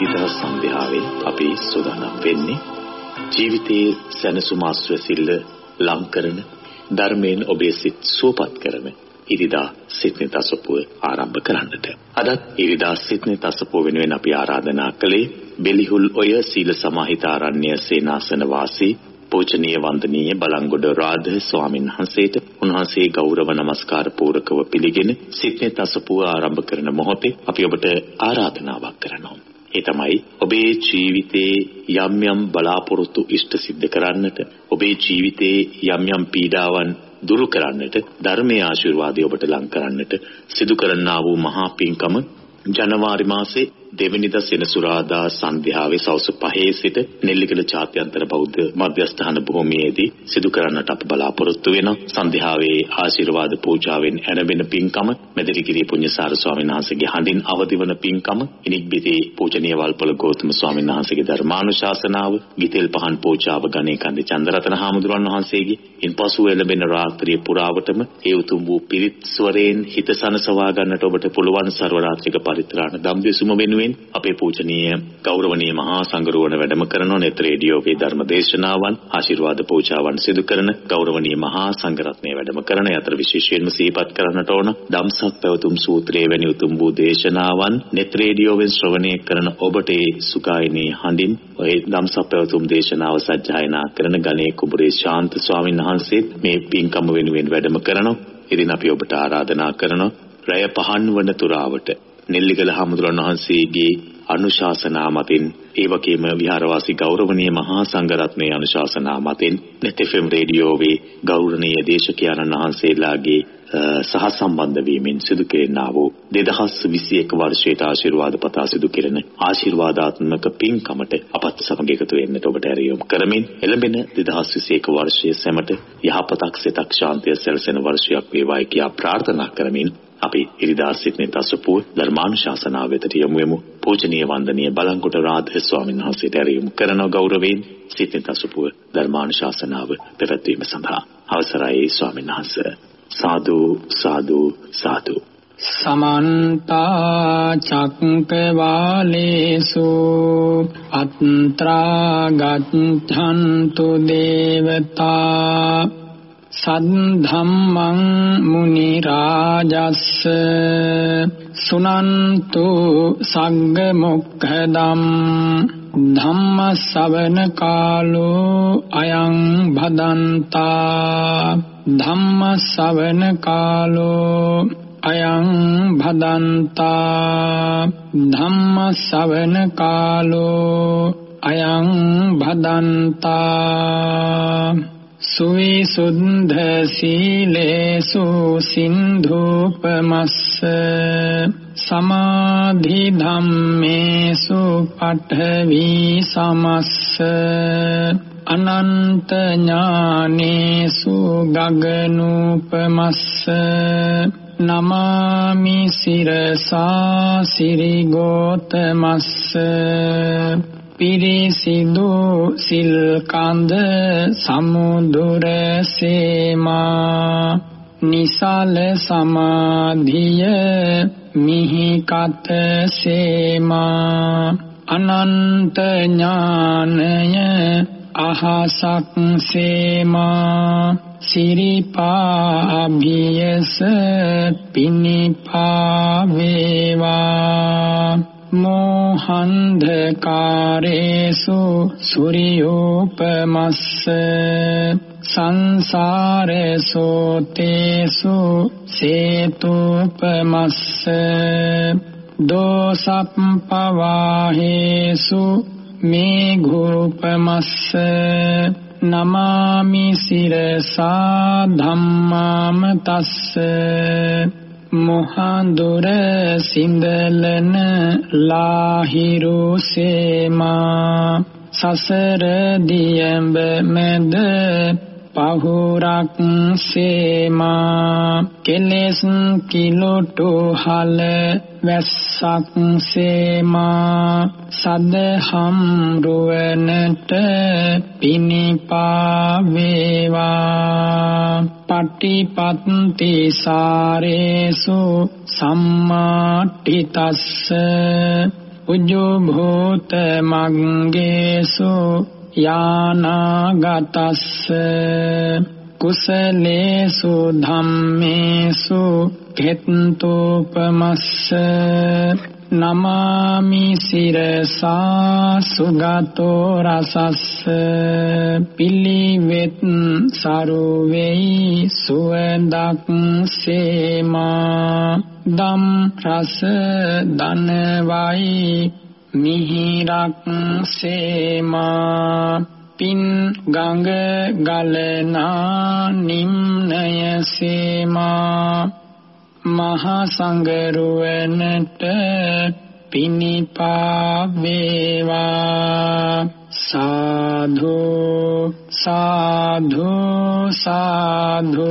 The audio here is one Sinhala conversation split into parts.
ඉරිදා සන්ධ්‍යාවේ අපි සූදානම් වෙන්නේ ජීවිතයේ සැනසුම ආස්වැසිල්ල ලං කරන ධර්මයෙන් ඔබේ සිත් සුවපත් කරන ඉරිදා සිත්නේ තසපුව ආරම්භ කරන්නට. අදත් ඉරිදා සිත්නේ තසපුව වෙනුවෙන් අපි ආරාධනා කළේ බෙලිහුල් ඔය සීල සමාහිත ආරණ්‍ය සේනාසන වාසී පූජනීය වන්දනීය බලංගොඩ රාධ ස්වාමීන් වහන්සේට උන්වහන්සේ ගෞරව නමස්කාර පූරකව පිළිගෙන සිත්නේ තසපුව ආරම්භ කරන මොහොතේ අපි ඔබට ආරාධනාවක් කරනවා. ඒ තමයි ඔබේ ජීවිතේ යම් යම් බලාපොරොත්තු ඉෂ්ට සිද්ධ කරන්නට ඔබේ ජීවිතේ යම් යම් පීඩාවන් දුරු කරන්නට ධර්මයේ ආශිර්වාදය ඔබට ලං කරන්නට සිදු කරන්නා වූ මහා පින්කම ජනවාරි මාසේ දෙවනිදා සෙනසුරාදා සන්ධ්‍යාවේ සවස් 5 සිට නෙල්ලිගල ජාත්‍යන්තර බෞද්ධ මධ්‍යස්ථාන භූමියේදී සිදු කරන්නට අප බලාපොරොත්තු වෙනවා. සන්ධ්‍යාවේ ආශිර්වාද පූජාවෙන් ඇරඹෙන පින්කම මෙදිරිගිරිය පුණ්‍යසාර ස්වාමීන් වහන්සේගේ හඬින් අවදිවන පින්කම ඉනික්බිතේ පූජනීය වල්පොල ගෞතම ස්වාමීන් වහන්සේගේ ධර්මානුශාසනාව ගිතෙල් පහන් පූජාව ගණේ කන්දේ චන්දරතන හාමුදුරන් වහන්සේගේ ඉන්පසු එළඹෙන රාත්‍රිය පුරාවටම ඒ උතුම් වූ පිරිත් ස්වරයෙන් හිත සනසවා ගන්නට ඔබට පුළුවන් සර්ව රාත්‍රික පරිත්‍රාණ දම්දෙසුම වෙනුවෙන් වෙනුවෙන් අපේ පූජනීය ගෞරවනීය මහා සංඝරුවන වැඩම කරන නෙත් රේඩියෝවේ ධර්ම දේශනාවන් ආශිර්වාද පූජාවන් සිදු කරන ගෞරවනීය මහා සංඝරත්නය වැඩම කරන යතර විශේෂයෙන්ම සිහිපත් කරන්නට ඕන ධම්සක් පැවතුම් සූත්‍රයේ වැනි උතුම් වූ දේශනාවන් නෙත් රේඩියෝවෙන් ශ්‍රවණය කරන ඔබට ඒ සුගායනී හඬින් ඔය ධම්සක් පැවතුම් දේශනාව සජ්ජායනා කරන ගණේ කුඹුරේ ශාන්ත ස්වාමීන් වහන්සේ මේ පින්කම වෙනුවෙන් වැඩම කරනවා. ඉතින් අපි ඔබට ආරාධනා කරනවා රැය පහන් වන තුරාවට නෙල්ලිගල හමුදුරන් වහන්සේගේ අනුශාසනා මතින් ඒ වගේම විහාරවාසී ගෞරවනීය මහා සංඝරත්නයේ අනුශාසනා මතින් net.fm රේඩියෝවේ ගෞරවනීය දේශකයන්න් වහන්සේලාගේ සහ සම්බන්ධ වීමෙන් සිදු කෙරෙනා වූ 2021 වර්ෂයට ආශිර්වාද පතා සිදු කෙරෙන ආශිර්වාදාත්මක පින්කමට අපත් සමග එකතු වෙන්නට ඔබට ඇරියොම් කරමින් එළඹෙන 2021 වර්ෂයේ සැමට යහපතක් සිතක් ශාන්තිය සැලසෙන වර්ෂයක් වේවායි කියා ප්‍රාර්ථනා කරමින් අපි ඉරිදා සිටින තසපුව ධර්මානුශාසනාව වෙතට යමු වෙමු. පූජනීය වන්දනීය බලංගොඩ රාධ ස්වාමීන් වහන්සේට ඇරයුම් කරන ගෞරවයෙන් සිටින තසපුව ධර්මානුශාසනාව පැවැත්වීම සඳහා අවසරයි ස්වාමීන් වහන්සේ. සාදු සාදු සාදු. සමන්ත චක්කවාලේසු අත්‍රා ගච්ඡන්තු දේවතා සද්ධම්මං මුනි රාජස්ස සුනන්තු සග්ග මොක්ඛදම් ධම්ම ශවන කාලෝ අයං භදන්තා ධම්ම ශවන කාලෝ අයං භදන්තා ධම්ම ශවන කාලෝ අයං භදන්තා සුවිසුද්ධ සීලේසු සින්ධූපමස්ස සමාධි ධම්මේසු පඨවි සමස්ස අනන්ත ඥානේසු ගගනූපමස්ස නමාමි සිරසා සිරිගෝතමස්ස පිරිසිදු සිල් කඳ සමුදුර සේමා. නිසල සමාධිය මිහි කත සේමා. අනන්ත ඥානය අහසක් සේමා. සිරිපා අභියස පිනිපා වේවා. මෝහන්ධකාරේසු සූර්යෝපමස්ස සංසාරේසෝ තේසු සේතුපමස්ස දෝසප්පවාහේසු මේඝෝපමස්ස නමාමි සිරසා ධම්මාම තස්ස මොහඳුර සිඳලන ලාහිරු සේමා සසර දියඹ මැද පහුරක් සේමා. කෙලෙස් කිලොටු හල වැස්සක් සේමා. සදහම් රුවනට පිනිපා වේවා. පටිපත්ති සාරේසු සම්මාටිතස්ස උජෝ භූත මග්ගේසු යානාගතස්ස කුසලේසු ධම්මේසු හෙත්තෝපමස්ස නමාමි සිරසා සුගතෝ රසස්ස පිලිවෙත් සරුවේයි සුවඳක් සේමා දම් රස දනවයි මිහිරක් සේමා පින් ගඟ ගලනා නිම්නය සේමා මහා සංගරුවනට පිනිපා වේවා සාධු සාධු සාධු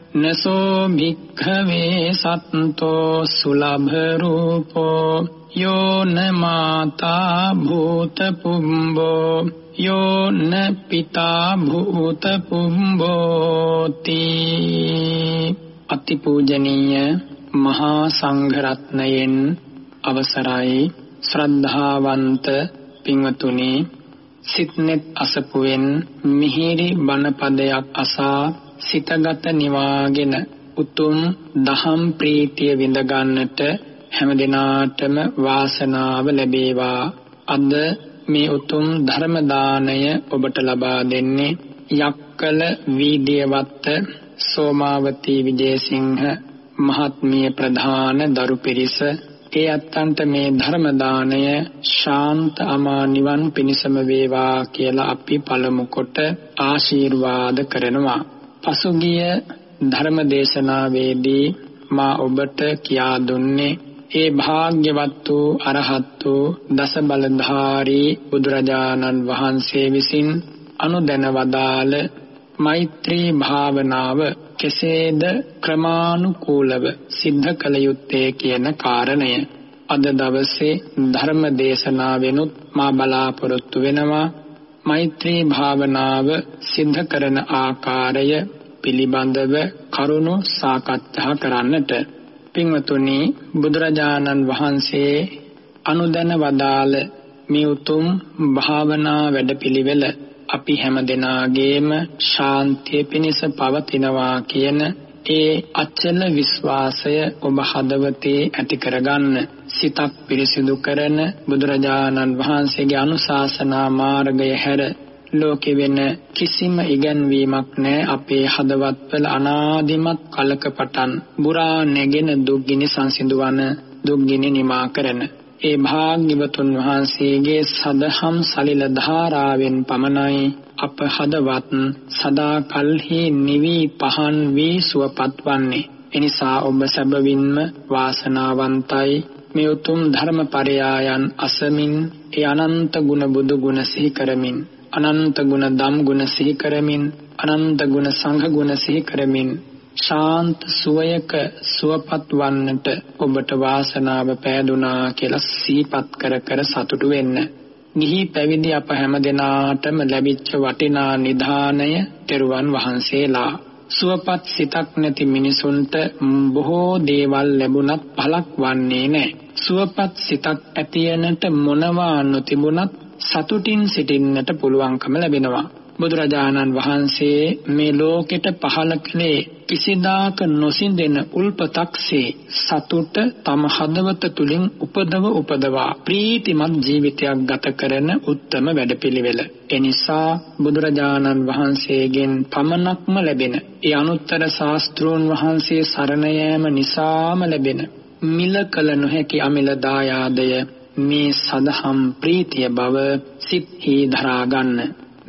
නසෝ භික්ඛවේ සත්තෝ සුලභ රූපෝ යෝන මාතා භූත පුම්බෝ යෝන පිතා භූත පුම්බෝති අතිපූජනීය මහා සංඝරත්නයෙන් අවසරයි ශ්‍රද්ධාවන්ත පින්වතුනි සිත්නෙත් අසපුවෙන් මිහිරි බණපදයක් අසා සිතගත නිවාගෙන උතුම් දහම් ප්‍රීතිය විඳ ගන්නට හැම දිනාටම වාසනාව ලැබේවා අද මේ උතුම් ධර්ම දාණය ඔබට ලබා දෙන්නේ යක්කල වීදියවත්ත සෝමාවතී විජේසිංහ මහත්මිය ප්‍රධාන දරු පිරිස ඒ අත්තන්ට මේ ධර්ම දාණය ශාන්ත අමා නිවන් පිණසම වේවා කියලා අපි පළමු කොට ආශිර්වාද කරනවා. පසුගිය ධර්ම දේශනාවේදී මා ඔබට කියා දුන්නේ ඒ භාග්‍යවත් වූ අරහත් වූ දස බලධාරී බුදුරජාණන් වහන්සේ විසින් අනුදැන වදාළ මෛත්‍රී භාවනාව කෙසේද ක්‍රමානුකූලව සිද්ධ කළ යුත්තේ කියන කාරණය. අද දවසේ ධර්ම දේශනාවෙනුත් මා බලාපොරොත්තු වෙනවා. මෛත්‍රී භාවනාව සිද්ධ කරන ආකාරය පිළිබඳව කරුණු සාකච්ඡා කරන්නට. පින්වතුනි බුදුරජාණන් වහන්සේ අනුදැන වදාළ මේ උතුම් භාවනා වැඩපිළිවෙල අපි හැම දෙනාගේම ශාන්තිය පිණිස පවතිනවා කියන ඒ අචල විශ්වාසය ඔබ හදවතේ ඇති කරගන්න. සිතක් පිරිසිදු කරන බුදුරජාණන් වහන්සේගේ අනුශාසනා මාර්ගය හැර ලෝකෙ වෙන කිසිම ඉගැන්වීමක් නැහැ අපේ හදවත්වල අනාදිමත් කලක පටන් බුරා නැගෙන දුක්ගිනි සංසිඳවන දුක්ගිනි නිමා කරන. ඒ භාග්‍යවතුන් වහන්සේගේ සදහම් සලිල ධාරාවෙන් පමණයි අප හදවත් සදා කල්හි නිවි පහන් වී සුවපත් වන්නේ. එනිසා ඔබ සැබවින්ම වාසනාවන්තයි. මේ උතුම් ධර්මපරයායන් අසමින් ඒ අනන්ත ගුණ බුදු ගුණ සිහි කරමින් අනන්ත ගුණ දම් ගුණ සිහි කරමින් අනන්ත ගුණ සංඝ ගුණ සිහි කරමින් ශාන්ත සුවයක සුවපත් වන්නට ඔබට වාසනාව පෑදුනා කියලා සීපත් කර කර සතුටු වෙන්න. ගිහි පැවිදි අප හැම දෙනාටම ලැබිච්ච වටිනා නිධානය තෙරුවන් වහන්සේලා. සුවපත් සිතක් නැති මිනිසුන්ට බොහෝ දේවල් ලැබුණත් පළක් වන්නේ නැහැ. සුවපත් සිතක් ඇතියනට මොනවා නොතිබුණත් සතුටින් සිටින්නට පුළුවන්කම ලැබෙනවා. බුදුරජාණන් වහන්සේ මේ ලෝකෙට පහළ කළේ කිසිදාක නොසිඳෙන උල්පතක්සේ සතුට තම හදවත තුලින් උපදව උපදවා ප්‍රීතිමත් ජීවිතයක් ගත කරන උත්තම වැඩපිළිවෙල. එනිසා බුදුරජාණන් වහන්සේගෙන් පමණක්ම ලැබෙන ඒ අනුත්තර ශාස්ත්‍රෝන් වහන්සේ සරණ යාම නිසාම ලැබෙන මිල කල නොහැකි අමිල දායාදය මේ සදහම් ප්‍රීතිය බව සිත්හි දරා ගන්න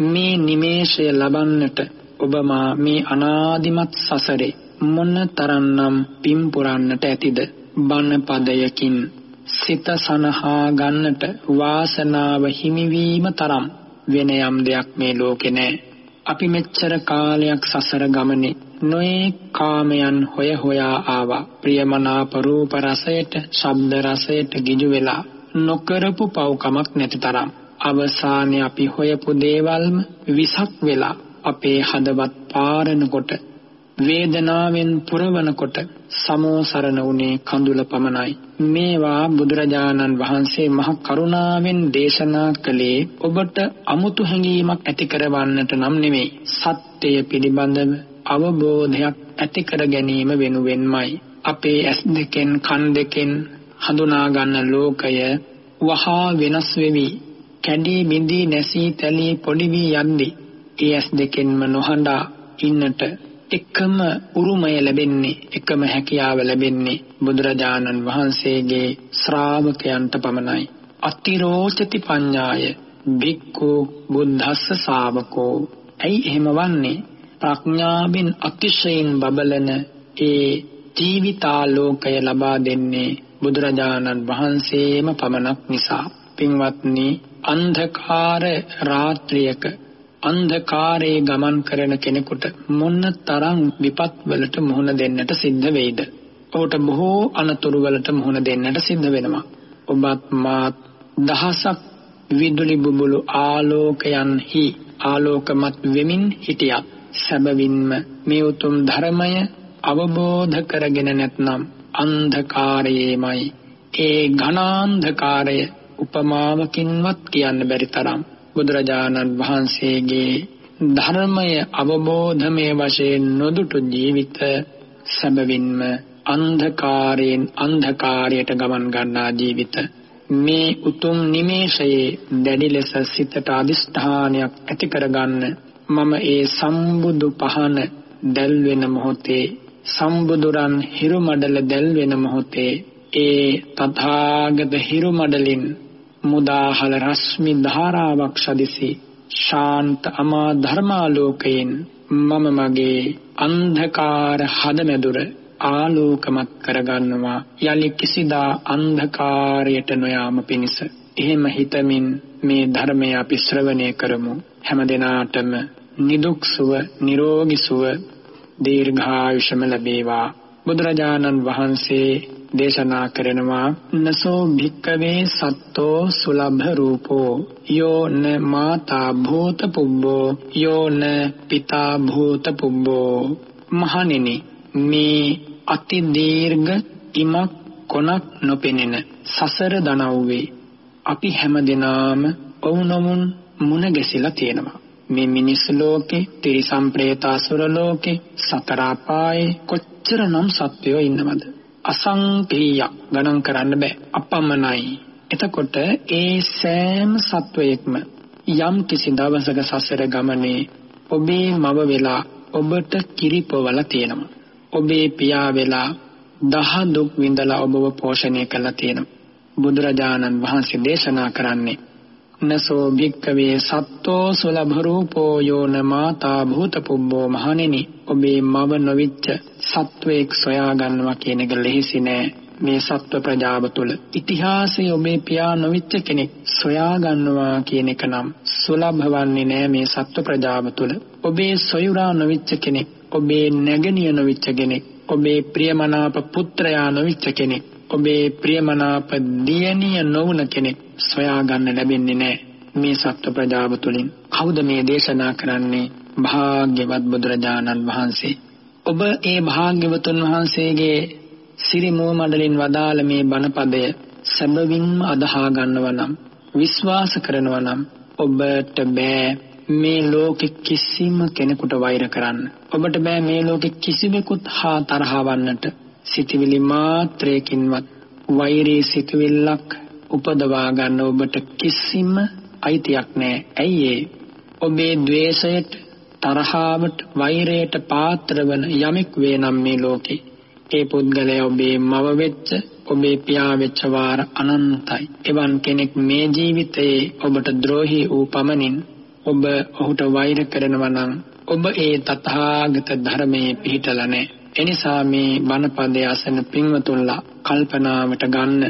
මේ නිමේෂය ලබන්නට ඔබ මා මේ අනාදිමත් සසරේ මොන තරම්නම් පින් පුරන්නට ඇතිද බණ පදයකින් සිත සනහා ගන්නට වාසනාව හිමිවීම තරම් වෙන යම් දෙයක් මේ ලෝකේ නැහැ. අපි මෙච්චර කාලයක් සසර ගමනේ නොයේ කාමයන් හොය හොයා ආවා. ප්‍රියමනාප රූප රසයට, ශබ්ද රසයට ගිජු වෙලා නොකරපු පව්කමක් නැති තරම්. අවසානයේ අපි හොයපු දේවල්ම විසක් වෙලා අපේ හදවත් පාරනකොට වේදනාවෙන් පුරවනකොට සමෝසරණ වුණේ කඳුල පමණයි. මේවා බුදුරජාණන් වහන්සේ මහ කරුණාවෙන් දේශනා කළේ ඔබට අමුතු හැඟීමක් ඇති කරවන්නට නම් නෙමෙයි. සත්‍යය පිළිබඳව අවබෝධයක් ඇති කර ගැනීම වෙනුවෙන්මයි. අපේ ඇස් දෙකෙන් කන් දෙකෙන් හඳුනා ගන්න ලෝකය වහා වෙනස් වෙවි කැඩී බිඳී නැසී තැලී පොඩි වී යද්දී ඒ ඇස් දෙකෙන්ම නොහඬා ඉන්නට. එකම උරුමය ලැබෙන්නේ එකම හැකියාව ලැබෙන්නේ බුදුරජාණන් වහන්සේගේ ශ්‍රාවකයන්ට පමණයි. අතිරෝචති පඤ්ඤාය. භික්ඛු බුද්ධස්ස ශාවකෝ. ඇයි එහෙම වන්නේ? ප්‍රඥාවෙන් අතිශයින් බබලන ඒ ජීවිතාලෝකය ලබා දෙන්නේ බුදුරජාණන් වහන්සේම පමණක් නිසා. පින්වත්නි අන්ධකාර රාත්‍රියක අන්ධකාරයේ ගමන් කරන කෙනෙකුට මොන තරම් විපත් වලට මුහුණ දෙන්නට සිද්ධ වෙයිද? ඔහුට බොහෝ අනතුරු වලට මුහුණ දෙන්නට සිද්ධ වෙනවා. ඔබත් මාත් දහසක් විදුලි බුබුලු ආලෝකයන්හි ආලෝකමත් වෙමින් හිටියත් සැබවින්ම මේ උතුම් ධර්මය අවබෝධ කරගෙන නැත්නම් අන්ධකාරයේමයි ඒ ඝනාන්ධකාරය උපමාවකින්වත් කියන්න බැරි තරම් බුදුරජාණන් වහන්සේගේ ධර්මය අවබෝධමය වශයෙන් නොදුටු ජීවිත සැබවින්ම අන්ධකාරයෙන් අන්ධකාරයට ගමන් ගන්නා ජීවිත. මේ උතුම් නිමේෂයේ දැඩි ලෙස සිතට අදිෂ්ඨානයක් ඇති කරගන්න මම ඒ සම්බුදු පහන දැල් වෙන මොහොතේ සම්බුදුරන් හිරු මඩල දැල් වෙන මොහොතේ ඒ තථාගත හිරු මඩලින් මුදාහල රශ්මි ධාරාවක් සදිසි. ශාන්ත අමා ධර්මාලෝකයෙන් මම මගේ අන්ධකාර හදමැදුර ආලෝකමත් කරගන්නවා. යලි කිසිදා අන්ධකාරයට නොයාම පිණිස. එහෙම හිතමින් මේ ධර්මය අපි ශ්‍රවණය කරමු. හැම දිනාටම නිදුක් සුව නිරෝගී සුව දීර්ඝායුෂම ලැබේවා. බුදුරජාණන් වහන්සේ දේශනා කරනවා. නසෝ භික්කවේ සත්තෝ සුලභ රූපෝ. යෝ න මාතා භූත පුබ්බෝ. යෝ න පිතා භූත පුබ්බෝ. මහණෙනි මේ අති දීර්ඝ ඉමක් කොනක් නොපෙනෙන සසර දනව්වේ අපි හැමදෙනාම ඔවුනොමුන් මුණ ගැසිලා තියෙනවා. මේ මිනිස් ලෝකේ තිරිසන් പ്രേත අසුර ලෝකේ සතර අපායේ කොච්චරනම් සත්වයෝ ඉන්නවද? අසංකේයයක් ගණන් කරන්න බෑ. අපමණයි. එතකොට ඒ සෑම සත්වයක්ම යම් කිසි දවසක සසර ගමනේ ඔබේ මව වෙලා ඔබට කිරිපොවල තියෙනවා. ඔබේ පියා වෙලා දහ දුක් විඳලා ඔබව පෝෂණය කළා තියෙනවා. බුදුරජාණන් වහන්සේ දේශනා කරන්නේ නසෝ භික්කවේ සත්තෝ සුලභ රූපෝ යෝන මාතා භූත පුබ්බෝ මහණෙනි. ඔබේ මව නොවිච්ච සත්වයක් සොයා ගන්නවා කියන එක ලෙහෙසි නෑ. මේ සත්ව ප්‍රජාව තුළ ඉතිහාසයේ ඔබේ පියා නොවිච්ච කෙනෙක් සොයා ගන්නවා කියන එක නම් සුලභ වන්නේ නෑ මේ සත්ව ප්‍රජාව තුළ. ඔබේ සොයුරා නොවිච්ච කෙනෙක් ඔබේ නැගණිය නොවිච්ච කෙනෙක් ඔබේ ප්‍රියමනාප පුත්‍රයා නොවිච්ච කෙනෙක් ඔබේ ප්‍රියමනාප දියණිය නොවුන කෙනෙක් සොයා ගන්න ලැබෙන්නේ නැහැ මේ සත්ව ප්‍රජාව තුලින් කවුද මේ දේශනා කරන්නේ භාග්‍යවත් බුදුරජාණන් වහන්සේ ඔබ ඒ භාග්‍යවතුන් වහන්සේගේ සිරිමෝ මඩලින් වදාළ මේ බණපදය සැබවින්ම අදහා ගන්නවා නම් විශ්වාස කරනවා නම් ඔබට බෑ මේ ලෝකෙ කිසිම කෙනෙකුට වෛර කරන්න. ඔබට බෑ මේ ලෝකෙ කිසිවෙකුත් හා තරහවන්නට. සිතවිලි මාත්‍රයකින්වත් වෛරී සිතවිල්ලක් උපදවා ගන්න ඔබට කිසිම අයිතියක් නැහැ. ඇයි ඒ? ඔබේ द्वේෂයට, තරහාවට, වෛරයට පාත්‍ර වන යමෙක් වේ නම් මේ ලෝකේ ඒ පුද්ගලයා ඔබේ මව වෙච්ච, ඔබේ පියා වෙච්ච වාර අනන්තයි. එවන් කෙනෙක් මේ ජීවිතයේ ඔබට ද්‍රෝහී වූ පමණින් ඔබ ඔහුට වෛර කරනවා නම් ඔබ ඒ තථාගත ධර්මයේ පිහිටලා නැහැ. එනිසා මේ බණපදයේ අසන පින්වතුන්ලා කල්පනාවට ගන්න.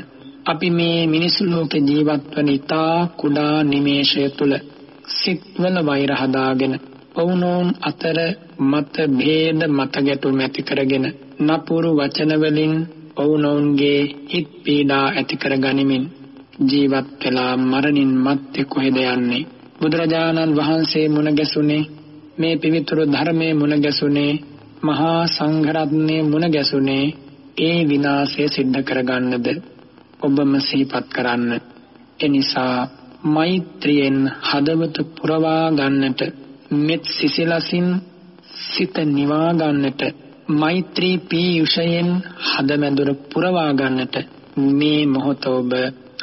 අපි මේ මිනිසු ලෝකේ ජීවත් වන ඉතා කුඩා නිමේෂය තුල සිත්වල වෛර හදාගෙන ඔවුනෝන් අතර මත ભેද මත ගැටුම් ඇති කරගෙන නපුරු වචන වලින් ඔවුනොවුන්ගේ හිත් පීඩා ඇති කර ගනිමින් ජීවත් වෙලා මරණින් මත්තේ කොහෙද යන්නේ? බුදුරජාණන් වහන්සේ මුණ ගැසුනේ මේ පිවිතුරු ධර්මයේ මුණ ගැසුනේ මහා සංඝරත්නයේ මුණ ගැසුනේ ඒ විනාශය සිද්ධ කරගන්නද? ඔබම සිහිපත් කරන්න. එනිසා මෛත්‍රියෙන් හදවත පුරවා ගන්නට මෙත් සිසිලසින් සිත නිවා ගන්නට මෛත්‍රී පීයුෂයෙන් හදමැදුර පුරවා ගන්නට මේ මොහොත ඔබ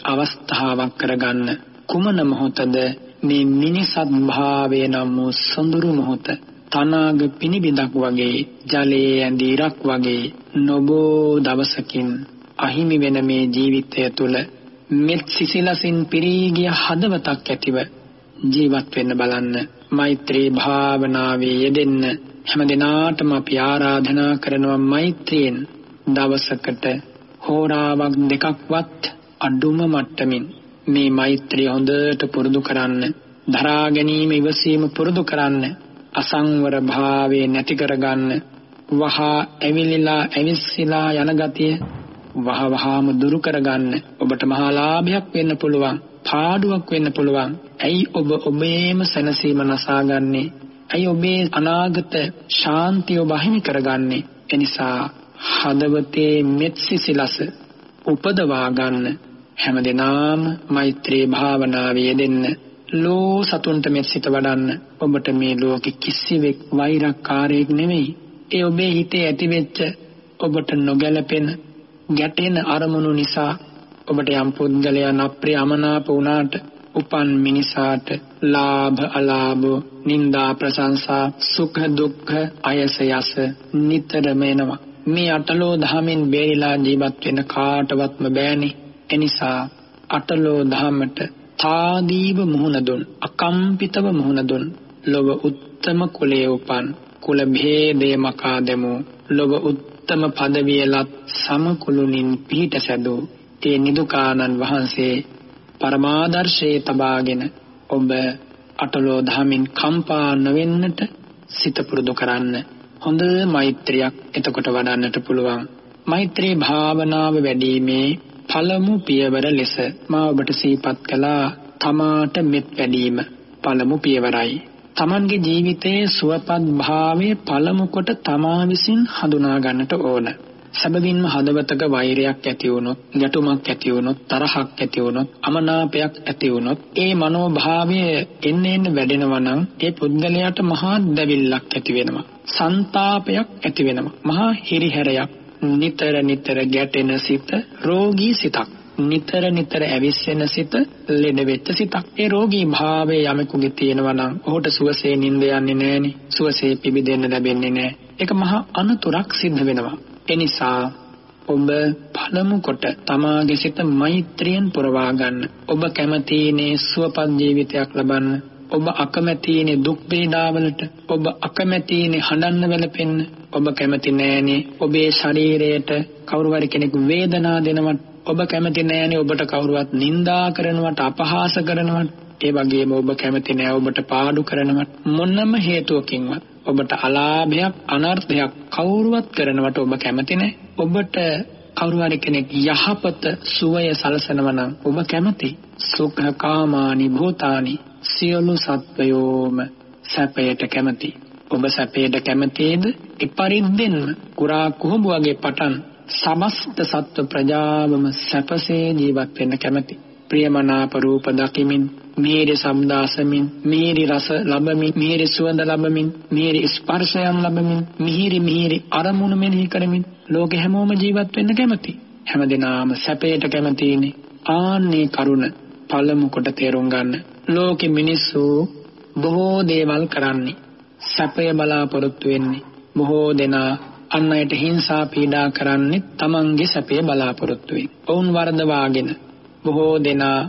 අවස්ථාවක් කරගන්න. කුමන මොහොතද? මේ මිනිසත් භාවය නම් වූ සොඳුරු මොහොත. තනාග පිනිබිඳක් වගේ ජලයේ ඇඳි ඉරක් වගේ නොබෝ දවසකින් අහිමි වෙන මේ ජීවිතය තුළ මෙත් සිසිලසින් පිරී ගිය හදවතක් ඇතිව ජීවත් වෙන්න බලන්න. මෛත්‍රී භාවනාවේ යෙදෙන්න හැම දිනාටම අපි ආරාධනා කරනවා මෛත්‍රියෙන් දවසකට හෝරාවක් දෙකක්වත් අඩුම මට්ටමින් මේ මෛත්‍රිය හොඳට පුරුදු කරන්න දරා ගැනීම ඉවසීම පුරුදු කරන්න අසංවර භාවය නැති කරගන්න. වහා ඇවිලිලා ඇවිස්සලා යන ගතිය වහ වහාම දුරු කරගන්න. ඔබට මහා ලාභයක් වෙන්න පුළුවන් පාඩුවක් වෙන්න පුළුවන්. ඇයි ඔබ ඔබේම සැනසීම නසාගන්නේ? ඇයි ඔබේ අනාගත ශාන්තිය ඔබ අහිමි කරගන්නේ? එනිසා හදවතේ මෙත්සිසිලස උපදවා ගන්න හැමදෙනාම මෛත්‍රී භාවනාවේ යෙදෙන්න. ලෝ සතුන්ට මෙත්සිත වඩන්න. ඔබට මේ ලෝකෙ කිසිවෙක් වෛරක්කාරයෙක් නෙමෙයි ඒ ඔබේ හිතේ ඇතිවෙච්ච ඔබට නොගැලපෙන ගැටෙන අරමුණු නිසා ඔබට යම් පුද්ගලයන් අප්‍රිය අමනාප වුණාට උපන් මිනිසාට ලාභ අලාභ නිന്ദා ප්‍රශංසා සුඛ දුක්ඛ අයස යස නිතරම එනවා. මේ අටලෝ දහමින් බේරිලා ජීවත් වෙන කාටවත්ම බෑනේ. එනිසා අටලෝ දහමට තාදීව මුහුණ දුන් අකම්පිතව මුහුණ දුන් ලොව උත්තම කුලයේ උපන් කුල භේදේ මකා දෙමු. ලොව උත්තම පදවියලත් සමකුළුනින් පිහිට සැදූ. ඒ නිදුකානන් වහන්සේ පරමාදර්ශයේ තබාගෙන ඔබ අටලෝ දහමින් කම්පා නොවෙන්නට සිත පුරුදු කරන්න. හොඳ මෛත්‍රියක් එතකොට වඩන්නට පුළුවන්. මෛත්‍රී භාවනාව වැඩිීමේ පළමු පියවර ලෙස මා ඔබට සිහිපත් කළා තමාට මෙත් වැඩිම පළමු පියවරයි තමන්ගේ ජීවිතයේ සුවපත් භාවයේ පළමු කොට තමා විසින් හඳුනා ගන්නට ඕන සැබවින්ම හදවතක වෛරයක් ඇති වුණොත්, ගැටුමක් ඇති වුණොත්, තරහක් ඇති වුණොත්, අමනාපයක් ඇති වුණොත්, ඒ මනෝභාවය එන්න එන්න වැඩෙනවා නම් ඒ පුද්ගලයාට මහා දැවිල්ලක් ඇති වෙනවා. ਸੰతాපයක් ඇති වෙනවා. මහා හිරිහැරයක් නිතර නිතර ගැටෙන සිත රෝගී සිතක්. නිතර නිතර ඇවිස්සෙන සිත ලෙඩ වෙච්ච සිතක්. ඒ රෝගී භාවයේ යමෙකුගේ තියෙනවා නම් ඔහුට සුවසේ නිින්ද යන්නේ නැහෙනි. සුවසේ පිබිදෙන්න ලැබෙන්නේ නැහැ. ඒක මහා අනතුරක් සිද්ධ වෙනවා. එනිසා ඔබ පළමු කොට තමාගේ සිත මෛත්‍රියෙන් පුරවා ගන්න. ඔබ කැමතිනේ සුවපත් ජීවිතයක් ලබන්න. ඔබ අකමැතිනේ දුක් වේදනාවලට. ඔබ අකමැතිනේ හඬන්න වැළපෙන්න. ඔබ කැමති නෑනේ ඔබේ ශරීරයට කවුරු හරි කෙනෙක් වේදනා දෙනවට. ඔබ කැමති නෑනේ ඔබට කවුරුවත් නිඳා කරනවට අපහාස කරනවට. ඒ වගේම ඔබ කැමති නෑ ඔබට පාඩු කරනවට මොනම හේතුවකින්වත් ඔබට අලාභයක් අනර්ථයක් කවුරුවත් කරනවට ඔබ කැමති නැහැ. ඔබට කවුරු හරි කෙනෙක් යහපත සුවය සලසනවා නම් ඔබ කැමති. සුඛ කාමානි භූතානි සියලු සත්වයෝම සැපයට කැමති. ඔබ සැපයට කැමතිද? ඉපරිද්දෙන්ම කුරා කුහුඹ වගේ පටන් සමස්ත සත්ව ප්‍රජාවම සැපසේ ජීවත් වෙන්න කැමති. ප්‍රියමනාප රූප දකිමින් මිහිරි සම්දාසමින් මිහිරි රස ලබමින් මිහිරි සුවඳ ලබමින් මිහිරි ස්පර්ශයන් ලබමින් මිහිරි මිහිරි අරමුණු මෙනෙහි කරමින් ලෝකෙ හැමෝම ජීවත් වෙන්න කැමති. හැමදෙනාම සැපයට කැමතිනේ. ආන්නේ කරුණ පළමු කොට තේරුම් ගන්න. ලෝකෙ මිනිස්සු බොහෝ දේවල් කරන්නේ. සැපය බලාපොරොත්තු වෙන්නේ. බොහෝ දෙනා අන් අයට හිංසා පීඩා කරන්නේ තමන්ගේ සැපේ බලාපොරොත්තු වෙයි. ඔවුන් වරදවාගෙන බොහෝ දෙනා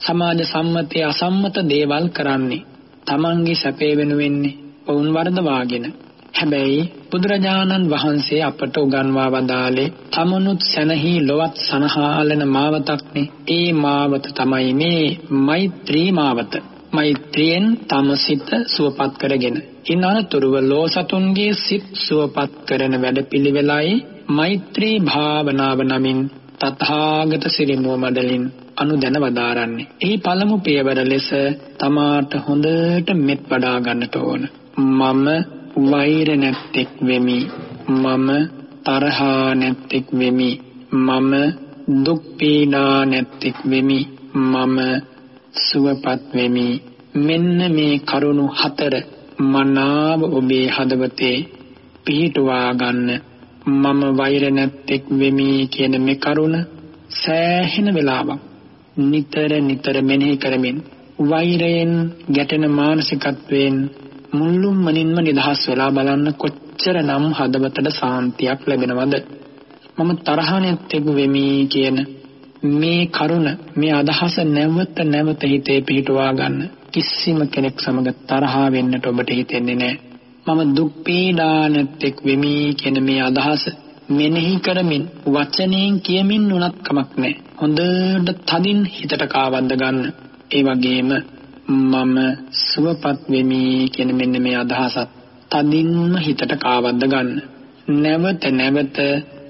සමාජ සම්මතයේ අසම්මත දේවල් කරන්නේ තමන්ගේ සැපේ වෙනුවෙන්නේ ඔවුන් වර්ධවාගෙන හැබැයි බුදුරජාණන් වහන්සේ අපට උගන්වා වදාළේ තමනුත් සැනහි ලොවත් සනහාලන මාවතක්නේ. ඒ මාවත තමයි මේ මෛත්‍රී මාවත. මෛත්‍රියෙන් තම සිත සුවපත් කරගෙන ඉන් අනතුරුව ලෝසතුන්ගේ සිත් සුවපත් කරන වැඩපිළිවෙලයි මෛත්‍රී භාවනාව නමින් තථාගත සිරිමුව මඩලින් අනුදැන වදාරන්නේ. එහි පළමු පියවර ලෙස තමාට හොඳට මෙත් වඩා ගන්නට ඕන. මම වෛර නැත්තේක් වෙමි. මම තරහා නැත්තේක් වෙමි. මම දුක් පීඩා නැත්තේක් වෙමි. මම සුවපත් වෙමි. මෙන්න මේ කරුණු හතර මනාව ඔබේ හදවතේ පිහිටුවා ගන්න. මම වෛර නැත්තේක් වෙමි කියන මේ කරුණ සෑහෙන වෙලාවක් නිතර නිතර මෙනෙහි කරමින් වෛරයෙන් ගැටෙන මානසිකත්වයෙන් මුල්ලුම් මනින්ම නිදහස් වෙලා බලන්න කොච්චරනම් හදවතට සාන්තියක් ලැබෙනවද? මම තරහ නැත්තේක් වෙමි කියන මේ කරුණ මේ අදහස නැවත නැවත හිතේ පිහිටුවා ගන්න කිසිම කෙනෙක් සමග තරහා වෙන්නට ඔබට හිතෙන්නේ නැහැ මම දුක් පීඩා නැත්තේක් වෙමි කියන මේ අදහස මෙනෙහි කරමින් වචනයෙන් කියමින් උනත් කමක් නැහැ. හොඳට තදින් හිතට කාවද්ද ගන්න. ඒ වගේම මම සුවපත් වෙමි කියන මෙන්න මේ අදහසත් තදින්ම හිතට කාවද්ද ගන්න. නැවත නැවත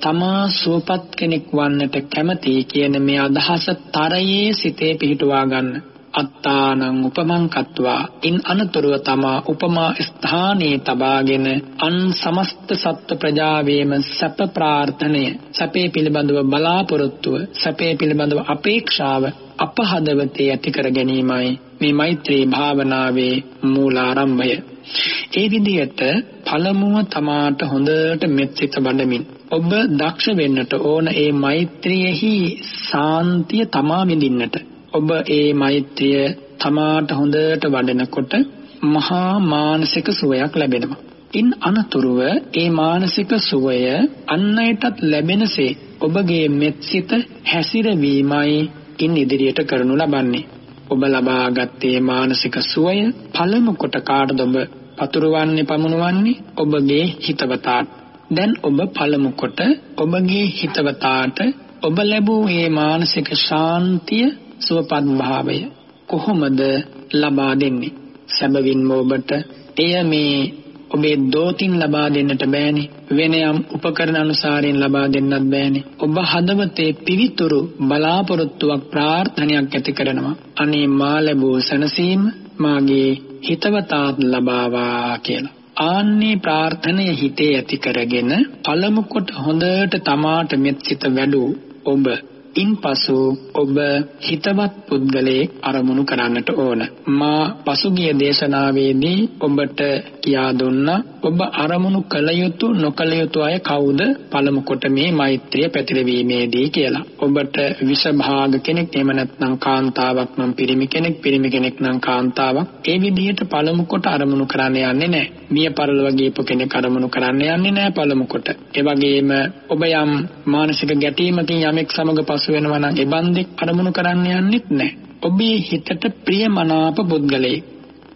තමා සුවපත් කෙනෙක් වන්නට කැමති කියන මේ අදහස තරයේ සිතේ පිහිටුවා ගන්න. අත්තානං උපමං කତ୍වා. ඉන් අනතුරුව තමා උපමා ස්ථානයේ තබාගෙන අන් සමස්ත සත්ත්ව ප්‍රජාවේම සැප ප්‍රාර්ථනය සැපේ පිළිබඳව බලාපොරොත්තුව සැපේ පිළිබඳව අපේක්ෂාව අපහදවතේ ඇති කර ගැනීමයි මේ මෛත්‍රී භාවනාවේ මූලාරම්භය. ඒ විදිහට පළමුව තමාට හොඳට මෙත්සිත බඩමින් ඔබ දක්ෂ වෙන්නට ඕන ඒ මෛත්‍රියෙහි සාන්තිය තමා විඳින්නට. ඔබ ඒ මෛත්‍රිය තමාට හොඳට වඩනකොට මහා මානසික සුවයක් ලැබෙනවා. ඉන් අනතුරුව ඒ මානසික සුවය අන් අයටත් ලැබෙනසේ ඔබගේ මෙත්සිත හැසිරවීමයි ඉන් ඉදිරියට කරනු ලබන්නේ. ඔබ ලබාගත්තේ මානසික සුවය පළමු කොට කාටද ඔබ පතුරවන්නේ පමුණවන්නේ ඔබගේ හිතවතාට. දැන් ඔබ පළමු කොට ඔබගේ හිතවතාට ඔබ ලැබූ මේ මානසික ශාන්තිය සුවපත් භාවය කොහොමද ලබා දෙන්නේ? සැබවින්ම ඔබට එය මේ ඔබේ දෝතින් ලබා දෙන්නට බෑනේ. වෙන යම් උපකරණ අනුසාරයෙන් ලබා දෙන්නත් බෑනේ. ඔබ හදවතේ පිවිතුරු බලාපොරොත්තුවක් ප්‍රාර්ථනයක් ඇති කරනවා. අනේ මා ලැබූ සනසීම මාගේ හිතවතාත් ලබාවා කියලා. ආන්නේ ප්‍රාර්ථනය හිතේ ඇති කරගෙන පළමු කොට හොඳට තමාට මෙත් සිත වැඩූ ඔබ ඉන්පසු ඔබ හිතවත් පුද්ගලයෙක් අරමුණු කරන්නට ඕන. මා පසුගිය දේශනාවේදී ඔබට කියා දුන්නා ඔබ අරමුණු කළ යුතු නොකළ යුතු අය කවුද පළමු කොට මේ මෛත්‍රිය පැතිරවීමේදී කියලා. ඔබට විෂභාග කෙනෙක් එහෙම නැත්නම් කාන්තාවක් නම් පිරිමි කෙනෙක් පිරිමි කෙනෙක් නම් කාන්තාවක් ඒ විදිහට පළමු කොට අරමුණු කරන්න යන්නේ නැහැ. මිය පරලොව ගියපු කෙනෙක් අරමුණු කරන්න යන්නේ නැහැ පළමු කොට. ඒ වගේම ඔබ යම් මානසික ගැටීමකින් යමෙක් සමග පසු වෙනවා නම් ඒ බන්දෙක් අරමුණු කරන්න යන්නෙත් නැහැ. ඔබේ හිතට ප්‍රියමනාප පුද්ගලයෙක්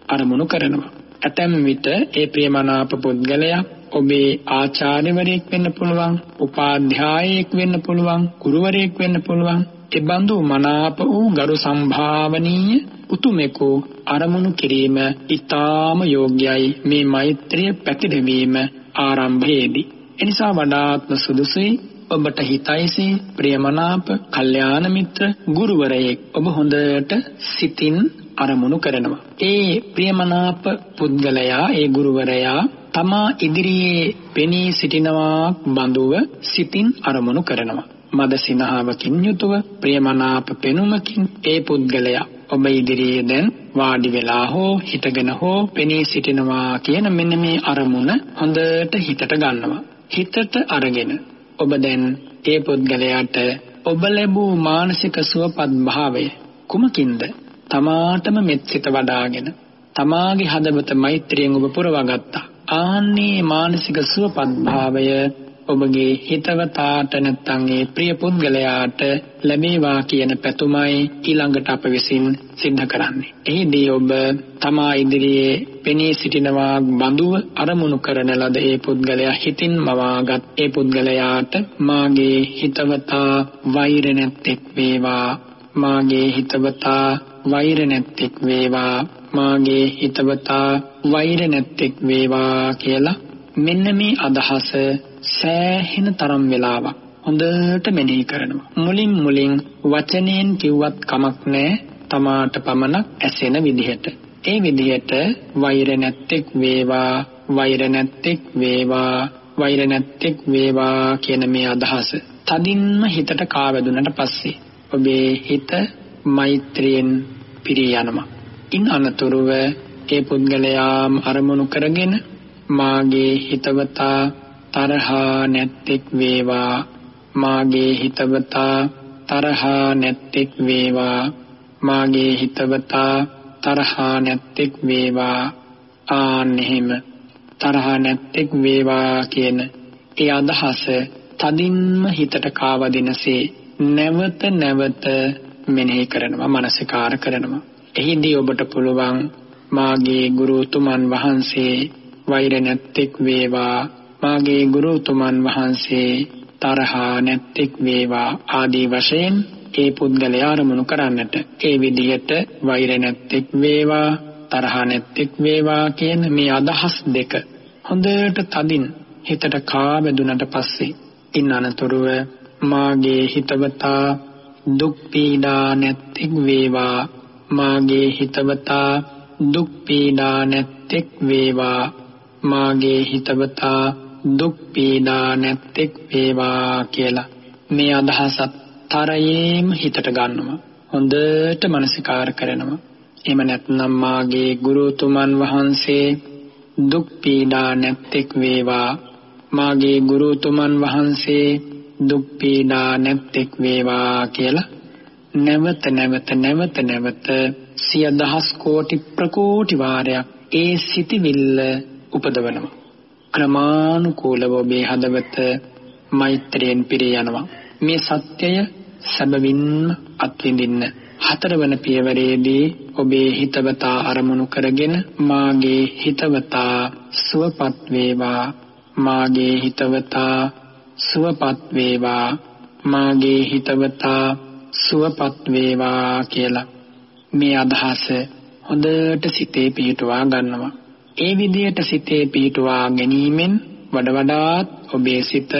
අරමුණු කරනවා. ඇතැම් විට ඒ ප්‍රියමනාප පුද්ගලයා ඔබේ ආචාර්යවරයෙක් වෙන්න පුළුවන්, උපාධ්‍යායයෙක් වෙන්න පුළුවන්, ගුරුවරයෙක් වෙන්න පුළුවන්. ඒ බඳු මනාප වූ ගරු සම්භාවනීය උතුමෙකු අරමුණු කිරීම ඊටාම යෝග්‍යයි මේ මෛත්‍රිය පැතිරවීම ආරම්භයේදී. එනිසා වඩාත්ම සුදුසුයි ඔබට හිතයිසි ප්‍රියමනාප කල්යාණ මිත්‍ර ගුරුවරයෙක් ඔබ හොඳට සිතින් අරමුණු කරනවා. ඒ ප්‍රියමනාප පුද්ගලයා ඒ ගුරුවරයා තමා ඉදිරියේ පෙනී සිටිනවා බඳුව සිතින් අරමුණු කරනවා. මද සිනහාවකින් යුතුව ප්‍රියමනාප පෙනුමකින් ඒ පුද්ගලයා ඔබ ඉදිරියේ දැන් වාඩි වෙලා හෝ හිටගෙන හෝ පෙනී සිටිනවා කියන මෙන්න මේ අරමුණ හොඳට හිතට ගන්නවා. හිතට අරගෙන ඔබ දැන් ඒ පුද්ගලයාට ඔබ ලැබූ මානසික සුවපත් භාවය කුමකින්ද? තමාටම මෙත්සිත වඩාගෙන තමාගේ හදවත මෛත්‍රියෙන් ඔබ පුරවාගත්තා. ආන්නේ මානසික සුවපත් භාවය ඔබගේ හිතවතාට නැත්නම් ඒ ප්‍රිය පුද්ගලයාට ලැබේවා කියන පැතුමයි ඊළඟට අප විසින් සිද්ධ කරන්නේ. එහිදී ඔබ තමා ඉදිරියේ පෙනී සිටිනවා බඳුව අරමුණු කරන ලද ඒ පුද්ගලයා හිතින් මවාගත්. ඒ පුද්ගලයාට මාගේ හිතවතා වෛර නැත්තේක් වේවා. මාගේ හිතවතා වෛර නැත්තේක් වේවා. මාගේ හිතවතා වෛර නැත්තේක් වේවා කියලා මෙන්න මේ අදහස සෑහෙන තරම් වෙලාවක් හොඳට මෙනෙහි කරනවා. මුලින් මුලින් වචනයෙන් කිව්වත් කමක් නැහැ තමාට පමණක් ඇසෙන විදිහට. ඒ විදිහට වෛර නැත්තේක් වේවා වෛර නැත්තේක් වේවා වෛර නැත්තේක් වේවා කියන මේ අදහස තදින්ම හිතට කාවැදුනට පස්සේ ඔබේ හිත මෛත්‍රියෙන් පිරී යනවා. ඉන් අනතුරුව ඒ පුද්ගලයාම අරමුණු කරගෙන මාගේ හිතවතා තරහා නැත්තේක් වේවා. මාගේ හිතවතා තරහා නැත්තේක් වේවා. මාගේ හිතවතා තරහා නැත්තේක් වේවා. ආන්නෙහිම තරහා නැත්තේක් වේවා කියන ඒ අදහස තදින්ම හිතට කාවදිනසේ නැවත නැවත මෙනෙහි කරනවා මනසිකාර කරනවා. එහිදී ඔබට පුළුවන් මාගේ ගුරුතුමන් වහන්සේ වෛර නැත්තේක් වේවා. මාගේ ගුරුතුමන් වහන්සේ තරහා නැත්තේක් වේවා ආදී වශයෙන් ඒ පුද්ගලයා අරමුණු කරන්නට. ඒ විදිහට වෛර නැත්තේක් වේවා තරහා නැත්තේක් වේවා කියන මේ අදහස් දෙක හොඳට තදින් හිතට කාබැදුනට පස්සේ ඉන් අනතුරුව මාගේ හිතවතා දුක් පීඩා නැත්තේක් වේවා මාගේ හිතවතා දුක් පීඩා නැත්තේක් වේවා මාගේ හිතවතා දුක් පීඩා නැත්තේක් වේවා කියලා. මේ අදහසත් තරයේම හිතට ගන්නවා. හොඳට මනසිකාර කරනවා. එහෙම නැත්නම් මාගේ ගුරුතුමන් වහන්සේ දුක් පීඩා නැත්තේක් වේවා. මාගේ ගුරුතුමන් වහන්සේ දුක් පීඩා නැත්තේක් වේවා කියලා නැවත නැවත නැවත නැවත සිය දහස් කෝටි ප්‍රකෝටි වාරයක් ඒ සිටිවිල්ල උපදවනවා. ක්‍රමානුකූලව ඔබේ හදවත මෛත්‍රියෙන් පිරී යනවා. මේ සත්‍යය සැබවින්ම අත්විඳින්න. හතරවන පියවරේදී ඔබේ හිතවතා අරමුණු කරගෙන මාගේ හිතවතා සුවපත් වේවා. මාගේ හිතවතා සුවපත් වේවා. මාගේ හිතවතා සුවපත් වේවා කියලා. මේ අදහස හොඳට සිතේ පිහිටුවා ගන්නවා. ඒ විදියට සිතේ පිහිටුවා ගැනීමෙන් වඩ වඩාත් ඔබේ සිත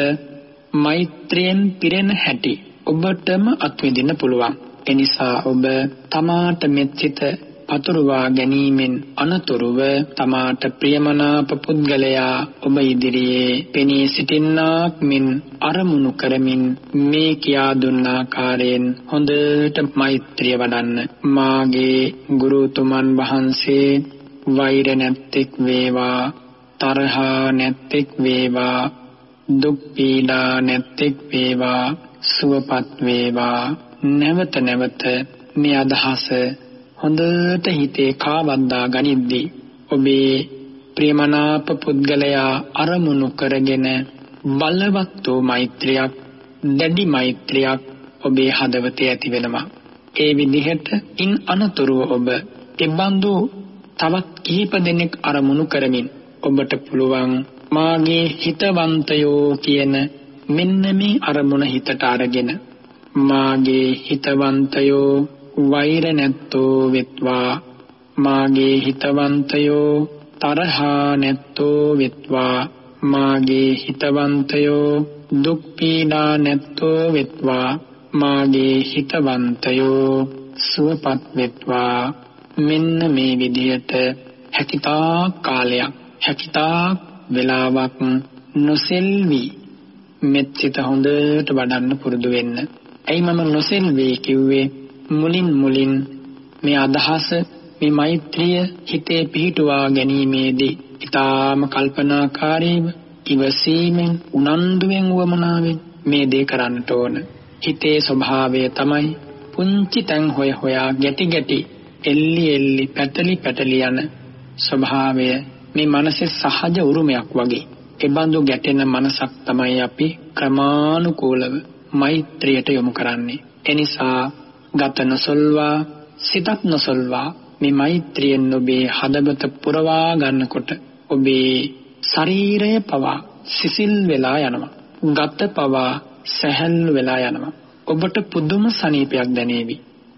මෛත්‍රියෙන් පිරෙන හැටි ඔබටම අත්විඳින්න පුළුවන්. එනිසා ඔබ තමාට මෙත් සිත පතුරවා ගැනීමෙන් අනතුරුව තමාට ප්‍රියමනාප පුද්ගලයා ඔබ ඉදිරියේ පෙනී සිටින්නාක් මෙන් අරමුණු කරමින් මේ කියා දුන්න ආකාරයෙන් හොඳට මෛත්‍රිය වඩන්න මාගේ ගුරුතුමන් වහන්සේ වෛර නැත්තෙක් වේවා තරහා නැත්තෙක් වේවා දුක් පීඩා නැත්තෙක් වේවා සුවපත් වේවා. නැවත නැවත මේ අදහස හොඳට හිතේ කාවද්දා ගනිද්දී ඔබේ ප්‍රේමනාප පුද්ගලයා අරමුණු කරගෙන බලවත් වූ මෛත්‍රියක් දැඩි මෛත්‍රියක් ඔබේ හදවතේ ඇති වෙනවා ඒ විදිහට ඉන් අනතුරුව ඔබ එබඳු තවත් කිහිප දෙනෙක් අරමුණු කරමින් ඔබට පුළුවන් මාගේ හිතවන්තයෝ කියන මෙන්න මේ අරමුණ හිතට අරගෙන මාගේ හිතවන්තයෝ වෛර නැත්තෝ වෙත්වා. මාගේ හිතවන්තයෝ තරහා නැත්තෝ වෙත්වා. මාගේ හිතවන්තයෝ දුක් පීඩා නැත්තෝ වෙත්වා. මාගේ හිතවන්තයෝ සුවපත් වෙත්වා. මෙන්න මේ විදියට හැකිතා කාලයක් හැකිතා වෙලාවක් නොසෙල්වි මෙත්සිත හොඳට වඩන්න පුරුදු වෙන්න. ඇයි මම නොසෙල්වි කිව්වේ මුලින් මුලින් මේ අදහස මේ මෛත්‍රිය හිතේ පිහිටුවා ගැනීමේදී ඊටාම කල්පනාකාරීව ඉවසීමෙන් උනන්දුවෙන් වමනාවෙන් මේ දේ කරන්නට ඕන. හිතේ ස්වභාවය තමයි පුංචි තැන් හොය හොයා ගැටි ගැටි එල්ලි එල්ලි පැටලි පැටලි යන ස්වභාවය මේ මනසේ සහජ උරුමයක් වගේ. එබඳු ගැටෙන මනසක් තමයි අපි ක්‍රමානුකූලව මෛත්‍රියට යොමු කරන්නේ. එනිසා ගත නොසල්වා සිතත් නොසල්වා මේ මෛත්‍රියෙන් ඔබේ හදවත පුරවා ගන්නකොට ඔබේ ශරීරය පවා සිසිල් වෙලා යනවා. ගත පවා සැහැල්ලු වෙලා යනවා. ඔබට පුදුම සනීපයක් දැනේවි.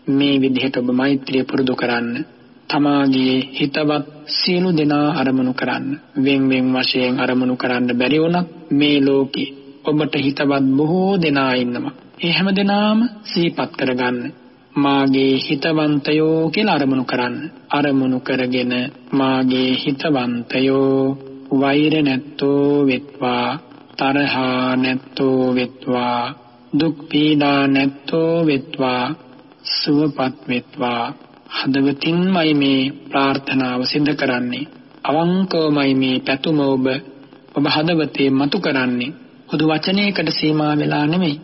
මේ විදිහට ඔබ මෛත්‍රිය පුරුදු කරන්න. තමාගේ හිතවත් සියලු දෙනා අරමුණු කරන්න. වෙන් වෙන් වශයෙන් අරමුණු කරන්න බැරි වුණත් මේ ලෝකේ ඔබට හිතවත් බොහෝ දෙනා ඉන්නවා. ඒ හැම දෙනාම සිහිපත් කරගන්න. මාගේ හිතවන්තයෝ කියලා අරමුණු කරන්න. අරමුණු කරගෙන මාගේ හිතවන්තයෝ වෛර නැත්තෝ වෙත්වා තරහා නැත්තෝ වෙත්වා දුක් පීඩා නැත්තෝ වෙත්වා සුවපත් වෙත්වා. හදවතින්මයි මේ ප්‍රාර්ථනාව සිදු කරන්නේ. අවංකවමයි මේ පැතුම ඔබ ඔබ හදවතේ මතු කරන්නේ. හුදු වචනයකට සීමා වෙලා නෙමෙයි.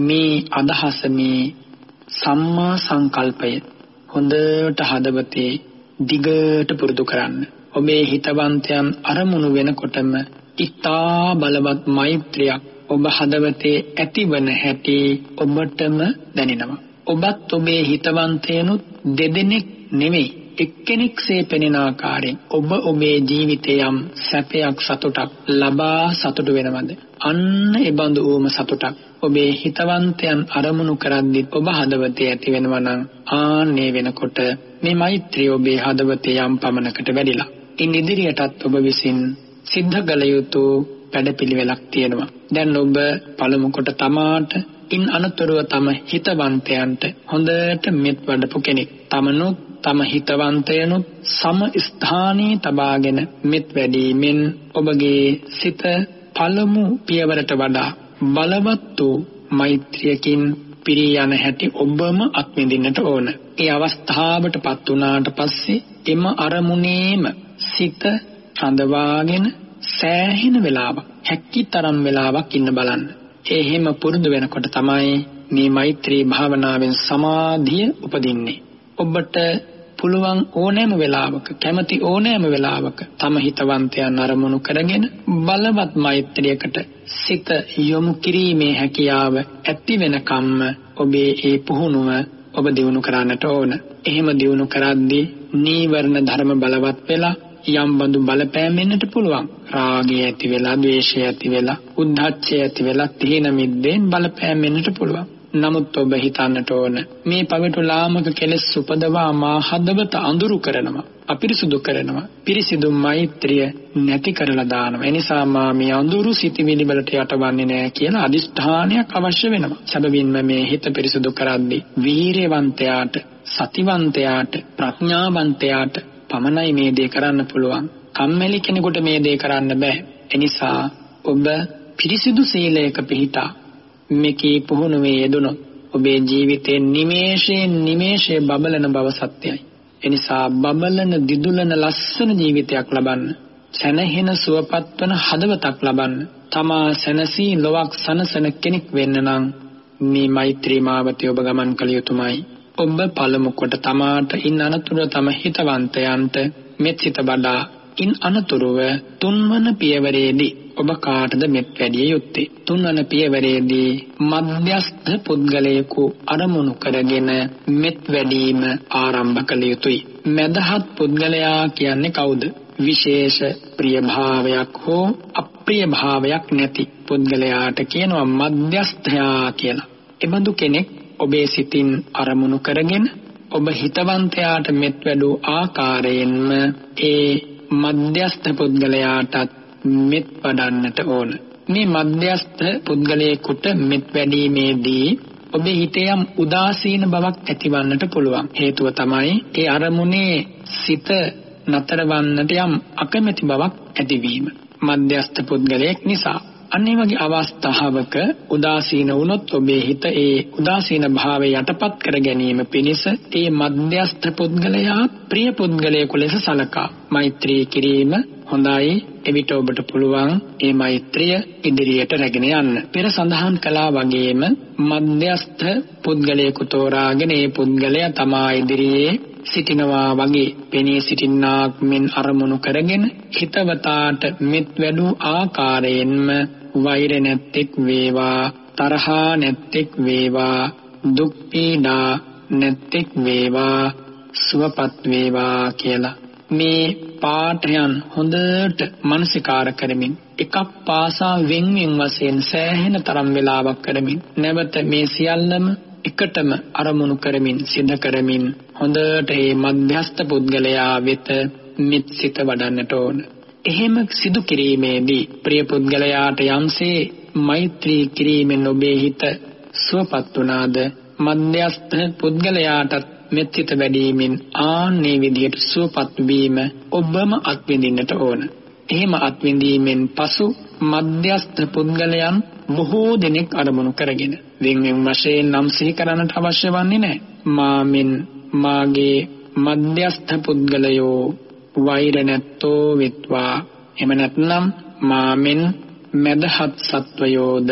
මේ අදහස මේ සම්මා සංකල්පය හොඳට හදවතේ දිගට පුරුදු කරන්න. ඔබේ හිතවන්තයන් අරමුණු වෙනකොටම ඊතා බලවත් මෛත්‍රියක් ඔබ හදවතේ ඇතිවන හැටි ඔබටම දැනෙනවා. ඔබත් ඔබේ හිතවන්තයනුත් දෙදෙනෙක් නෙමෙයි එක්කෙනෙක්සේ පෙනෙන ආකාරයෙන් ඔබ ඔබේ ජීවිතේ යම් සැපයක් සතුටක් ලබා සතුටු වෙනවද? අන්න ඒ බඳු ඕම සතුටක්. ඔබේ හිතවන්තයන් අරමුණු කරද්දි ඔබ හදවතේ ඇති වෙනවා නම් ආන්නේ වෙනකොට මේ මෛත්‍රිය ඔබේ හදවතේ යම් පමණකට වැඩිලා. ඉන් ඉදිරියටත් ඔබ විසින් සිද්ධ කළ යුතු වැඩපිළිවෙලක් තියෙනවා. දැන් ඔබ පළමු කොට තමාට ඉන් අනතුරුව තම හිතවන්තයන්ට හොඳට මෙත් වඩපු කෙනෙක්. තමනුත් තම හිතවන්තයනුත් සම ස්ථානයේ තබාගෙන මෙත් වැඩීමෙන් ඔබගේ සිත පළමු පියවරට වඩා බලවත් වූ මෛත්‍රියකින් පිරී යන හැටි ඔබම අත්විඳින්නට ඕන. ඒ අවස්ථාවටපත් වුණාට පස්සේ එම අරමුණේම සිත රඳවාගෙන සෑහෙන වෙලාවක් හැකිතරම් වෙලාවක් ඉන්න බලන්න. ඒ හැම පුරුදු වෙනකොට තමයි මේ මෛත්‍රී භාවනාවෙන් සමාධිය උපදින්නේ. ඔබට පුළුවන් ඕනෑම වෙලාවක කැමති ඕනෑම වෙලාවක තම හිතවන්තයන් අරමුණු කරගෙන බලවත් මෛත්‍රියකට සිත යොමු කිරීමේ හැකියාව ඇති වෙනකම්ම ඔබේ ඒ පුහුණුව ඔබ දිනු කරන්නට ඕන. එහෙම දිනු කරද්දී නීවරණ ධර්ම බලවත් වෙලා යම් බඳු බලපෑම් වෙන්නට පුළුවන්. රාගය ඇති වෙලා, ද්වේෂය ඇති වෙලා, උද්ධච්චය ඇති වෙලා, තීන මිද්දෙන් බලපෑම් වෙන්නට පුළුවන්. නමුත් ඔබ හිතන්නට ඕන මේ පවිතු ලාමක කෙලෙස් උපදවා මා හදවත අඳුරු කරනවා අපිරිසුදු කරනවා පිරිසිදු මෛත්‍රිය නැති කරලා දානවා එනිසා මා මේ අඳුරු සිටිවිලි වලට යටවන්නේ නැහැ කියලා අදිෂ්ඨානයක් අවශ්‍ය වෙනවා සැබවින්ම මේ හිත පිරිසුදු කරද්දී වීරයවන්තයාට සතිවන්තයාට ප්‍රඥාවන්තයාට පමණයි මේ දේ කරන්න පුළුවන්. කම්මැලි කෙනෙකුට මේ දේ කරන්න බෑ. එනිසා ඔබ පිරිසිදු සීලයක පිහිටා මේකේ පුහුණුවේ යෙදුණොත් ඔබේ ජීවිතේ නිමේෂයෙන් නිමේෂයේ බබලන බව සත්‍යයි. එනිසා බබලන දිදුලන ලස්සන ජීවිතයක් ලබන්න සැනහෙන සුවපත් වන හදවතක් ලබන්න තමා සැනසී ලොවක් සනසන කෙනෙක් වෙන්න නම් මේ මෛත්‍රී මාවතේ ඔබ ගමන් කළ යුතුමයි. ඔබ පළමු කොට තමාට ඉන් අනතුරුව තම හිතවන්තයන්ට මෙත් සිත බඩා ඉන් අනතුරුව තුන්වන පියවරේදී ඔබ කාටද මෙත් වැඩිය යුත්තේ? තුන්වන පියවරේදී මධ්‍යස්ථ පුද්ගලයෙකු අරමුණු කරගෙන මෙත් වැඩිම ආරම්භ කළ යුතුයි. මදහත් පුද්ගලයා කියන්නේ කවුද? විශේෂ ප්‍රිය භාවයක් හෝ අප්‍රිය භාවයක් නැති පුද්ගලයාට කියනවා මධ්‍යස්ථයා කියලා. එබඳු කෙනෙක් ඔබේ සිතින් අරමුණු කරගෙන ඔබ හිතවන්තයාට මෙත් වැඩූ ආකාරයෙන්ම ඒ මධ්‍යස්ථ පුද්ගලයාටත් මෙත් වඩන්නට ඕන. මේ මධ්‍යස්ථ පුද්ගලයෙකුට මෙත් වැඩීමේදී ඔබේ හිතේ යම් උදාසීන බවක් ඇතිවන්නට පුළුවන්. හේතුව තමයි ඒ අරමුණේ සිත නතරවන්නට යම් අකමැති බවක් ඇතිවීම. මධ්‍යස්ථ පුද්ගලයෙක් නිසා අන්න ඒ වගේ අවස්ථාවක උදාසීන වුණොත් ඔබේ හිත ඒ උදාසීන භාවය යටපත් කර ගැනීම පිණිස ඒ මධ්‍යස්ථ පුද්ගලයා ප්‍රිය පුද්ගලයෙකු ලෙස සලකා. මෛත්‍රී කිරීම හොඳයි. එවිට ඔබට පුළුවන් ඒ මෛත්‍රිය ඉදිරියට රැගෙන යන්න. පෙර සඳහන් කළා වගේම මධ්‍යස්ථ පුද්ගලයෙකු තෝරාගෙන ඒ පුද්ගලයා තමා ඉදිරියේ සිටිනවා වගේ. පෙනී සිටින්නාක් මෙන් අරමුණු කරගෙන හිතවතාට මෙත් වැඩූ ආකාරයෙන්ම වෛර නැත්තේක් වේවා තරහා නැත්තේක් වේවා දුක් පීඩා නැත්තේක් වේවා සුවපත් වේවා කියලා මේ පාඨයන් හොඳට මනසිකාර කරමින් එකක් පාසා වෙන් වෙන් වශයෙන් සෑහෙන තරම් වේලාවක් කරමින් නැවත මේ සියල්ලම එකටම අරමුණු කරමින් සිද්ධ කරමින් හොඳට මේ මධ්‍යස්ත පුද්ගලයා වෙත මිත් සිත වඩන්නට ඕන. එහෙම සිදු කිරීමේදී ප්‍රිය පුද්ගලයාට යම්සේ මෛත්‍රී කිරීමෙන් ඔබේ හිත සුවපත් වුණාද මධ්‍යස්ත පුද්ගලයාටත් මෙත්සිත වැඩිමින් ආන්නේ විදියට සුවපත් වීම ඔබම අත්විඳින්නට ඕන. එහෙම අත්විඳීමෙන් පසු මධ්‍යස්ථ පුද්ගලයන් බොහෝ දෙනෙක් අරමුණු කරගෙන වෙන වෙන වශයෙන් නම් සිහි කරන්නට අවශ්‍ය වන්නේ නැහැ. මාමින් මාගේ මධ්‍යස්ථ පුද්ගලයෝ වෛර නැත්තෝ විත්වා. එම නැත්නම් මාමින් මදහත් සත්වයෝද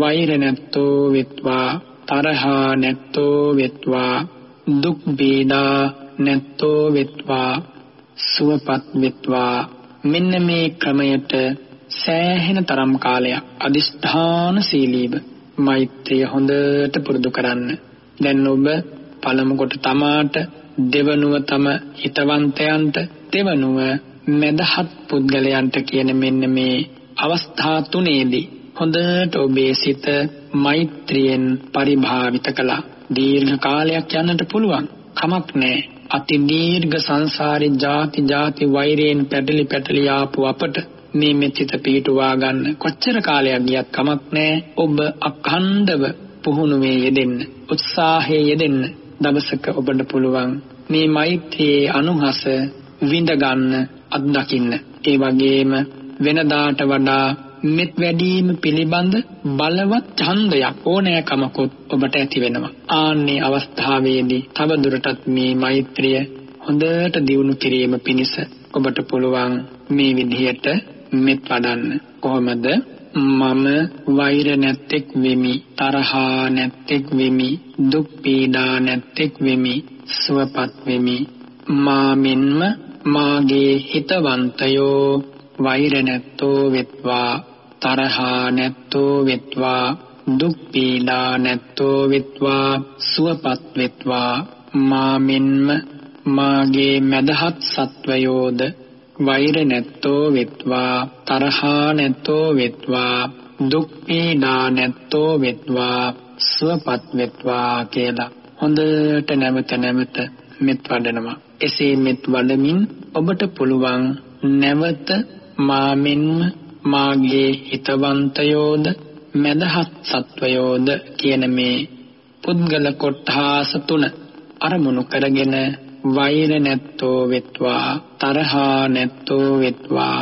වෛර නැත්තෝ විත්වා. තරහා නැත්තෝ විත්වා. දුක් බීඩා නැත්තෝ විත්වා. සුවපත් විත්වා. මෙන්න මේ ක්‍රමයට සෑහෙන තරම් කාලයක් අදිෂ්ඨාන සීලීව මෛත්‍රිය හොඳට පුරුදු කරන්න. දැන් ඔබ පළමු කොට තමාට දෙවනුව තම හිතවන්තයන්ට දෙවනුව මෙදහත් පුද්ගලයන්ට කියන මෙන්න මේ අවස්ථා තුනේදී හොඳට ඔබේ සිත මෛත්‍රියෙන් පරිභාවිත කළා. දීර්ඝ කාලයක් යන්නට පුළුවන්. කමක් නැහැ. අති දීර්ඝ සංසාරේ ಜಾති ಜಾති වෛරයෙන් පැටලි පැටලි ආපු අපට මේ මෙත්සිත පිටුවා ගන්න කොච්චර කාලයක් ගියත් කමක් නැහැ. ඔබ අඛණ්ඩව පුහුණුවේ යෙදෙන්න, උත්සාහයේ යෙදෙන්න දවසක ඔබට පුළුවන් මේ මෛත්‍රියේ අනුහස විඳ ගන්න, අත්දකින්න. ඒ වගේම වෙනදාට වඩා මෙත් වැඩිම පිළිබඳ බලවත් ඡන්දයක් ඕනෑකමකුත් ඔබට ඇති වෙනවා. ආන්නේ අවස්ථාවේදී තව දුරටත් මේ මෛත්‍රිය හොඳට දියුණු කිරීම පිණිස ඔබට පුළුවන් මේ විදිහට මෙත් වඩන්න. කොහොමද? මම වෛර නැත්තේක් වෙමි තරහා නැත්තේක් වෙමි දුක් පීඩා නැත්තේක් වෙමි සුවපත් වෙමි මා මෙන්ම මාගේ හිතවන්තයෝ වෛර නැත්තෝ වෙත්වා තරහා නැත්තෝ වෙත්වා දුක් පීඩා නැත්තෝ වෙත්වා සුවපත් වෙත්වා. මා මෙන්ම මාගේ මදහත් සත්වයෝද වෛර නැත්තෝ වෙත්වා තරහා නැත්තෝ වෙත්වා දුක් පීඩා නැත්තෝ වෙත්වා සුවපත් වෙත්වා කියලා. හොඳට නැවත නැවත මෙත් වඩනවා. එසේ මෙත් වඩමින් ඔබට පුළුවන් නැවත මා මෙන්ම මාගේ හිතවන්තයෝද මදහත් සත්වයෝද කියන මේ පුද්ගල කොට්ඨාස තුන අරමුණු කරගෙන වෛර නැත්තෝ වෙත්වා තරහා නැත්තෝ වෙත්වා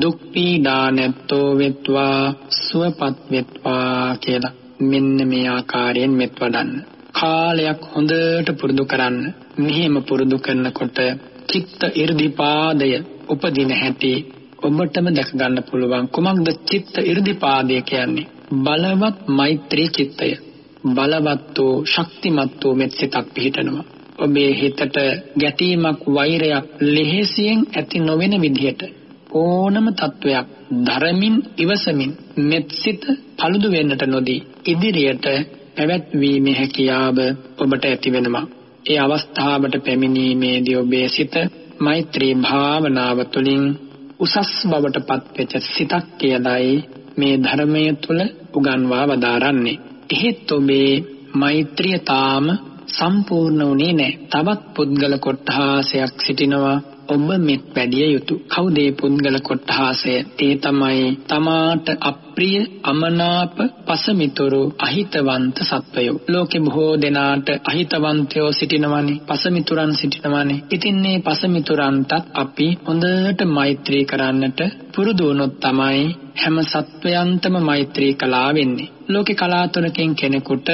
දුක් පීඩා නැත්තෝ වෙත්වා සුවපත් වෙත්වා කියලා මෙන්න මේ ආකාරයෙන් මෙත් වඩන්න. කාලයක් හොඳට පුරුදු කරන්න. මෙහෙම පුරුදු කරනකොට චිත්ත irdipaadය උපදින හැටි ඔබටම දැක ගන්න පුළුවන්. කුමක්ද චිත්ත irdipaadය කියන්නේ? බලවත් මෛත්‍රී චිත්තය. බලවත් වූ ශක්තිමත් වූ මෙත් සිතක් පිහිටනවා. ඔබේ හිතට ගැටීමක් වෛරයක් ලෙහෙසියෙන් ඇති නොවන විදිහට ඕනම තත්වයක් ධර්මින් ඉවසමින් මෙත් සිත paludu වෙන්නට නොදී ඉදිරියට පැවැත්වීමේ හැකියාව ඔබට ඇති වෙනවා ඒ අවස්ථාවට පැමිණීමේදී ඔබේ සිත මෛත්‍රී භාවනාව තුළින් උසස් බවට පත්වෙච්ච සිතක් කියලායි මේ ධර්මය තුල උගන්වා වදාරන්නේ. එහෙත් ඔබේ මෛත්‍රිය තාම සම්පූර්ණ වුණේ නැහැ. තවත් පුද්ගල කොට්ටාසයක් සිටිනවා ඔබ මෙත් වැඩිය යුතු. කවුද ඒ පුද්ගල කොට්ටාසය? ඒ තමයි තමාට අප්‍රිය, අමනාප, පසමිතුරු, අහිතවන්ත සත්වයෝ. ලෝකෙ බොහෝ දෙනාට අහිතවන්තයෝ සිටිනවනේ, පසමිතුරන් සිටිනවනේ. ඉතින් මේ පසමිතුරන්ටත් අපි හොඳට මෛත්‍රී කරන්නට පුරුදු වුණොත් තමයි හැම සත්වයන්තම මෛත්‍රී කළා වෙන්නේ. ලෝකේ කලාතුරකින් කෙනෙකුට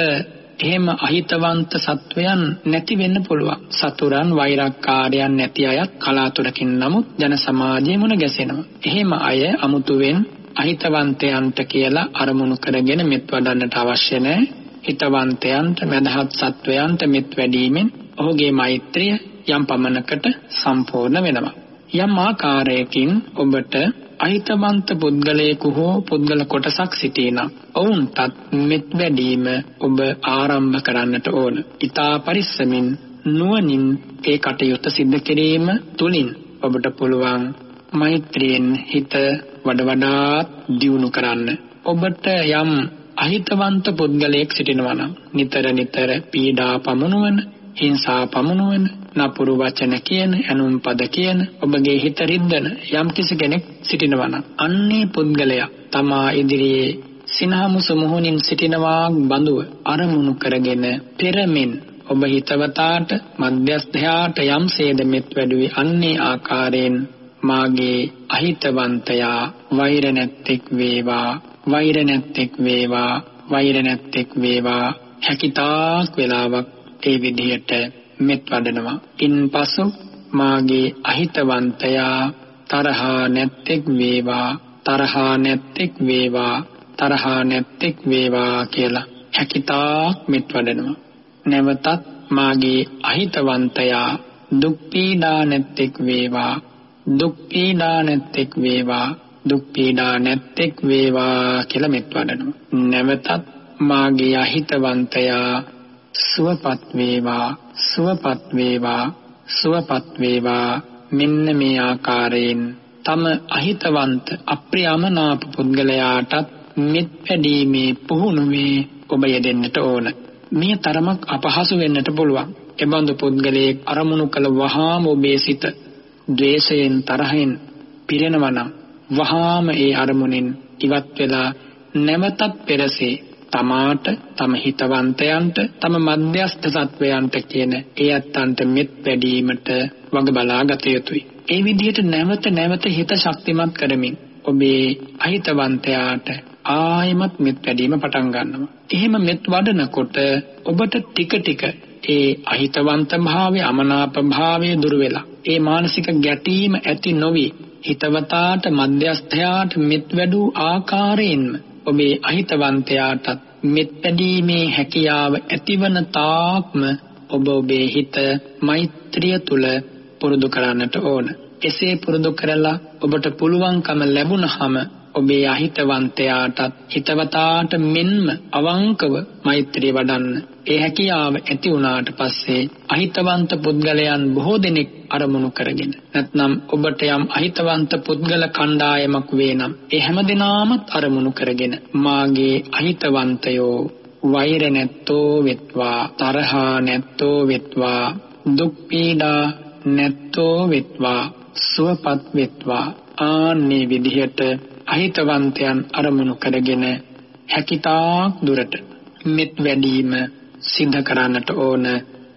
එහෙම අහිතවන්ත සත්වයන් නැති වෙන්න පුළුවන්. සතුරන් වෛරක්කාරයන් නැති අයත් කලාතුරකින් නමුත් ජන සමාජයේ මුණ ගැසෙනවා. එහෙම අය අමුතුවෙන් අහිතවන්තයන්ට කියලා අරමුණු කරගෙන මෙත් වඩන්නට අවශ්‍ය නැහැ. හිතවන්තයන්ට මදහත් සත්වයන්ට මෙත් වැඩීමෙන් ඔහුගේ මෛත්‍රිය යම් පමණකට සම්පූර්ණ වෙනවා. යම් ආකාරයකින් ඔබට අහිතවන්ත පුද්ගලයෙකු හෝ පුද්ගල කොටසක් සිටිනම් ඔවුන්ටත් මෙත් වැඩීම ඔබ ආරම්භ කරන්නට ඕන. ඊතා පරිස්සමින් නුවණින් ඒ කටයුත්ත සිද්ධ කිරීම තුලින් ඔබට පුළුවන් මෛත්‍රියෙන් හිත වඩ වඩාත් දියුණු කරන්න. ඔබට යම් අහිතවන්ත පුද්ගලයෙක් සිටිනවා නම් නිතර නිතර පීඩා පමුණුවන, හිංසා පමුණුවන, නපුරු වචන කියන, ඇනුම් පද කියන, ඔබගේ හිත රිද්දන යම් කිසි කෙනෙක් සිටිනවා නම් අන්නේ පුද්ගලයා තමා ඉදිරියේ සිනහමුසු මුහුණින් සිටිනවා බඳුව අරමුණු කරගෙන පෙරමින් ඔබ හිතවතාට මධ්‍යස්ථයාට යම්සේද මෙත් වැඩුවේ අන්නේ ආකාරයෙන් මාගේ අහිතවන්තයා වෛර නැත්තේක් වේවා වෛර නැත්තේක් වේවා වෛර නැත්තේක් වේවා හැකිතාක් වෙලාවක් ඒ විදිහට මෙත් වඩනවා. ඉන්පසු මාගේ අහිතවන්තයා තරහා නැත්තේක් වේවා තරහා නැත්තේක් වේවා තරහා නැත්තේක් වේවා කියලා හැකිතාක් මෙත් වඩනවා. නැවතත් මාගේ අහිතවන්තයා දුක් පීඩා නැත්තේක් වේවා දුක් පීඩා නැත්තේක් වේවා දුක් පීඩා නැත්තේක් වේවා කියලා මෙත් වඩනවා. නැවතත් මාගේ අහිතවන්තයා සුවපත් වේවා සුවපත් වේවා සුවපත් වේවා මෙන්න මේ ආකාරයෙන් තම අහිතවන්ත අප්‍රියමනාප පුද්ගලයාටත් මෙත් වැඩීමේ පුහුණුවේ ඔබ යෙදෙන්නට ඕන. මේ තරමක් අපහසු වෙන්නට පුළුවන්. එබඳු පුද්ගලයෙක් අරමුණු කළ වහාම ඔබේ සිත ද්වේෂයෙන් තරහෙන් පිරෙනවා නම් වහාම ඒ අරමුණෙන් ඉවත් වෙලා නැවතත් පෙරසේ තමාට තම හිතවන්තයන්ට තම මධ්‍යස්ථ සත්වයන්ට කියන ඒ අත්තන්ට මෙත් වැඩීමට වග බලා ගත යුතුයි. ඒ විදිහට නැවත නැවත හිත ශක්තිමත් කරමින් ඔබේ අහිතවන්තයාට ආයමත් මෙත් වැඩීම පටන් ගන්නවා. එහෙම මෙත් වඩනකොට ඔබට ටික ටික ඒ අහිතවන්ත භාවය අමනාප භාවය දුර වෙලා ඒ මානසික ගැටීම ඇති නොවි හිතවතාට මධ්‍යස්ථයාට මෙත් වැඩූ ආකාරයෙන්ම ඔබේ අහිතවන්තයාටත් මෙත් පැදීමේ හැකියාව ඇතිවන තාක්ම ඔබ ඔබේ හිත මෛත්‍රිය තුල පුරුදු කරන්නට ඕන. එසේ පුරුදු කරලා ඔබට පුළුවන්කම ලැබුණහම ඔබේ අහිතවන්තයාටත් හිතවතාට මෙන්ම අවංකව මෛත්‍රිය වඩන්න. ඒ හැකියාව ඇති වුණාට පස්සේ අහිතවන්ත පුද්ගලයන් බොහෝ දෙනෙක් අරමුණු කරගෙන නැත්නම් ඔබට යම් අහිතවන්ත පුද්ගල කණ්ඩායමක් වේනම් ඒ හැමදෙනාමත් අරමුණු කරගෙන මාගේ අහිතවන්තයෝ වෛර නැත්තෝ වෙත්වා තරහා නැත්තෝ වෙත්වා දුක් පීඩා නැත්තෝ වෙත්වා සුවපත් වෙත්වා ආන්නේ විදිහට අහිතවන්තයන් අරමුණු කරගෙන හැකිතාක් දුරට මෙත් වැඩිම සිද්ධ කරන්නට ඕන.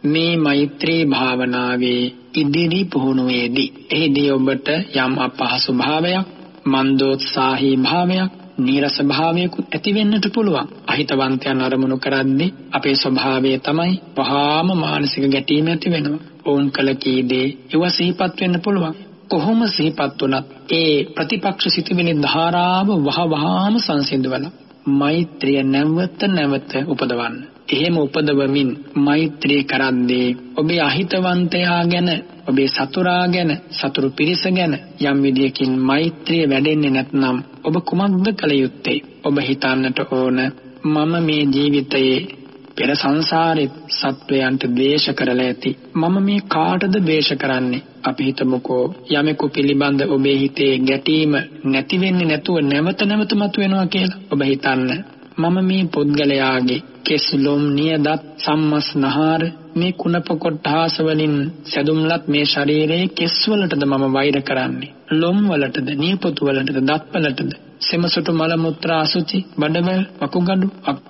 මේ මෛත්‍රී භාවනාවේ ඉදිරි පුහුණුවේදී එහිදී ඔබට යම් අපහසු භාවයක් මන්දෝත්සාහී භාවයක් නීරස භාවයකුත් ඇති වෙන්නට පුළුවන්. අහිතවන්තයන් අරමුණු කරද්දී අපේ ස්වභාවය තමයි වහාම මානසික ගැටීම ඇති වෙනවා. ඕන් කල කී දේ ඒව සිහිපත් වෙන්න පුළුවන්. කොහොම සිහිපත් වුණත් ඒ ප්‍රතිපක්ෂ සිතුවිලි ධාරාව වහ වහාම සංසිඳවලා මෛත්‍රිය නැවත නැවත උපදවන්න. එහෙම උපදවමින් මෛත්‍රී කරද්දී ඔබේ අහිතවන්තයා ගැන ඔබේ සතුරා ගැන සතුරු පිරිස ගැන යම් විදියකින් මෛත්‍රිය වැඩෙන්නේ නැත්නම් ඔබ කුමක්ද කළ යුත්තේ? ඔබ හිතන්නට ඕන මම මේ ජීවිතයේ පෙර සංසාරෙත් සත්වයන්ට ද්වේෂ කරලා ඇති. මම මේ කාටද ද්වේෂ කරන්නේ? අපි හිතමුකෝ යමෙකු පිළිබඳ ඔබේ හිතේ ගැටීම නැති වෙන්නේ නැතුව නැවත නැවත මතුවෙනවා කියලා. ඔබ හිතන්න. මම මේ පුද්ගලයාගේ කෙස්ලොම් නියදත් සම්මස්නහර මේ කුණප කොට්ටාස වලින් සැදුම්ලත් මේ ශරීරයේ කෙස් වලටද මම වෛර කරන්නේ? ලොම් වලටද නියපොතු වලටද දත් වලටද? සෙමසොටු මල මුත්‍රා අසුචි බඩවැල් වකුගඩු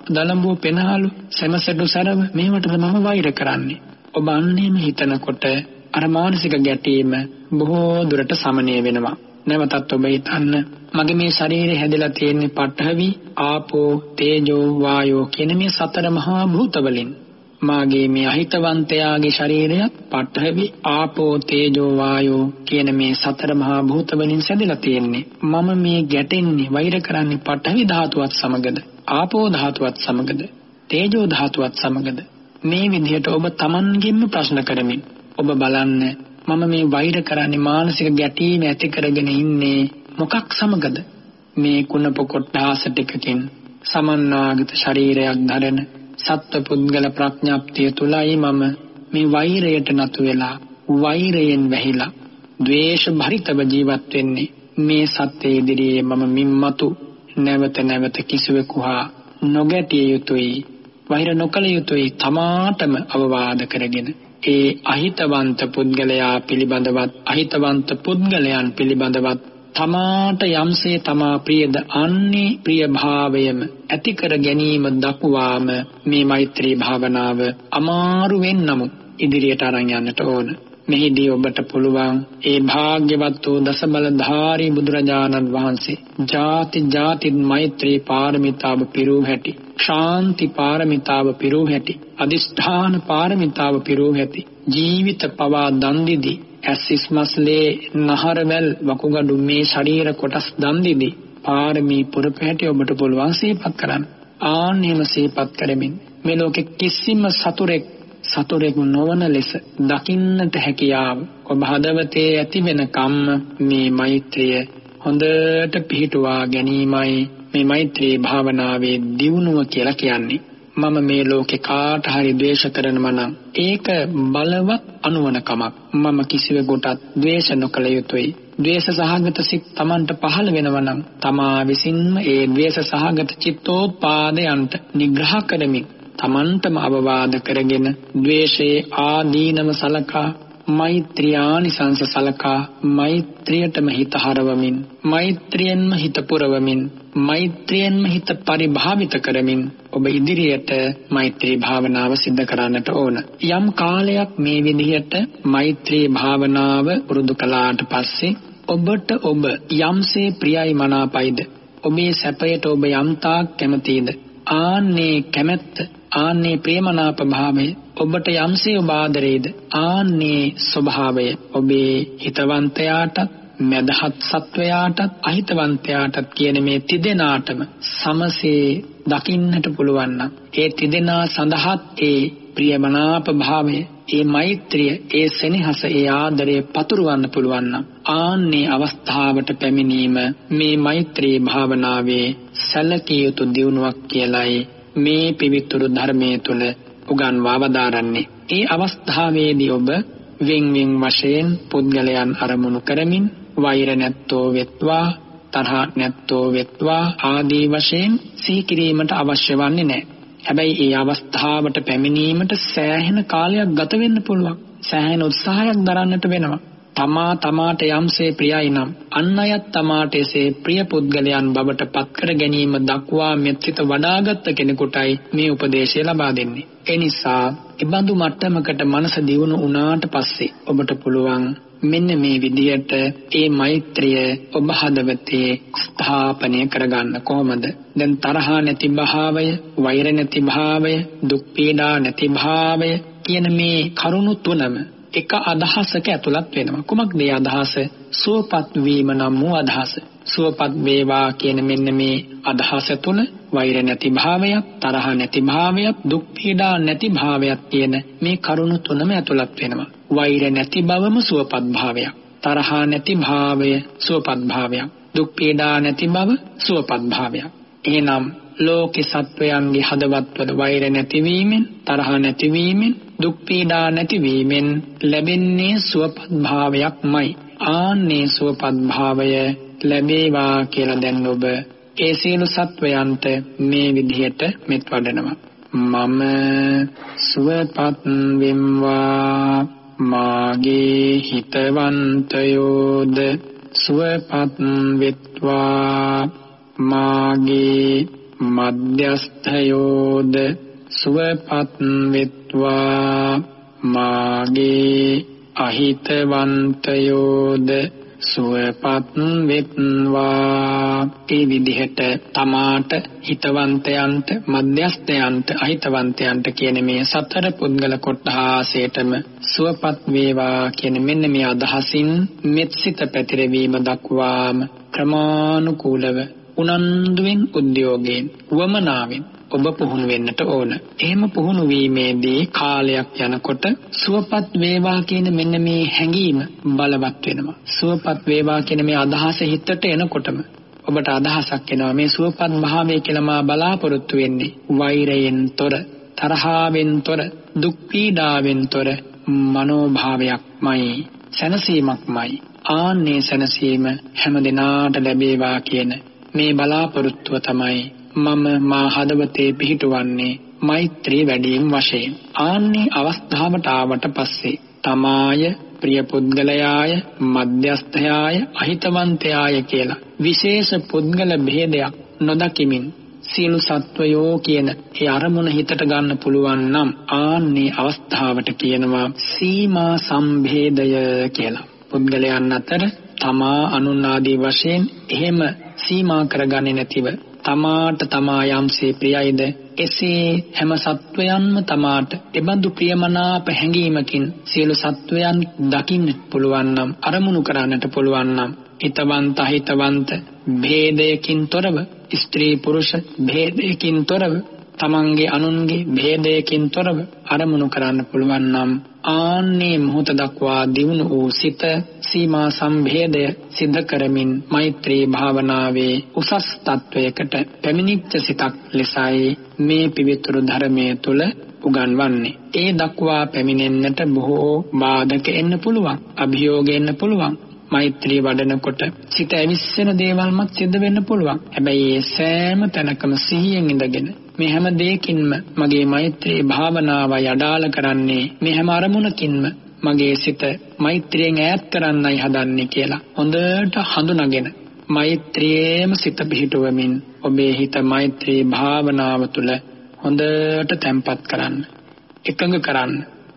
දලඹුව පෙනහළු සෙමසෙඩු සරව මේවටද මම වෛර කරන්නේ? ඔබ අන්නේම හිතනකොට අර මානසික ගැටීම බොහෝ දුරට සමනය වෙනවා. නැවතත් ඔබ හිතන්න මගේ මේ ශරීරය හැදලා තියෙන්නේ පඨවි ආපෝ තේජෝ වායෝ කියන මේ සතර මහා භූත වලින් මාගේ මේ අහිතවන්තයාගේ ශරීරය පඨවි ආපෝ තේජෝ වායෝ කියන මේ සතර මහා භූත වලින් සැදලා තියෙන්නේ. මම මේ ගැටෙන්නේ වෛර කරන්නේ පඨවි ධාතුවත් සමගද? ආපෝ ධාතුවත් සමගද? තේජෝ ධාතුවත් සමගද? මේ විදිහට ඔබ Tamanගෙන්ම ප්‍රශ්න කරමින් ඔබ බලන්න. මම මේ වෛර කරන්නේ මානසික ගැටීම ඇති කරගෙන ඉන්නේ මොකක් සමගද? මේ කුණප කොට්ටාස ටිකකින්. සමන්නාගත ශරීරයක් දරන සත්ව පුද්ගල ප්‍රඥාප්තිය තුලයි මම මේ වෛරයට නතු වෙලා වෛරයෙන් වැහිලා ද්වේෂ භරිතව ජීවත් වෙන්නේ. මේ සත්‍ය ඉදිරියේ මම මින්මතු නැවත නැවත කිසිවෙකු හා නොගැටිය යුතුයි. වෛර නොකළ යුතුයි තමාටම අවවාද කරගෙන. ඒ අහිතවන්ත පුද්ගලයා පිළිබඳවත් අහිතවන්ත පුද්ගලයන් පිළිබඳවත් තමාට යම්සේ තමා ප්‍රියද අන්නේ ප්‍රිය භාවයම ඇති කර ගැනීම දක්වාම මේ මෛත්‍රී භාවනාව අමාරුවෙන් නමුත් ඉදිරියට අරන් යන්නට ඕන. මෙහිදී ඔබට පුළුවන් ඒ භාග්‍යවත් වූ දසබලධාරී බුදුරජාණන් වහන්සේ ජාති ජාති මෛත්‍රී පාරමිතාව පිරූ හැටි ශාන්ති පාරමිතාව පිරූ හැටි අදිෂ්ඨාන පාරමිතාව පිරූ හැටි ජීවිත පවා දන් දිදී ඇස්සිස්මස්ලේ නහරවැල් වකුගඩු මේ ශරීර කොටස් දන් දිදී පාරමී පුරප හැටි ඔබට පුළුවන් සිහිපත් කරන්න. ආන්නේම සිහිපත් කරමින් මේ ලෝකෙ කිසිම සතුරෙක් සතුරෙකු නොවන ලෙස දකින්නට හැකියාව ඔබ හදවතේ ඇති වෙන කම්ම මේ මෛත්‍රිය හොඳට පිහිටුවා ගැනීමයි මේ මෛත්‍රී භාවනාවේ දියුණුව කියලා කියන්නේ. මම මේ ලෝකේ කාට හරි ද්වේෂ කරනවා නම් ඒක බලවත් අනුවණකමක්. මම කිසිවෙකුටත් ද්වේෂ නොකළ යුතුයි. ද්වේෂ සහගත සිත් Tamanට පහළ වෙනවා නම් තමා විසින්ම ඒ ද්වේෂ සහගත චිත්තෝත්පාදයන්ට නිග්‍රහ කරමින් තමන්ටම අවවාද කරගෙන ද්වේෂයේ ආදීනම සලකා මෛත්‍රියානිසංස සලකා මෛත්‍රියටම හිත හරවමින් මෛත්‍රියෙන්ම හිත පුරවමින් මෛත්‍රියෙන්ම හිත පරිභාවිත කරමින් ඔබ ඉදිරියට මෛත්‍රී භාවනාව සිද්ධ කරන්නට ඕන. යම් කාලයක් මේ විදිහට මෛත්‍රී භාවනාව පුරුදු කළාට පස්සේ ඔබට ඔබ යම්සේ ප්‍රියයි මනාපයිද? ඔබේ සැපයට ඔබ යම්තාක් කැමතිද? ආන්නේ කැමැත්ත ආන්නේ ප්‍රේමනාප භාවය ඔබට යම්සේ ඔබ ආදරේද ආන්නේ ස්වභාවය. ඔබේ හිතවන්තයාටත් මදහත් සත්වයාටත් අහිතවන්තයාටත් කියන මේ තිදෙනාටම සමසේ දකින්නට පුළුවන් නම් ඒ තිදෙනා සඳහාත් ඒ ප්‍රියමනාප භාවය ඒ මෛත්‍රිය ඒ සෙනෙහස ඒ ආදරය පතුරවන්න පුළුවන් නම් ආන්නේ අවස්ථාවට පැමිණීම මේ මෛත්‍රී භාවනාවේ සැලකිය යුතු දියුණුවක් කියලායි මේ පිවිතුරු ධර්මයේ තුල උගන්වා වදාරන්නේ. ඒ අවස්ථාවේදී ඔබ වෙන් වෙන් වශයෙන් පුද්ගලයන් අරමුණු කරමින් වෛර නැත්තෝ වෙත්වා තරහ නැත්තෝ වෙත්වා ආදී වශයෙන් සිහි කිරීමට අවශ්‍ය වන්නේ නැහැ. හැබැයි ඒ අවස්ථාවට පැමිණීමට සෑහෙන කාලයක් ගත වෙන්න පුළුවන්. සෑහෙන උත්සාහයක් දරන්නට වෙනවා. තමා තමාට යම්සේ ප්‍රියයි නම් අන් අයත් තමාට එසේ ප්‍රිය පුද්ගලයන් බවට පත් කර ගැනීම දක්වා මෙත්සිත වඩාගත් කෙනෙකුටයි මේ උපදේශය ලබා දෙන්නේ. ඒ නිසා ඉබඳු මට්ටමකට මනස දියුණු වුණාට පස්සේ ඔබට පුළුවන් මෙන්න මේ විදියට ඒ මෛත්‍රිය ඔබ හදවතේ ස්ථාපනය කරගන්න කොහොමද? දැන් තරහ නැති භාවය, වෛර නැති භාවය, දුක් පීඩා නැති භාවය කියන මේ කරුණු තුනම එක අදහසක ඇතුළත් වෙනවා. කුමක්ද මේ අදහස? සුවපත් වීම නම් වූ අදහස. සුවපත් වේවා කියන මෙන්න මේ අදහස තුළ වෛර නැති භාවයක්, තරහ නැති භාවයක්, දුක් පීඩා නැති භාවයක් කියන මේ කරුණු තුනම ඇතුළත් වෙනවා. වෛර නැති බවම සුවපත් භාවයක්. තරහ නැති භාවය සුවපත් භාවයක්. දුක් පීඩා නැති බව සුවපත් භාවයක්. එහෙනම් ලෝකේ සත්වයන්ගේ හදවත්වල වෛර නැතිවීමෙන් තරහ නැතිවීමෙන් දුක් පීඩා නැතිවීමෙන් ලැබෙන්නේ සුවපත් භාවයක්මයි. ආන්නේ සුවපත් භාවය ලැබේවා කියලා දැන් ඔබ ඒ සියලු සත්වයන්ට මේ විදිහට මෙත් වඩනවා. මම සුවපත් වෙම්වා. මාගේ හිතවන්තයෝද සුවපත් වෙත්වා. මාගේ මධ්‍යස්ථයෝද සුවපත් වෙත්වා මාගේ අහිතවන්තයෝද සුවපත් වෙත්වා ඒ විදිහට තමාට හිතවන්තයන්ට මධ්‍යස්ථයන්ට අහිතවන්තයන්ට කියන මේ සතර පුද්ගල කොටාසයටම සුවපත් වේවා කියන මෙන්න මේ අදහසින් මෙත්සිත පැතිරවීම දක්වාම ක්‍රමානුකූලව උනන්දුවෙන් උද්‍යෝගයෙන් වමනාවෙන් ඔබ පුහුණු වෙන්නට ඕන. එහෙම පුහුණු වීමේදී කාලයක් යනකොට සුවපත් වේවා කියන මෙන්න මේ හැඟීම බලවත් වෙනවා. සුවපත් වේවා කියන මේ අදහස හිතට එනකොටම ඔබට අදහසක් එනවා මේ සුවපත් භාවය කියලා මා බලාපොරොත්තු වෙන්නේ වෛරයෙන් තොර තරහාවෙන් තොර දුක් පීඩාවෙන් තොර මනෝභාවයක්මයි සැනසීමක්මයි ආන්නේ සැනසීම හැම දිනාට ලැබේවා කියන මේ බලාපොරොත්තුව තමයි මම මා හදවතේ පිහිටුවන්නේ මෛත්‍රී වැඩිම වශයෙන් ආන්නේ අවස්ථාවට ආවට පස්සේ තමාය ප්‍රිය පුද්ගලයාය මධ්‍යස්ථයාය අහිතවන්තයාය කියලා විශේෂ පුද්ගල භේදයක් නොදකිමින් සියලු සත්වයෝ කියන ඒ අරමුණ හිතට ගන්න පුළුවන් නම් ආන්නේ අවස්ථාවට කියනවා සීමා සම්භේදය කියලා. පුද්ගලයන් අතර තමා අනුන් ආදී වශයෙන් එහෙම සීමා කරගන්නේ නැතිව තමාට තමා යම්සේ ප්‍රියයිද? එසේ හැම සත්වයන්ම තමාට එබඳු ප්‍රියමනාප හැඟීමකින් සියලු සත්වයන් දකින්න පුළුවන් නම් අරමුණු කරන්නට පුළුවන් නම් හිතවන්ත හිතවන්ත භේදයකින් තොරව ස්ත්‍රී පුරුෂ භේදයකින් තොරව තමන්ගේ අනුන්ගේ භේදයකින් තොරව අරමුණු කරන්න පුළුවන් නම් ආන්නේ මොහොත දක්වා දිනු වූ සිත සීමා සම්භේදය සිද්ධ කරමින් මෛත්‍රී භාවනාවේ උසස් තත්වයකට පැමිණිච්ච සිතක් ලෙසයි මේ පිවිතුරු ධර්මයේ තුල උගන්වන්නේ. ඒ දක්වා පැමිණෙන්නට බොහෝ බාධක එන්න පුළුවන්. අභියෝග එන්න පුළුවන්. මෛත්‍රී වඩනකොට සිත ඇවිස්සෙන දේවල්මත් සිද්ධ වෙන්න පුළුවන්. හැබැයි ඒ සෑම තැනකම සිහියෙන් ඉඳගෙන මේ හැම දෙයකින්ම මගේ මෛත්‍රී භාවනාව යඩාල කරන්නේ මේ හැම අරමුණකින්ම මගේ සිත මෛත්‍රියෙන් ඈත් කරන්නයි හදන්නේ කියලා හොඳට හඳුනාගෙන මෛත්‍රියේම සිත පිහිටුවමින් ඔබේ හිත මෛත්‍රී භාවනාව තුළ හොඳට තැම්පත් කරන්න එකඟ කරන්න.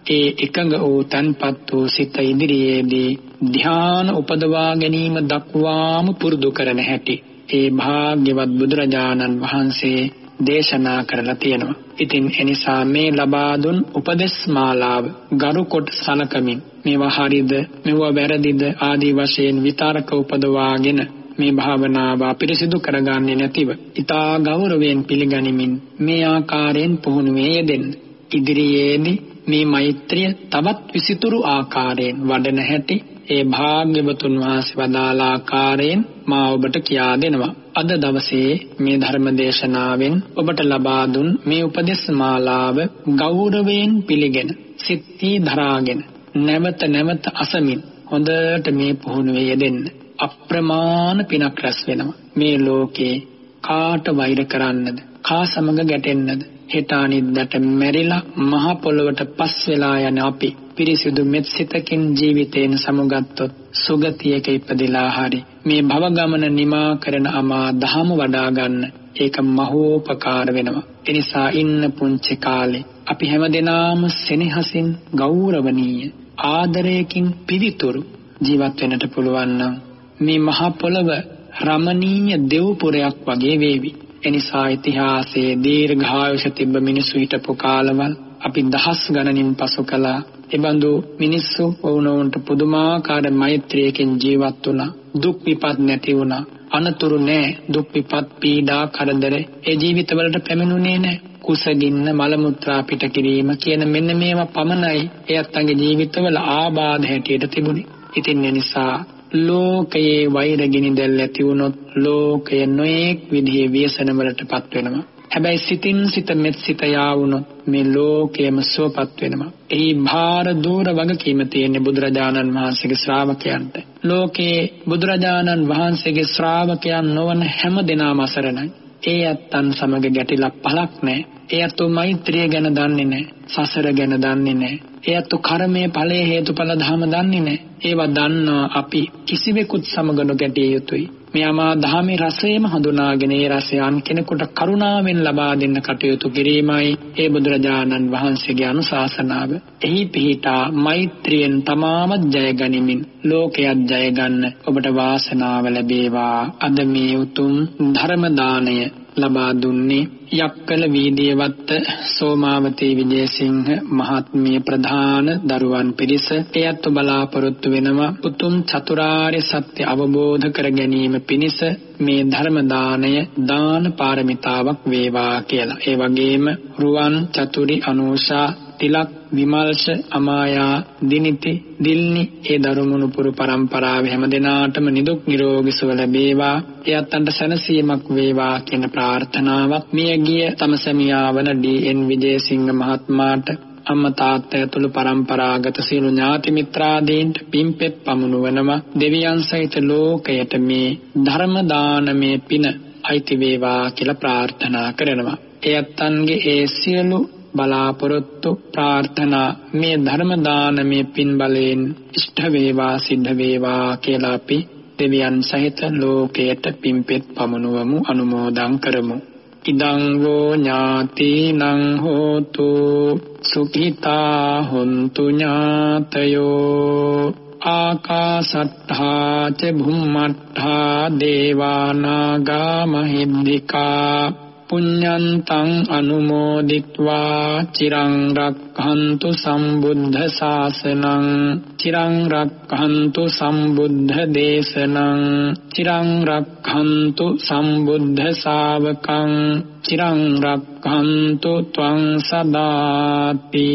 ඒ එකඟ වූ තන්පත් වූ සිත ඉදිරියේදී ධ්‍යාන උපදවා ගැනීම දක්වාම පුරුදු කරන හැටි ඒ භාග්‍යවත් බුදුරජාණන් වහන්සේ දේශනා කරලා තියෙනවා. ඉතින් එනිසා මේ ලබා දුන් උපදෙස් මාලාව ගරු කොට සලකමින් මේවා හරිද මේවා වැරදිද ආදී වශයෙන් විතරක උපදවාගෙන මේ භාවනාව අපිරිසිදු කරගන්නේ නැතිව ඊතා ගෞරවයෙන් පිළිගනිමින් මේ ආකාරයෙන් පුහුණුවේ යෙදෙන්න. ඉදිරියේදී මේ මෛත්‍රිය තවත් විසිතුරු ආකාරයෙන් වඩන හැටි ඒ භාග්‍යවතුන් වහන්සේ වදාළ ආකාරයෙන් මා ඔබට කියා දෙනවා. අද දවසේ මේ ධර්ම දේශනාවෙන් ඔබට ලබා දුන් මේ උපදෙස් මාලාව ගෞරවයෙන් පිළිගෙන සිත්හි දරාගෙන නැවත නැවත අසමින් හොඳට මේ පුහුණුවේ යෙදෙන්න. අප්‍රමාණ පිනක් රැස් වෙනවා. මේ ලෝකේ කාට වෛර කරන්නද? කා සමග ගැටෙන්නද? හෙට අනිද්දට මැරිලා මහ පොළොවට පස් වෙලා යන අපි පිරිසිදු මෙත් සිතකින් ජීවිතේන සමුගත්තොත් සුගතියක ඉපදෙලා හරි මේ භව ගමන නිමා කරන අමා දහම වඩා ගන්න ඒක මහෝපකාර වෙනවා එනිසා ඉන්න පුංචි කාලේ අපි හැමදෙනාම සෙනෙහසින් ගෞරවණීය ආදරයකින් පිවිතුරු ජීවත් වෙන්නට පුළුවන් නම් මේ මහ පොළව රමණීය දෙව්පුරයක් වගේ වේවි එනිසා ඉතිහාසයේ දීර්ඝායුෂ තිබ්බ මිනිස්සු හිටපු කාලවල අපි දහස් ගණනින් පසු කළා. එබඳු මිනිස්සු වුණොන්ට පුදුමාකාර මෛත්‍රියකින් ජීවත් වුණා. දුක් විපත් නැති වුණා. අනතුරු නෑ දුක් විපත් පීඩා කරදර ඒ ජීවිතවලට පැමිණුනේ නෑ. කුසගින්න මල මුත්‍රා පිට කිරීම කියන මෙන්න මේවා පමණයි එයත් අගේ ජීවිතවල ආබාධ හැටියට තිබුණේ. ඉතින් ඒ නිසා ලෝකයේ වෛර ගිනිදැල් ඇති වුණොත් ලෝකය නොඑක් විදිහේ ව්‍යසන වලටපත් වෙනවා. හැබැයි සිතින් සිත මෙත් සිත යාවුනොත් මේ ලෝකයම සුවපත් වෙනවා. එහි භාර දූර වගකීම තියෙන බුදුරජාණන් වහන්සේගේ ශ්‍රාවකයන්ට. ලෝකේ බුදුරජාණන් වහන්සේගේ ශ්‍රාවකයන් නොවන හැම දෙනාම අසරණයි. ඒ අත්තන් සමග ගැටිලා පළක් නැහැ. ඒ අතෝ මෛත්‍රිය ගැන දන්නේ නැහැ. සසර ගැන දන්නේ නැහැ. ඒ අතෝ කර්මයේ ඵලයේ හේතුඵල ධම දන්නේ නැහැ. ඒවා දන්නා අපි කිසිවෙකුත් සමග නොගැටිය යුතුයි. මෙයාමා ධාමේ රසයම හඳුනාගෙන ඒ රසය අන් කෙනෙකුට කරුණාවෙන් ලබා දෙන්න කටයුතු කිරීමයි ඒ බුදුරජාණන් වහන්සේගේ අනුශාසනාව. එහි පිහිටා මෛත්‍රියෙන් තමාමත් ජය ගනිමින් ලෝකයක් ජය ගන්න ඔබට වාසනාව ලැබේවා. අද මේ උතුම් ධර්ම දාණය ලබා දුන්නේ යක්කල වීදියවත්ත සෝමාවතී විජේසිංහ මහත්මිය ප්‍රධාන දරුවන් පිරිස එයත් බලාපොරොත්තු වෙනවා උතුම් චතුරාර්ය සත්‍ය අවබෝධ කර ගැනීම පිණිස මේ ධර්ම දාණය දාන පාරමිතාවක් වේවා කියලා. ඒ වගේම රුවන් චතුරි අනූෂා තිලක් විමල්ෂ අමායා දිනිති දිල්නි ඒ දරුමුණු පුරු පරම්පරාවේ හැම දිනාටම නිදුක් නිරෝගී සුව ලැබේවා. එයත්න්ට සැනසීමක් වේවා කියන ප්‍රාර්ථනාවක් මිය ගිය තම සැමියා වන ඩී.එන්. විජේසිංහ මහත්මයාට අම්මා තාත්තා ඇතුළු පරම්පරාගත සියලු ඥාති මිත්‍රාදීන්ට පින්පෙත් පමුණුවනවා දෙවියන් සහිත ලෝකයට මේ ධර්ම දානමේ පින අයිති වේවා කියලා ප්‍රාර්ථනා කරනවා. එයත්න්ගේ ඒ සියලු බලාපොරොත්තු ප්‍රාර්ථනා මේ ධර්ම දානමේ පින් බලයෙන් ඉෂ්ඨ වේවා සිද්ධ වේවා කියලා අපි දෙවියන් සහිත ලෝකයට පින්පෙත් පමුණුවමු අනුමෝදන් කරමු. ඉදං වූ ඥාතිනං හෝතු සුඛිතා හොන්තු ඥාතයෝ ආකාසට්ඨා ච භුම්මට්ඨා දේවානාගා මහිද්దికා පුඤ්ඤන්තං අනුමෝදිත්වා චිරං රක්ඛන්තු සම්බුද්ධ ශාසනං චිරං රක්ඛන්තු සම්බුද්ධ දේශනං චිරං රක්ඛන්තු සම්බුද්ධ ශාවකං චිරං රක්ඛන්තු ත්වං සදාති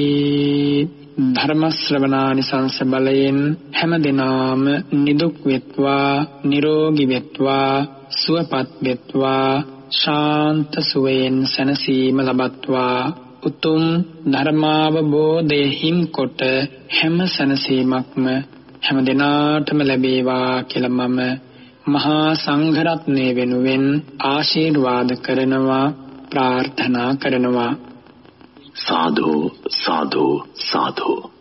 ධර්ම ශ්‍රවණානිසංස බලයෙන් හැම දිනාම නිදුක් වෙත්වා නිරෝගී වෙත්වා සුවපත් වෙත්වා ශාන්ත සුවයෙන් සැනසීම ලබත්වා උතුම් ධර්මාවබෝධයෙන් කොට හැම සැනසීමක්ම හැම දිනාටම ලැබේවා කියලා මම මහා සංඝරත්නය වෙනුවෙන් ආශිර්වාද කරනවා ප්‍රාර්ථනා කරනවා සාදු සාදු සාදු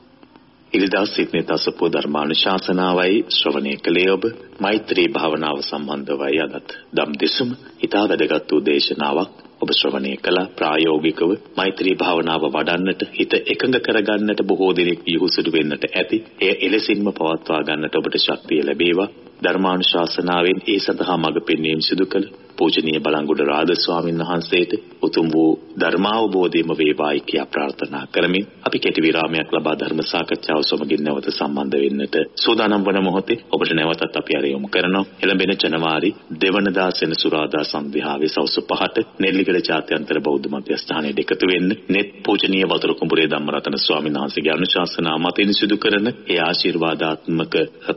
ඉරිදා සිටනේ තසපෝ ධර්මානුශාසනාවයි ශ්‍රවණය කළේ ඔබ. මෛත්‍රී භාවනාව සම්බන්ධවයි අදත්. දම් දෙසුම ඊටා වැදගත් වූ දේශනාවක්. ඔබ ශ්‍රවණය කළ ප්‍රායෝගිකව. මෛත්‍රී භාවනාව වඩන්නට හිත එකඟ කරගන්නට බොහෝ දිනක් යහුසුදු වෙන්නට ඇති. එය එලෙසින්ම පවත්වා ගන්නට ඔබට ශක්තිය ලැබේවා. ධර්මානුශාසනාවෙන් ඒ සඳහා මඟ පෙන්වීම සිදු කළ පූජනීය බලංගොඩ රාද ස්වාමීන් වහන්සේට උතුම් වූ ධර්මාවබෝධයම වේවායි කියා ප්‍රාර්ථනා කරමින් අපි කෙටි විරාමයක් ලබා ධර්ම සාකච්ඡාව සමගින් නැවත සම්බන්ධ වෙන්නට සූදානම් වන මොහොතේ ඔබට නැවතත් අපි ආරයොමු කරනවා. එළඹෙන ජනවාරි දෙවනදා සෙනසුරාදා සන්ධ්‍යාවේ සවස් 5ට නෙල්ලිගල ජාත්‍යන්තර බෞද්ධ මධ්‍යස්ථානයේ එකතු වෙන්න නෙත් පූජනීය වතුරු කුඹුරේ ධම්මරතන ස්වාමීන් වහන්සේගේ අනුශාසනා මතින් සිදු කරන ඒ ආශිර්වාදාත්මක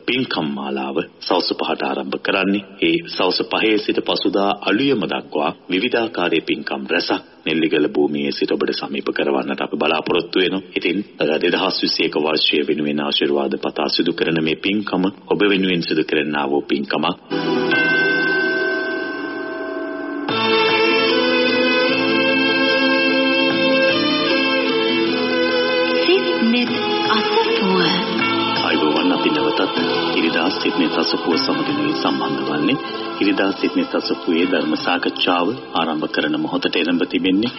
පින්කම් මාලාව සවස් 5ට ආරම්භ කරන්නේ. ඒ සවස් 5 සිට පසුදා ඉඳලා අලුයම දක්වා විවිධාකාරයේ පින්කම් රැසක් නෙල්ලිගල භූමියේ සිට ඔබට සමීප කරවන්නට අපි බලාපොරොත්තු වෙනවා. ඉතින් 2021 වර්ෂයේ වෙනුවෙන් ආශිර්වාද පතා සිදු කරන මේ පින්කම ඔබ වෙනුවෙන් සිදු කරන්නා වූ පින්කමක්. ඉරිදා සිට්නේ තසපුව සමගින් සම්බන්ධ වන්නේ ඉරිදා සිට්නේ තසපුවේ ධර්ම සාකච්ඡාව ආරම්භ කරන මොහොතට එළඹ තිබෙන්නේ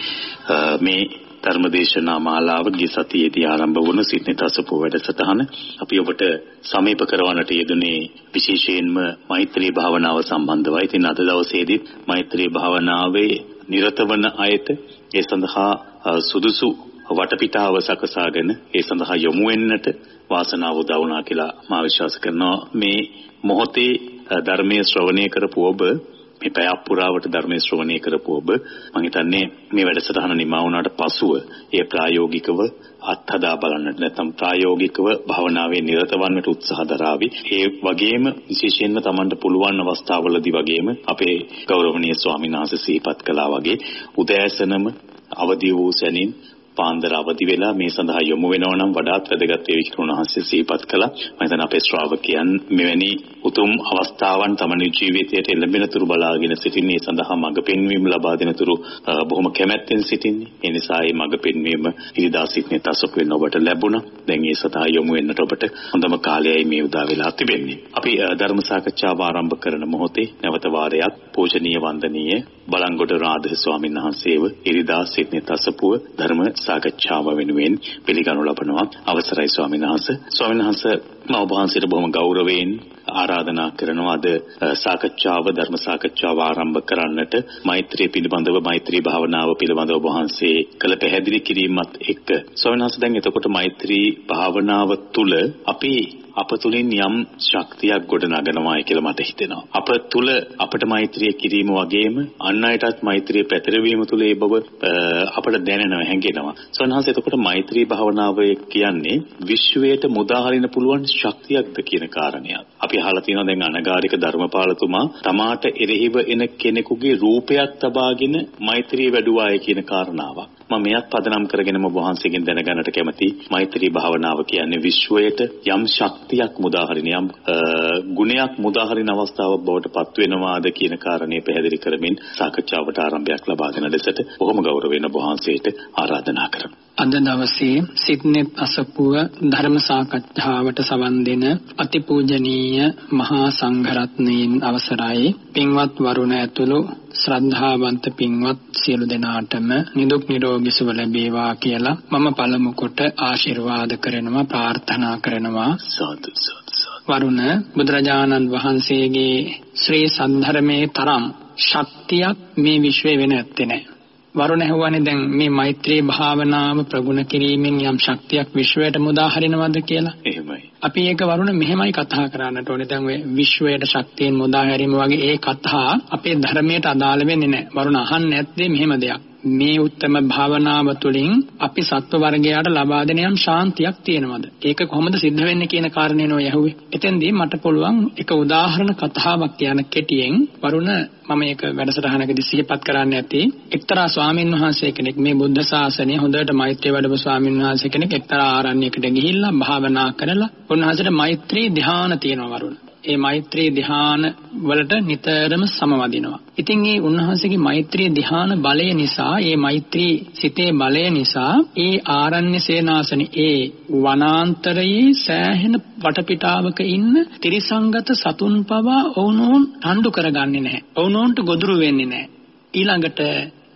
මේ ධර්මදේශනා මාලාව ගිය සතියේදී ආරම්භ වුණු සිට්නේ තසපුව වැඩසටහන අපි ඔබට සමීප කරවන්නට යෙදුනේ විශේෂයෙන්ම මෛත්‍රී භාවනාව සම්බන්ධවයි. ඉතින් අද දවසේදී මෛත්‍රී භාවනාවේ නිරත වන අයට ඒ සඳහා සුදුසු වටපිටාව සකසාගෙන ඒ සඳහා යොමු වෙන්නට වාසනාව උදා වුණා කියලා මා විශ්වාස කරනවා මේ මොහොතේ ධර්මයේ ශ්‍රවණය කරපු ඔබ මේ පැයක් පුරාවට ධර්මයේ ශ්‍රවණය කරපු ඔබ මම හිතන්නේ මේ වැඩසටහන නිමා වුණාට පසුව ඒ ප්‍රායෝගිකව අත්හදා බලන්නට නැත්නම් ප්‍රායෝගිකව භවනාවේ නිරත වන්නට උත්සාහ දරાવી. ඒ වගේම විශේෂයෙන්ම Tamanට පුළුවන් අවස්ථාවලදී වගේම අපේ ගෞරවනීය ස්වාමීන් වහන්සේ සිහිපත් කළා වගේ උදෑසනම අවදි වූ සැනින් පාන්දර අවදි වෙලා මේ සඳහා යොමු වෙනවා නම් වඩාත් වැදගත් වේවි කියලා උන්වහන්සේ සිහිපත් කළා. මම හිතන්නේ අපේ ශ්‍රාවකයන් මෙවැනි උතුම් අවස්ථාවන් තමන්ගේ ජීවිතයට එළඹෙන තුරු බලාගෙන සිටින්නේ සඳහා මඟ පෙන්වීම ලබා දෙන තුරු බොහොම කැමැත්තෙන් සිටින්නේ. ඒ නිසා මේ මඟ පෙන්වීම ඉරිදා සිටින තසක වෙන ඔබට ලැබුණා. දැන් ඒ සඳහා යොමු වෙන්නට ඔබට හොඳම කාලයයි මේ උදා වෙලා තිබෙන්නේ. අපි ධර්ම සාකච්ඡාව ආරම්භ කරන මොහොතේ නැවත වාරයක් පූජනීය වන්දනීය බලංගොඩ රාධ ස්වාමීන් වහන්සේව ඉරිදා සිඩ්නි තසපුව ධර්ම සාකච්ඡාව වෙනුවෙන් පිළිගනු ලබනවා. අවසරයි ස්වාමීන් වහන්සේ. ස්වාමීන් වහන්සේ මම ඔබ වහන්සේට බොහොම ගෞරවයෙන් ආරාධනා කරනවා අද සාකච්ඡාව ධර්ම සාකච්ඡාව ආරම්භ කරන්නට මෛත්‍රිය පිළිබඳව මෛත්‍රී භාවනාව පිළිබඳව ඔබ වහන්සේ කළ පැහැදිලි කිරීමත් එක්ක ස්වාමීන් වහන්සේ දැන් එතකොට මෛත්‍රී භාවනාව තුළ අපි අප තුලින් යම් ශක්තියක් ගොඩනගනවායි කියලා මට හිතෙනවා. අප තුල අපට මෛත්‍රිය කිරීම වගේම අන් අයටත් මෛත්‍රිය පැතිරවීම තුල ඒ බව අපට දැනෙනවා හැඟෙනවා. සෝනහස එතකොට මෛත්‍රී භාවනාව කියන්නේ විශ්වයට මුදාහරින්න පුළුවන් ශක්තියක්ද කියන කාරණයක්. අපි අහලා තියෙනවා දැන් අනගාരിക ධර්මපාලතුමා තමාට එරෙහිව එන කෙනෙකුගේ රූපයක් තබාගෙන මෛත්‍රිය වැඩුවාය කියන කාරණාවක්. මම මෙයත් පදනම් කරගෙනම වහන්සේගෙන් දැනගන්නට කැමති මෛත්‍රී භාවනාව කියන්නේ විශ්වයට යම් ශක්තියක් මුදාහරින යම් ගුණයක් මුදාහරින අවස්ථාවක් බවට පත් වෙනවාද කියන කාරණේ පැහැදිලි කරමින් සාකච්ඡාවට ආරම්භයක් ලබා දෙන ලෙසට බොහොම ගෞරවයෙන් වහන්සේට ආරාධනා කරමි. අද දවසේ සිඩ්නෙත් අසපුව ධර්ම සාකච්ඡාවට සවන් දෙන අතිපූජනීය මහා සංඝරත්නයන් අවසරයි. පින්වත් වරුණ ඇතුළු ශ්‍රද්ධාවන්ත පින්වත් සියලු දෙනාටම නිදුක් නිරෝගී සුව ලැබේවා කියලා මම පළමු කොට ආශිර්වාද කරනවා ප්‍රාර්ථනා කරනවා. සාදු. වරුණ බුදුරජාණන් වහන්සේගේ ශ්‍රී සද්ධර්මයේ තරම් ශක්තියක් මේ විශ්වයේ වෙන ඇත්තේ නැහැ වරුණ ඇහුවානේ දැන් මේ මෛත්‍රී භාවනාව ප්‍රගුණ කිරීමෙන් යම් ශක්තියක් විශ්වයට මුදා හරිනවද කියලා. එහෙමයි. අපි ඒක වරුණ මෙහෙමයි කතා කරන්නට ඕනේ. දැන් ඔය විශ්වයට ශක්තියෙන් මුදා හැරීම වගේ ඒ කතා අපේ ධර්මයට අදාළ වෙන්නේ නැහැ. වරුණ අහන්නේ නැත්තේ මෙහෙම දෙයක්. මේ උත්තම භාවනාව තුළින් අපි සත්ව වර්ගයාට ලබා දෙන යම් ශාන්තියක් තියෙනවද? ඒක කොහොමද සිද්ධ වෙන්නේ කියන කාරණේ නෝ යහුවේ. එතෙන්දී මට පුළුවන් එක උදාහරණ කතාවක් කියන කෙටියෙන් වරුණ මම ඒක වැඩසටහනකදී සිහිපත් කරන්න ඇති. එක්තරා ස්වාමින් වහන්සේ කෙනෙක් මේ බුද්ධ ශාසනය හොඳට මෛත්‍රී වැඩපු ස්වාමින් වහන්සේ කෙනෙක් එක්තරා ආරණ්‍යයකට ගිහිල්ලා භාවනා කරලා උන්වහන්සේට මෛත්‍රී ධ්‍යාන තියෙනවා වරුණ. ඒ මෛත්‍රී ධ්‍යාන වලට නිතරම සමවදිනවා. ඉතින් මේ උන්වහන්සේගේ මෛත්‍රී ධ්‍යාන බලය නිසා, ඒ මෛත්‍රී සිතේ බලය නිසා, ඒ ආරණ්‍ය සේනාසනේ ඒ වනාන්තරයේ සෑහෙන වටපිටාවක ඉන්න ත්‍රිසංගත සතුන් පවා ඔවුනෝන් රණ්ඩු කරගන්නේ නැහැ. ඔවුනෝන්ට ගොදුරු වෙන්නේ නැහැ. ඊළඟට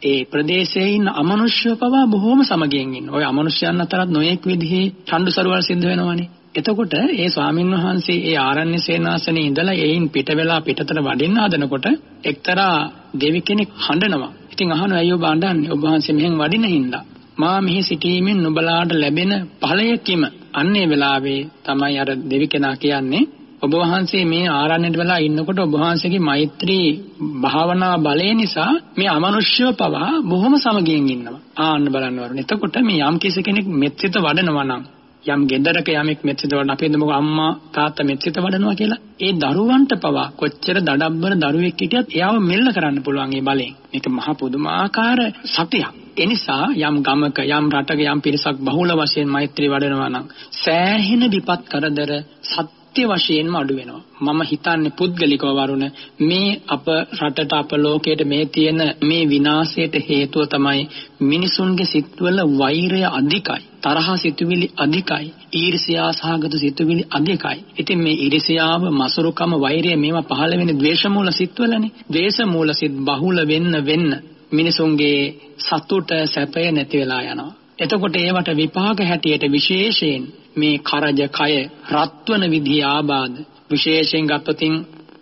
ඒ ප්‍රදේශයේ ඉන්න අමනුෂ්‍ය පවා බොහෝම සමගියෙන් ඉන්න. ওই අමනුෂ්‍යයන් අතරත් නොයෙක් විදිහේ චණ්ඩු සරුවල් සිද්ධ වෙනවනේ. එතකොට ඒ ස්වාමින් වහන්සේ ඒ ආරණ්‍ය සේනාසනේ ඉඳලා එයින් පිට වෙලා පිටතට වඩින්න හදනකොට එක්තරා දෙවි කෙනෙක් හඬනවා. ඉතින් අහනවා අයියෝ ඔබ අඬන්නේ ඔබ වහන්සේ මෙහෙන් වඩින හින්දා. මා මෙහි සිටීමෙන් නුඹලාට ලැබෙන ඵලයකිම අන්නේ වෙලාවේ තමයි අර දෙවි කෙනා කියන්නේ ඔබ වහන්සේ මේ ආරණ්‍යයට වෙලා ඉන්නකොට ඔබ වහන්සේගේ මෛත්‍රී භාවනා බලය නිසා මේ අමනුෂ්‍යව පවා බොහොම සමගියෙන් ඉන්නවා. ආන්න බලන්න වරුනේ. එතකොට මේ යම් කෙනෙක් මෙත්සිත වඩනවා නම් යම් ගෙදරක යමෙක් මෙත්සිත වඩන අපි හිතමුකෝ අම්මා තාත්තා මෙත්සිත වඩනවා කියලා. ඒ දරුවන්ට පවා කොච්චර දඩබ්බර දරුවෙක් හිටියත් එයාව මෙල්ල කරන්න පුළුවන් ඒ බලෙන්. මේක මහ පුදුමාකාර සතියක්. එනිසා යම් ගමක යම් රටක යම් පිරිසක් බහුල වශයෙන් මෛත්‍රී වඩනවා නම් සෑහෙන විපත් කරදර සත් සත්‍ය වශයෙන්ම අඩු වෙනවා. මම හිතන්නේ පුද්ගලිකව වරුණ මේ අප රටට අප ලෝකයට මේ තියෙන මේ විනාශයට හේතුව තමයි මිනිසුන්ගේ සිත්වල වෛරය අධිකයි. තරහ සිතුවිලි අධිකයි. ඊර්ෂ්‍යා සහගත සිතුවිලි අධිකයි. ඉතින් මේ ඊර්ෂ්‍යාව, මසුරුකම, වෛරය මේවා පහළ වෙන්නේ ද්වේෂ මූල සිත්වලනේ. ද්වේෂ මූල සිත් බහුල වෙන්න වෙන්න මිනිසුන්ගේ සතුට සැපය නැති වෙලා යනවා. එතකොට ඒවට විපාක හැටියට විශේෂයෙන් මේ කරජ කය රත්වන විදිහේ ආබාධ විශේෂයෙන් ගත්තොතින්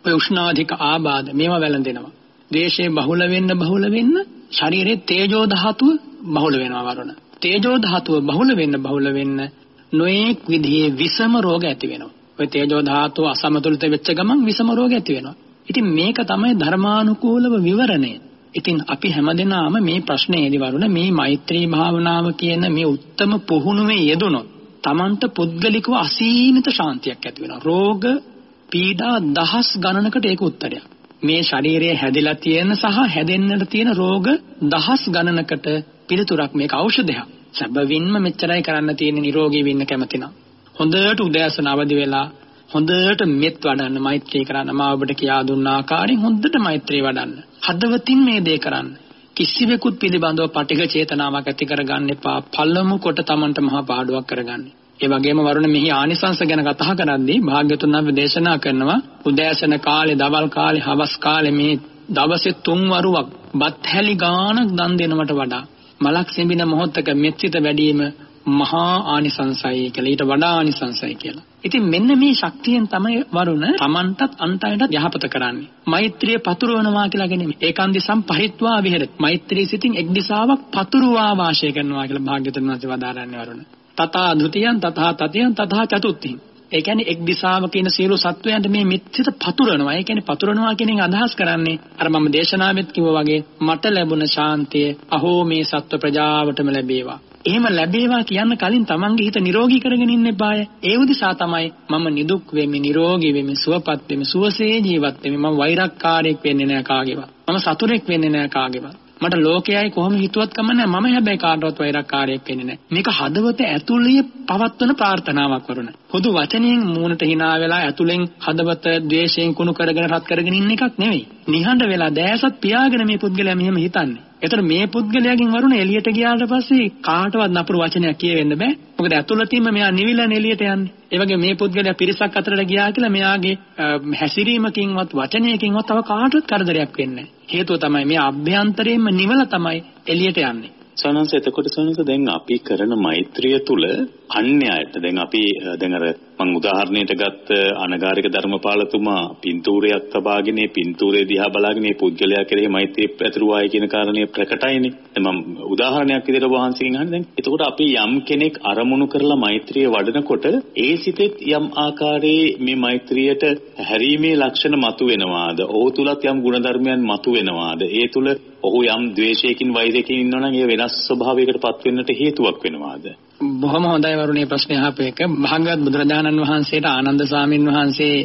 ඔය උෂ්ණාධික ආබාධ මේවා වැළඳෙනවා. දේශේ බහුල වෙන්න බහුල වෙන්න ශරීරයේ තේජෝ ධාතුව බහුල වෙනවා වරුණ. තේජෝ ධාතුව බහුල වෙන්න බහුල වෙන්න නොඑක් විදිහේ විසම රෝග ඇති වෙනවා. ඔය තේජෝ ධාතුව අසමතුලිත වෙච්ච ගමන් විසම රෝග ඇති වෙනවා. ඉතින් මේක තමයි ධර්මානුකූලව විවරණය. ඉතින් අපි හැමදෙනාම මේ ප්‍රශ්නේදී වරුණ මේ මෛත්‍රී භාවනාව කියන මේ උත්තම පුහුණුවේ යෙදුනොත් Tamanට පුද්ගලිකව අසීමිත ශාන්තියක් ඇති වෙනවා. රෝග පීඩා දහස් ගණනකට ඒක උත්තරයක්. මේ ශරීරයේ හැදිලා තියෙන සහ හැදෙන්නට තියෙන රෝග දහස් ගණනකට පිළිතුරක් මේක ඖෂධයක්. සැබවින්ම මෙච්චරයි කරන්න තියෙන්නේ නිරෝගී වෙන්න කැමතිනම්. හොඳට උදෑසන අවදි වෙලා හොඳට මෙත් වඩන්න මෛත්‍රී කරන්න මා ඔබට කියා දුන්න ආකාරයෙන් හොඳට මෛත්‍රී වඩන්න. හදවතින් මේ දේ කරන්න. කිසිවෙකුත් පිළිබඳව පටිඝ චේතනාවක් ඇති කරගන්න එපා. පළමු කොට Tamanට මහා පාඩුවක් කරගන්න. ඒ වගේම වරුණ මෙහි ආනිසංස ගැන කතා කරද්දී භාග්‍යතුන් වහන්සේ දේශනා කරනවා උදෑසන කාලේ, දවල් කාලේ, හවස් කාලේ මේ දවසේ තුන් වරුවක් බත් හැලි ගානක් දන් දෙනවට වඩා මලක් සෙඹින මොහොතක මෙත්සිත වැඩිම මහා ආනිසංසයි කියලා ඊට වඩා ආනිසංසයි කියලා. ඉතින් මෙන්න මේ ශක්තියෙන් තමයි වරුණ Tamanටත් අන්තයටත් යහපත කරන්නේ. මෛත්‍රිය පතුරවනවා කියලා කියන්නේ ඒකන්දි සම්පරිත්වා විහෙරති. මෛත්‍රී සිතින් එක් දිශාවක් පතුරවා වාසය කරනවා කියලා භාග්‍යවතුන් වහන්සේ වදාරන්නේ වරුණ. තථා ဒ ුතියං තථා තතියං තථා චතුත්ථින්. ඒ කියන්නේ එක් දිශාවක ඉන සියලු සත්වයන්ට මේ මිත්‍සිත පතුරනවා. ඒ කියන්නේ පතුරනවා කියන එක අදහස් කරන්නේ අර මම දේශනාවෙත් කිව්වා වගේ මට ලැබුණ ශාන්තිය අහෝ මේ සත්ව ප්‍රජාවටම ලැබේවා. එහෙම ලැබේවා කියන්න කලින් තමන්ගේ හිත නිරෝගී කරගෙන ඉන්න එපාය. ඒ උදෙසා තමයි මම නිදුක් වෙමි, නිරෝගී වෙමි, සුවපත් වෙමි, සුවසේ ජීවත් වෙමි. මම වෛරක්කාරයෙක් වෙන්නේ නැහැ කාගේවත්. මම සතුරෙක් වෙන්නේ නැහැ කාගේවත්. මට ලෝකයයි කොහොම හිතුවත් කම නැහැ. මම හැබැයි කාටවත් වෛරක්කාරයෙක් වෙන්නේ නැහැ. මේක හදවත ඇතුළේ පවත්වන ප්‍රාර්ථනාවක් වරුණ. පොදු වචනයෙන් මූණට hina වෙලා ඇතුලෙන් හදවත ද්වේෂයෙන් කුණු කරගෙන රත් කරගෙන ඉන්න එකක් නෙවෙයි. නිහඬ වෙලා දැසත් පියාගෙන මේ පුද්ගලයා මෙහෙම හිතන්නේ. එතකොට මේ පුද්ගලයාගෙන් වරුණ එළියට ගියාට පස්සේ කාටවත් නපුරු වචනයක් කියවෙන්න බෑ. මොකද ඇතුළතින්ම මෙයා නිවිලන එළියට යන්නේ. ඒ වගේ මේ පුද්ගලයා පිරිසක් අතරට ගියා කියලා මෙයාගේ හැසිරීමකින්වත් වචනයකින්වත් තව කාටවත් කරදරයක් වෙන්නේ නැහැ. හේතුව තමයි මේ අභ්‍යන්තරයෙන්ම නිවල තමයි එළියට යන්නේ. සනන්ස එතකොට සනන්ස දැන් අපි කරන මෛත්‍රිය තුල අන්‍යයට දැන් අපි දැන් අර මම උදාහරණයට ගත්ත අනගාരിക ධර්මපාලතුමා පින්තූරයක් තබාගෙන මේ පින්තූරය දිහා බලාගෙන මේ පුද්ගලයා කෙරෙහි මෛත්‍රිය පැතිරුවායි කියන කාරණය ප්‍රකටයිනේ. දැන් මම උදාහරණයක් විදිහට වහන්සේගෙන් අහන්නේ දැන් එතකොට අපි යම් කෙනෙක් අරමුණු කරලා මෛත්‍රිය වඩනකොට ඒ සිතෙත් යම් ආකාරයේ මේ මෛත්‍රියට හැරීමේ ලක්ෂණ මතුවෙනවාද? ඔහු තුලත් යම් ගුණධර්මයන් මතුවෙනවාද? ඒ තුල ඔහු යම් ද්වේෂයකින් වෛරයකින් ඉන්නවනම් ඒ වෙනස් ස්වභාවයකට පත් වෙන්නට හේතුවක් වෙනවාද? බොහොම හොඳයි වරුණේ ප්‍රශ්නේ අහපු එක. භාගවත් බුදුරජාණන් වහන්සේට ආනන්ද ස්වාමීන් වහන්සේ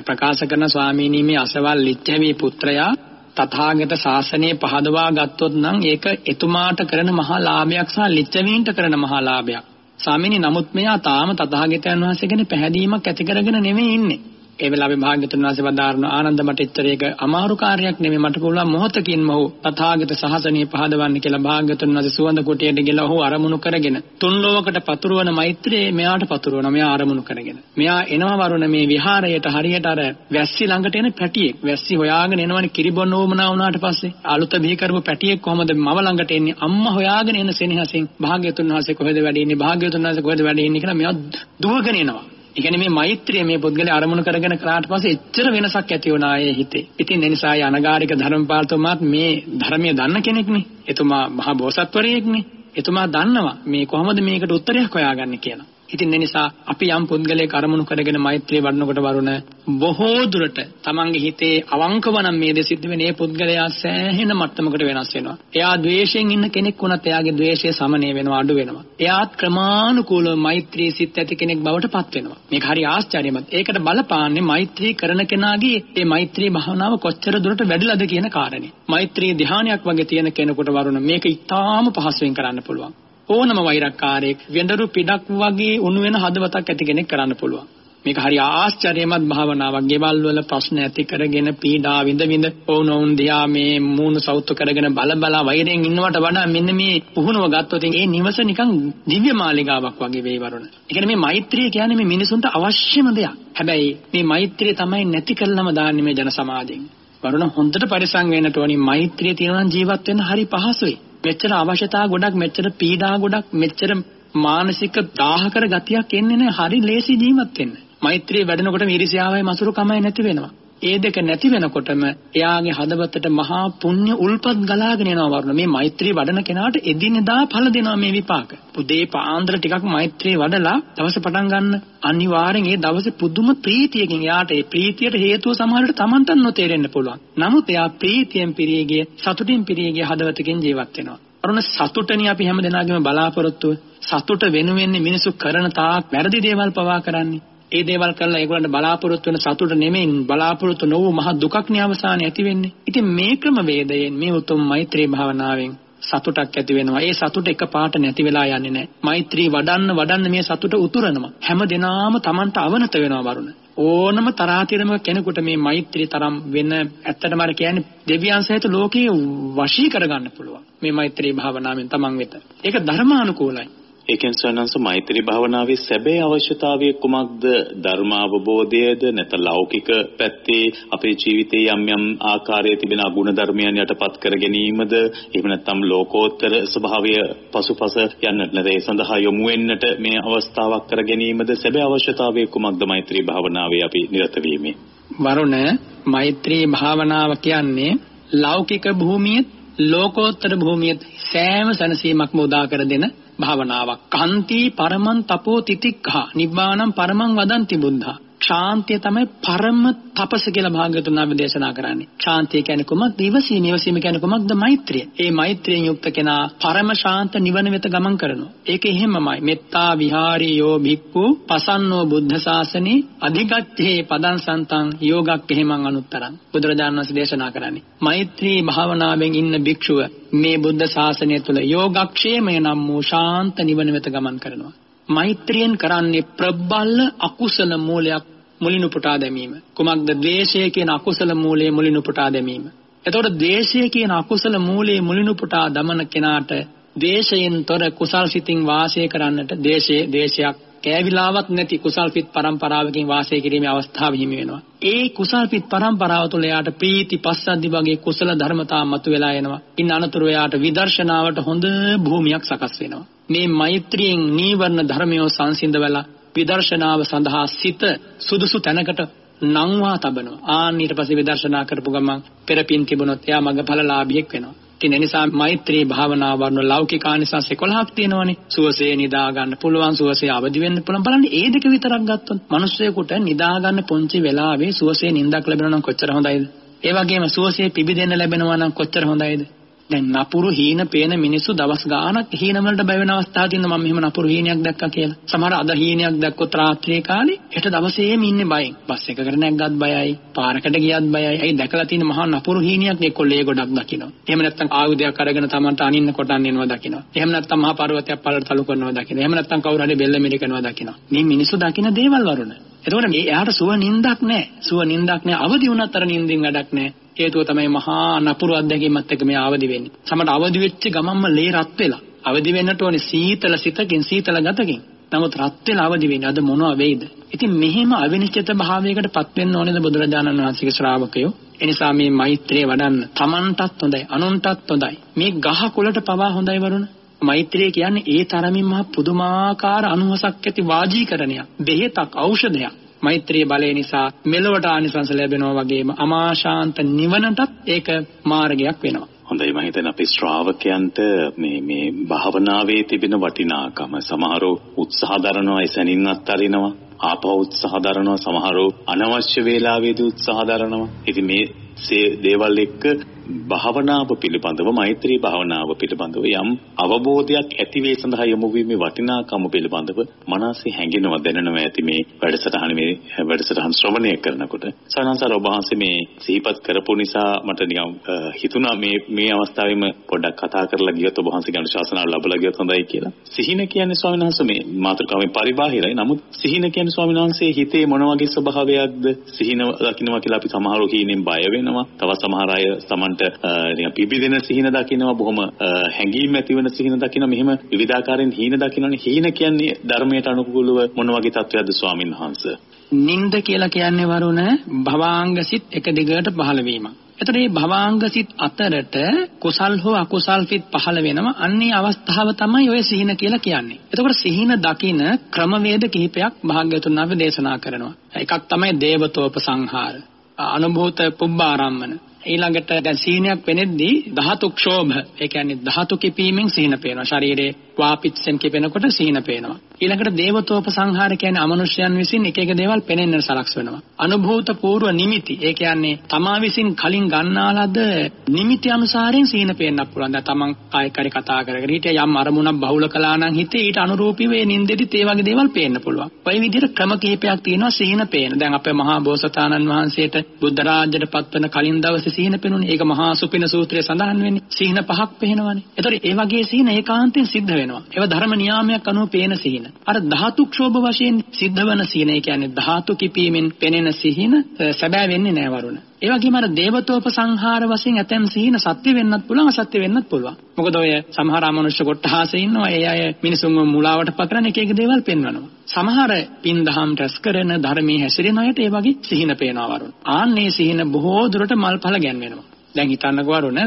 ප්‍රකාශ කරන ස්වාමීනි මේ අසවල් ලිච්ඡවි පුත්‍රයා තථාගත ශාසනය පහදවා ගත්තොත් නම් ඒක එතුමාට කරන මහා ලාභයක් සහ ලිච්ඡවීන්ට කරන මහා ලාභයක්. ස්වාමීනි නමුත් මෙයා තාම තථාගතයන් වහන්සේ ගැන පැහැදීමක් ඇති කරගෙන නෙමෙයි ඉන්නේ. ඒ වෙලාවේ භාග්‍යතුන් වහන්සේ වදාारण ආනන්ද මට එච්චර ඒක අමාරු කාර්යයක් නෙමෙයි. මට පුළුවන් මොහොතකින්ම ඔහු තථාගත සහසනීය පහදවන්න කියලා භාග්‍යතුන් වහන්සේ සුවඳ කුටියට ගිහලා ඔහු අරමුණු කරගෙන තුන් ලෝකකට පතුරවන මෛත්‍රියේ මෙයාට පතුරවන මෙයා අරමුණු කරගෙන. මෙයා එනවා වරුණ මේ විහාරයට හරියට අර වැස්සි ළඟට එන පැටියෙක්. වැස්සි හොයාගෙන එනවනේ කිරිබොන්න ඕමනා වුණාට පස්සේ. අලුත බිහි කරපු පැටියෙක් කොහමද මව ළඟට එන්නේ? අම්මා හොයාගෙන එන සෙනෙහසින්. භාග්‍යතුන් වහන්සේ කොහෙද වැඩ ඉන්නේ? භාග්‍යතුන් වහන්සේ කොහෙද වැඩ ඉන්නේ කියලා මෙයා දුවගෙන එනවා. ඒ කියන්නේ මේ මෛත්‍රිය මේ පුද්ගලයා අරමුණු කරගෙන කරාට පස්සේ එච්චර වෙනසක් ඇති වුණා ඒ හිතේ. ඉතින් ඒ නිසා ආ අනගාരിക ධර්මපාලතුමාත් මේ ධර්මයේ දන්න කෙනෙක්නේ. එතුමා මහා බෝසත්වරයෙක්නේ. එතුමා දන්නවා මේ කොහොමද මේකට උත්තරයක් හොයාගන්නේ කියලා. ඉතින් ඒ නිසා අපි යම් පුද්ගලයෙක් අරමුණු කරගෙන මෛත්‍රිය වඩනකොට වරුණ බොහෝ දුරට තමන්ගේ හිතේ අවංකව නම් මේ දේ සිද්ධ වෙන්නේ පුද්ගලයා සෑහෙන මට්ටමකට වෙනස් වෙනවා. එයා ද්වේෂයෙන් ඉන්න කෙනෙක් වුණත් එයාගේ ද්වේෂය සමනය වෙනවා අඩු වෙනවා. එයාත් ක්‍රමානුකූලව මෛත්‍රී සිත් ඇති කෙනෙක් බවට පත් වෙනවා. මේක හරි ආශ්චර්යමත්. ඒකට බලපාන්නේ මෛත්‍රී කරන කෙනාගේ මේ මෛත්‍රී භාවනාව කොච්චර දුරට වැඩිලාද කියන කාරණේ. මෛත්‍රී ධානයක් වගේ තියෙන කෙනෙකුට වරුණ මේක ඉතාම පහසුවෙන් කරන්න පුළුවන්. ඕනම වෛරක්කාරයෙක් වෙඬරු පිටක් වගේ උණු වෙන හදවතක් ඇති කෙනෙක් කරන්න පුළුවන්. මේක හරි ආශ්චර්යමත් භාවනාවක්. ගෙවල් වල ප්‍රශ්න ඇති කරගෙන පීඩා විඳ විඳ ඕනෝන් දිහා මේ මූණු සෞතු කරගෙන බල බල වෛරයෙන් ඉන්නවට වඩා මෙන්න මේ පුහුණුව ගත්තොත් ඒ නිවස නිකන් දිව්‍ය මාලිගාවක් වගේ වෙයි වරුණ. ඒ කියන්නේ මේ මෛත්‍රිය කියන්නේ මේ මිනිසුන්ට අවශ්‍යම දෙයක්. හැබැයි මේ මෛත්‍රිය තමයි නැති කළම දාන්නේ මේ ජන සමාජයෙන්. වරුණ හොඳට පරිසං වෙන්නට ඕනි මෛත්‍රිය තියෙනවා ජීවත් වෙන්න හරි පහසුයි. මෙච්චර අවශ්‍යතා ගොඩක් මෙච්චර පීඩා ගොඩක් මෙච්චර මානසික දාහකර ගතියක් එන්නේ නැහැ හරි ලේසි ජීවත් වෙන්න. මෛත්‍රිය වැඩෙනකොට ඊර්ෂ්‍යාවයි මසුරුකමයි නැති වෙනවා. ඒ දෙක නැති වෙනකොටම එයාගේ හදවතට මහා පුණ්‍ය උල්පත් ගලාගෙන එනවා වරුණ මේ මෛත්‍රී වඩන කෙනාට එදිනෙදා ඵල දෙනවා මේ විපාක. උදේ පාන්දර ටිකක් මෛත්‍රී වඩලා දවස පටන් ගන්න අනිවාර්යෙන් ඒ දවසේ පුදුම ප්‍රීතියකින් එයාට ඒ ප්‍රීතියට හේතුව සමහරවිට Tamanටත් නොතේරෙන්න පුළුවන්. නමුත් එයා ප්‍රීතියෙන් පිරීගිය සතුටින් පිරීගිය හදවතකින් ජීවත් වෙනවා. අරුණ සතුටනේ අපි හැමදෙනාගේම බලාපොරොත්තුව. සතුට වෙනුවෙන් මිනිසු කරන තාක් වැරදි දේවල් පවා කරන්නේ. ඒ දේවල් කරලා ඒගොල්ලන්ට බලාපොරොත්තු වෙන සතුට නෙමෙයි බලාපොරොත්තු නොවු මහ දුකක් නේ අවසානයේ ඇති වෙන්නේ. ඉතින් මේ ක්‍රම වේදයෙන් මේ උතුම් මෛත්‍රී භාවනාවෙන් සතුටක් ඇති වෙනවා. ඒ සතුට එකපාරට නැති වෙලා යන්නේ නැහැ. මෛත්‍රී වඩන්න වඩන්න මේ සතුට උතුරනවා. හැම දිනාම Tamanට අවනත වෙනවා වරුණ. ඕනම තරාතිරම කෙනෙකුට මේ මෛත්‍රී තරම් වෙන ඇත්තටම අර කියන්නේ දෙවියන් සහිත ලෝකේ වශී කරගන්න පුළුවන්. මේ මෛත්‍රී භාවනාවෙන් Taman වෙත. ඒක ධර්මානුකූලයි. ඒකෙන් සවනංශ මෛත්‍රී භාවනාවේ සැබෑ අවශ්‍යතාවය කුමක්ද? ධර්ම අවබෝධයද නැත්නම් ලෞකික පැත්තේ අපේ ජීවිතයේ යම් යම් ආකාරයේ තිබෙන අගුණ ධර්මයන් යටපත් කර ගැනීමද? එහෙම නැත්නම් ලෝකෝත්තර ස්වභාවය පසුපස යන්නට නැද ඒ සඳහා යොමු වෙන්නට මේ අවස්ථාවක් කර ගැනීමද සැබෑ අවශ්‍යතාවය කුමක්ද මෛත්‍රී භාවනාවේ අපි නිරත වීමේ? වරුණ මෛත්‍රී භාවනාව කියන්නේ ලෞකික භූමියත් ලෝකෝත්තර භූමියත් සෑම සැනසීමක්ම උදා කර දෙන භාවනාවක්. කන්ති පරමං තපෝ තිතික්ඛා නිබ්බාණං පරමං වදන්ති බුද්ධා. ශාන්තිය තමයි පරම තපස කියලා භාග්‍යතුන් වහන්සේ දේශනා කරන්නේ. ශාන්තිය කියන්නේ කොහොමද? ඉවසීම. ඉවසීම කියන්නේ කොහොමද? මෛත්‍රිය. ඒ මෛත්‍රියෙන් යුක්ත කෙනා පරම ශාන්ත නිවන වෙත ගමන් කරනවා. ඒක එහෙමමයි. මෙත්තා විහාරී යෝ භික්ඛු පසන්නෝ බුද්ධ ශාසනේ අධිගච්ඡේ පදං සන්තං යෝගක් එහෙමං අනුත්තරං. බුදුරජාණන් වහන්සේ දේශනා කරන්නේ. මෛත්‍රී භාවනාවෙන් ඉන්න භික්ෂුව මේ බුද්ධ ශාසනය තුළ යෝගක්ෂේමය නම් වූ ශාන්ත නිවන වෙත ගමන් කරනවා. මෛත්‍රියෙන් කරන්නේ ප්‍රබල්ල අකුසල මූලයක් මුලින් උපුටා දැමීම. කුමක්ද ද්වේෂය කියන අකුසල මූලයේ මුලින් උපුටා දැමීම. එතකොට ද්වේෂය කියන අකුසල මූලයේ මුලින් උපුටා දමන කෙනාට ද්වේෂයෙන් තොර කුසල් සිතින් වාසය කරන්නට දේශයේ දේශයක් කෑවිලාවක් නැති කුසල් පිට පරම්පරාවකින් වාසය කිරීමේ අවස්ථාව හිමි වෙනවා. ඒ කුසල් පිට පරම්පරාව තුළ එයාට ප්‍රීති පස්සද්ධි වගේ කුසල ධර්මතා මතුවලා එනවා. ඉන් අනතුරු එයාට විදර්ශනාවට හොඳ භූමියක් සකස් වෙනවා. මේ මෛත්‍රියෙන් නීවරණ ධර්මයෝ සංසිඳවලා විදර්ශනාව සඳහා සිත සුදුසු තැනකට නංවා තබනවා. ආන් ඊට පස්සේ විදර්ශනා කරපු ගමන් පෙරපින් තිබුණොත් එයා මගඵලලාභියෙක් වෙනවා. ඉතින් එනිසා මෛත්‍රී භාවනාව වර්ණ ලෞකිකානිසංස 11ක් තියෙනවනේ. සුවසේ නිදා ගන්න පුළුවන්, සුවසේ අවදි වෙන්න පුළුවන්. බලන්න ඒ දෙක විතරක් ගත්තොත් මිනිස්සෙකුට නිදා ගන්න පුංචි වෙලාවේ සුවසේ නිින්දක් ලැබෙනවා නම් කොච්චර හොඳයිද? ඒ වගේම සුවසේ පිබිදෙන්න ලැබෙනවා නම් කොච්චර හොඳයිද? දැන් නපුරු හීන පේන මිනිස්සු දවස් ගාණක් හීන වලට බය වෙන අවස්ථා තියෙනවා මම මෙහෙම නපුරු හීනයක් දැක්කා කියලා. සමහර අද හීනයක් දැක්කොත් රාත්‍රියේ කාලේ හෙට දවසේම ඉන්නේ බයෙන්. බස් එකකට නැග්ගත් බයයි, පාරකට ගියත් බයයි. ඇයි දැකලා තියෙන මහා නපුරු හීනයක් එක්කොල්ලේ ගොඩක් දකිනවා. එහෙම නැත්නම් ආයුධයක් අරගෙන Tamanට අනින්න කොටන්න එනවා දකිනවා. එහෙම නැත්නම් මහා පර්වතයක් පළට තලු කරනවා දකිනවා. එහෙම නැත්නම් කවුරු හරි බෙල්ල මිරිකනවා දකිනවා. මේ මිනිස්සු දකින දේවල් වරුණ. එතකොට මේ එයාට සුව නින්දක් නැහැ. සුව නින්දක් නැහැ. අවදි වුණත් අර නින්දින් වැඩක් නැහැ. හේතුව තමයි මහා නපුරු අත්දැකීමත් එක්ක මේ අවදි වෙන්නේ. සමහර අවදි වෙච්ච ගමන්ම ලේ රත් වෙලා. අවදි වෙන්නට ඕනේ සීතල සිතකින් සීතල ගතකින්. නමුත් රත් වෙලා අවදි වෙන්නේ අද මොනවා වෙයිද? ඉතින් මෙහෙම අවිනිශ්චිත භාවයකට පත් වෙන්න ඕනේද බුදුරජාණන් වහන්සේගේ ශ්‍රාවකයෝ? එනිසා මේ මෛත්‍රිය වඩන්න Tamanටත් හොඳයි, අනුන්ටත් හොඳයි. මේ ගහ කොළට පවා හොඳයි වරුණ. මෛත්‍රිය කියන්නේ ඒ තරමින් මහ පුදුමාකාර අනුහසක් ඇති වාජීකරණයක්, බෙහෙතක්, ඖෂධයක්. මෛත්‍රී බලය නිසා මෙලොවට ආනිසංස ලැබෙනවා වගේම අමාශාන්ත නිවනටත් ඒක මාර්ගයක් වෙනවා. හොඳයි මම හිතන්නේ අපේ ශ්‍රාවකයන්ට මේ මේ භාවනාවේ තිබෙන වටිනාකම සමහරව උත්සාහ දරනවා එසැනින් අත්හරිනවා ආපහු උත්සාහ දරනවා සමහරව අනවශ්‍ය වේලාවෙදී උත්සාහ දරනවා. ඉතින් මේ දේවල් එක්ක භාවනාව පිළිබඳව මෛත්‍රී භාවනාව පිළිබඳව යම් අවබෝධයක් ඇති වේ සඳහා යොමු වීමේ වටිනාකම පිළිබඳව මනසේ හැඟෙනවා දැනෙනවා ඇති මේ වැඩසටහන මේ වැඩසටහන් ශ්‍රවණය කරනකොට. සනන්සාර ඔබ වහන්සේ මේ සිහිපත් කරපු නිසා මට නිකන් හිතුණා මේ මේ අවස්ථාවේම පොඩ්ඩක් කතා කරලා ගියොත් ඔබ වහන්සේගේ අනුශාසනාව ලැබලා ගියොත් හොඳයි කියලා. සිහින කියන්නේ ස්වාමීන් වහන්සේ මේ මාතෘකාවේ පරිබාහිරයි. නමුත් සිහින කියන්නේ ස්වාමීන් වහන්සේ හිතේ මොන වගේ ස්වභාවයක්ද? සිහින දකින්නවා කියලා අපි සමහරව කීනෙන් බය වෙනවා. තවත් සමහර අය Tamanට නිකන් පිබිදෙන සිහින දකින්නවා බොහොම හැඟීම් ඇති වෙන සිහින දකින්නවා මෙහෙම විවිධාකාරයෙන් හීන දකින්නනේ හීන කියන්නේ ධර්මයට අනුකූලව මොන වගේ තත්වයක්ද ස්වාමීන් වහන්සේ නින්ද කියලා කියන්නේ වරුණ භවාංග සිත් එක දිගට පහළ වීම. එතකොට මේ භවාංග සිත් අතරට කුසල් හෝ අකුසල් සිත් පහළ වෙනවා. අන්නේ අවස්ථාව තමයි ඔය සිහින කියලා කියන්නේ. එතකොට සිහින දකින ක්‍රමවේද කිහිපයක් භාග්‍යතුන් වහන්සේ දේශනා කරනවා. එකක් තමයි දේවතෝපසංහාර. අනුභූත පුබ්බාරම්මන ඊළඟට දැන් සීනයක් වෙනෙද්දී ධාතු ක්ෂෝභ. ඒ කියන්නේ ධාතු කිපීමෙන් සීන පේනවා. ශරීරයේ වාපිත්සෙන් කිපෙනකොට සීන පේනවා. ඊළඟට දේවතෝප සංහාර කියන්නේ අමනුෂ්‍යයන් විසින් එක එක දේවල් පෙනෙන්න සලක්ස් වෙනවා. අනුභූත పూర్ව නිමිති ඒ කියන්නේ තමා විසින් කලින් ගන්නාලද නිමිති අනුසාරයෙන් සීන පේන්නත් පුළුවන්. දැන් තමන් කාය කරි කතා කරගෙන හිටිය යම් අරමුණක් බහුල කළා නම් හිතේ ඊට අනුරූපීව ඒ නින්දෙදිත් ඒ වගේ දේවල් පේන්න පුළුවන්. ඔය විදිහට ක්‍රම කිහිපයක් තියෙනවා සීන පේන. දැන් අපේ මහා බෝසතාණන් වහන්සේට බුද්ධ රාජ්‍යයට පත්වන කලින් දවසේ සීන පෙනුනේ. ඒක මහා සුපින සූත්‍රයේ සඳහන් වෙන්නේ. සීන පහක් පේනවනේ ඒතර ඒ වගේ සීන ඒකාන්තයෙන් සිද්ධ වෙනවා. ඒවා ධර්ම නියාමයක් අනුව පේන සිහින. අර ධාතු ක්ෂෝභ වශයෙන් සිද්ධ වෙන සිහින, ඒ කියන්නේ ධාතු කිපීමෙන් පෙනෙන සිහින සැබෑ වෙන්නේ නෑ වරුණ. ඒ වගේම අර දේවතෝපසංහාර වශයෙන් ඇතැම් සිහින සත්‍ය වෙන්නත් පුළුවන් අසත්‍ය වෙන්නත් පුළුවන්. මොකද ඔය සමහර අමනුෂ්‍ය කොට්ටහස ඉන්නවා ඒ අය මිනිසුන්ව මුලාවට පකරන එක එක දේවල් පෙන්වනවා. සමහර පින් දහම් රැස් කරන ධර්මයේ හැසිරෙන අයට ඒ වගේ සිහින පේනවා වරුණ. ආන්නේ සිහින බොහෝ දුරට මල්ඵල ගැන්වෙනවා. දැන් හිතන්නකෝ වරුණ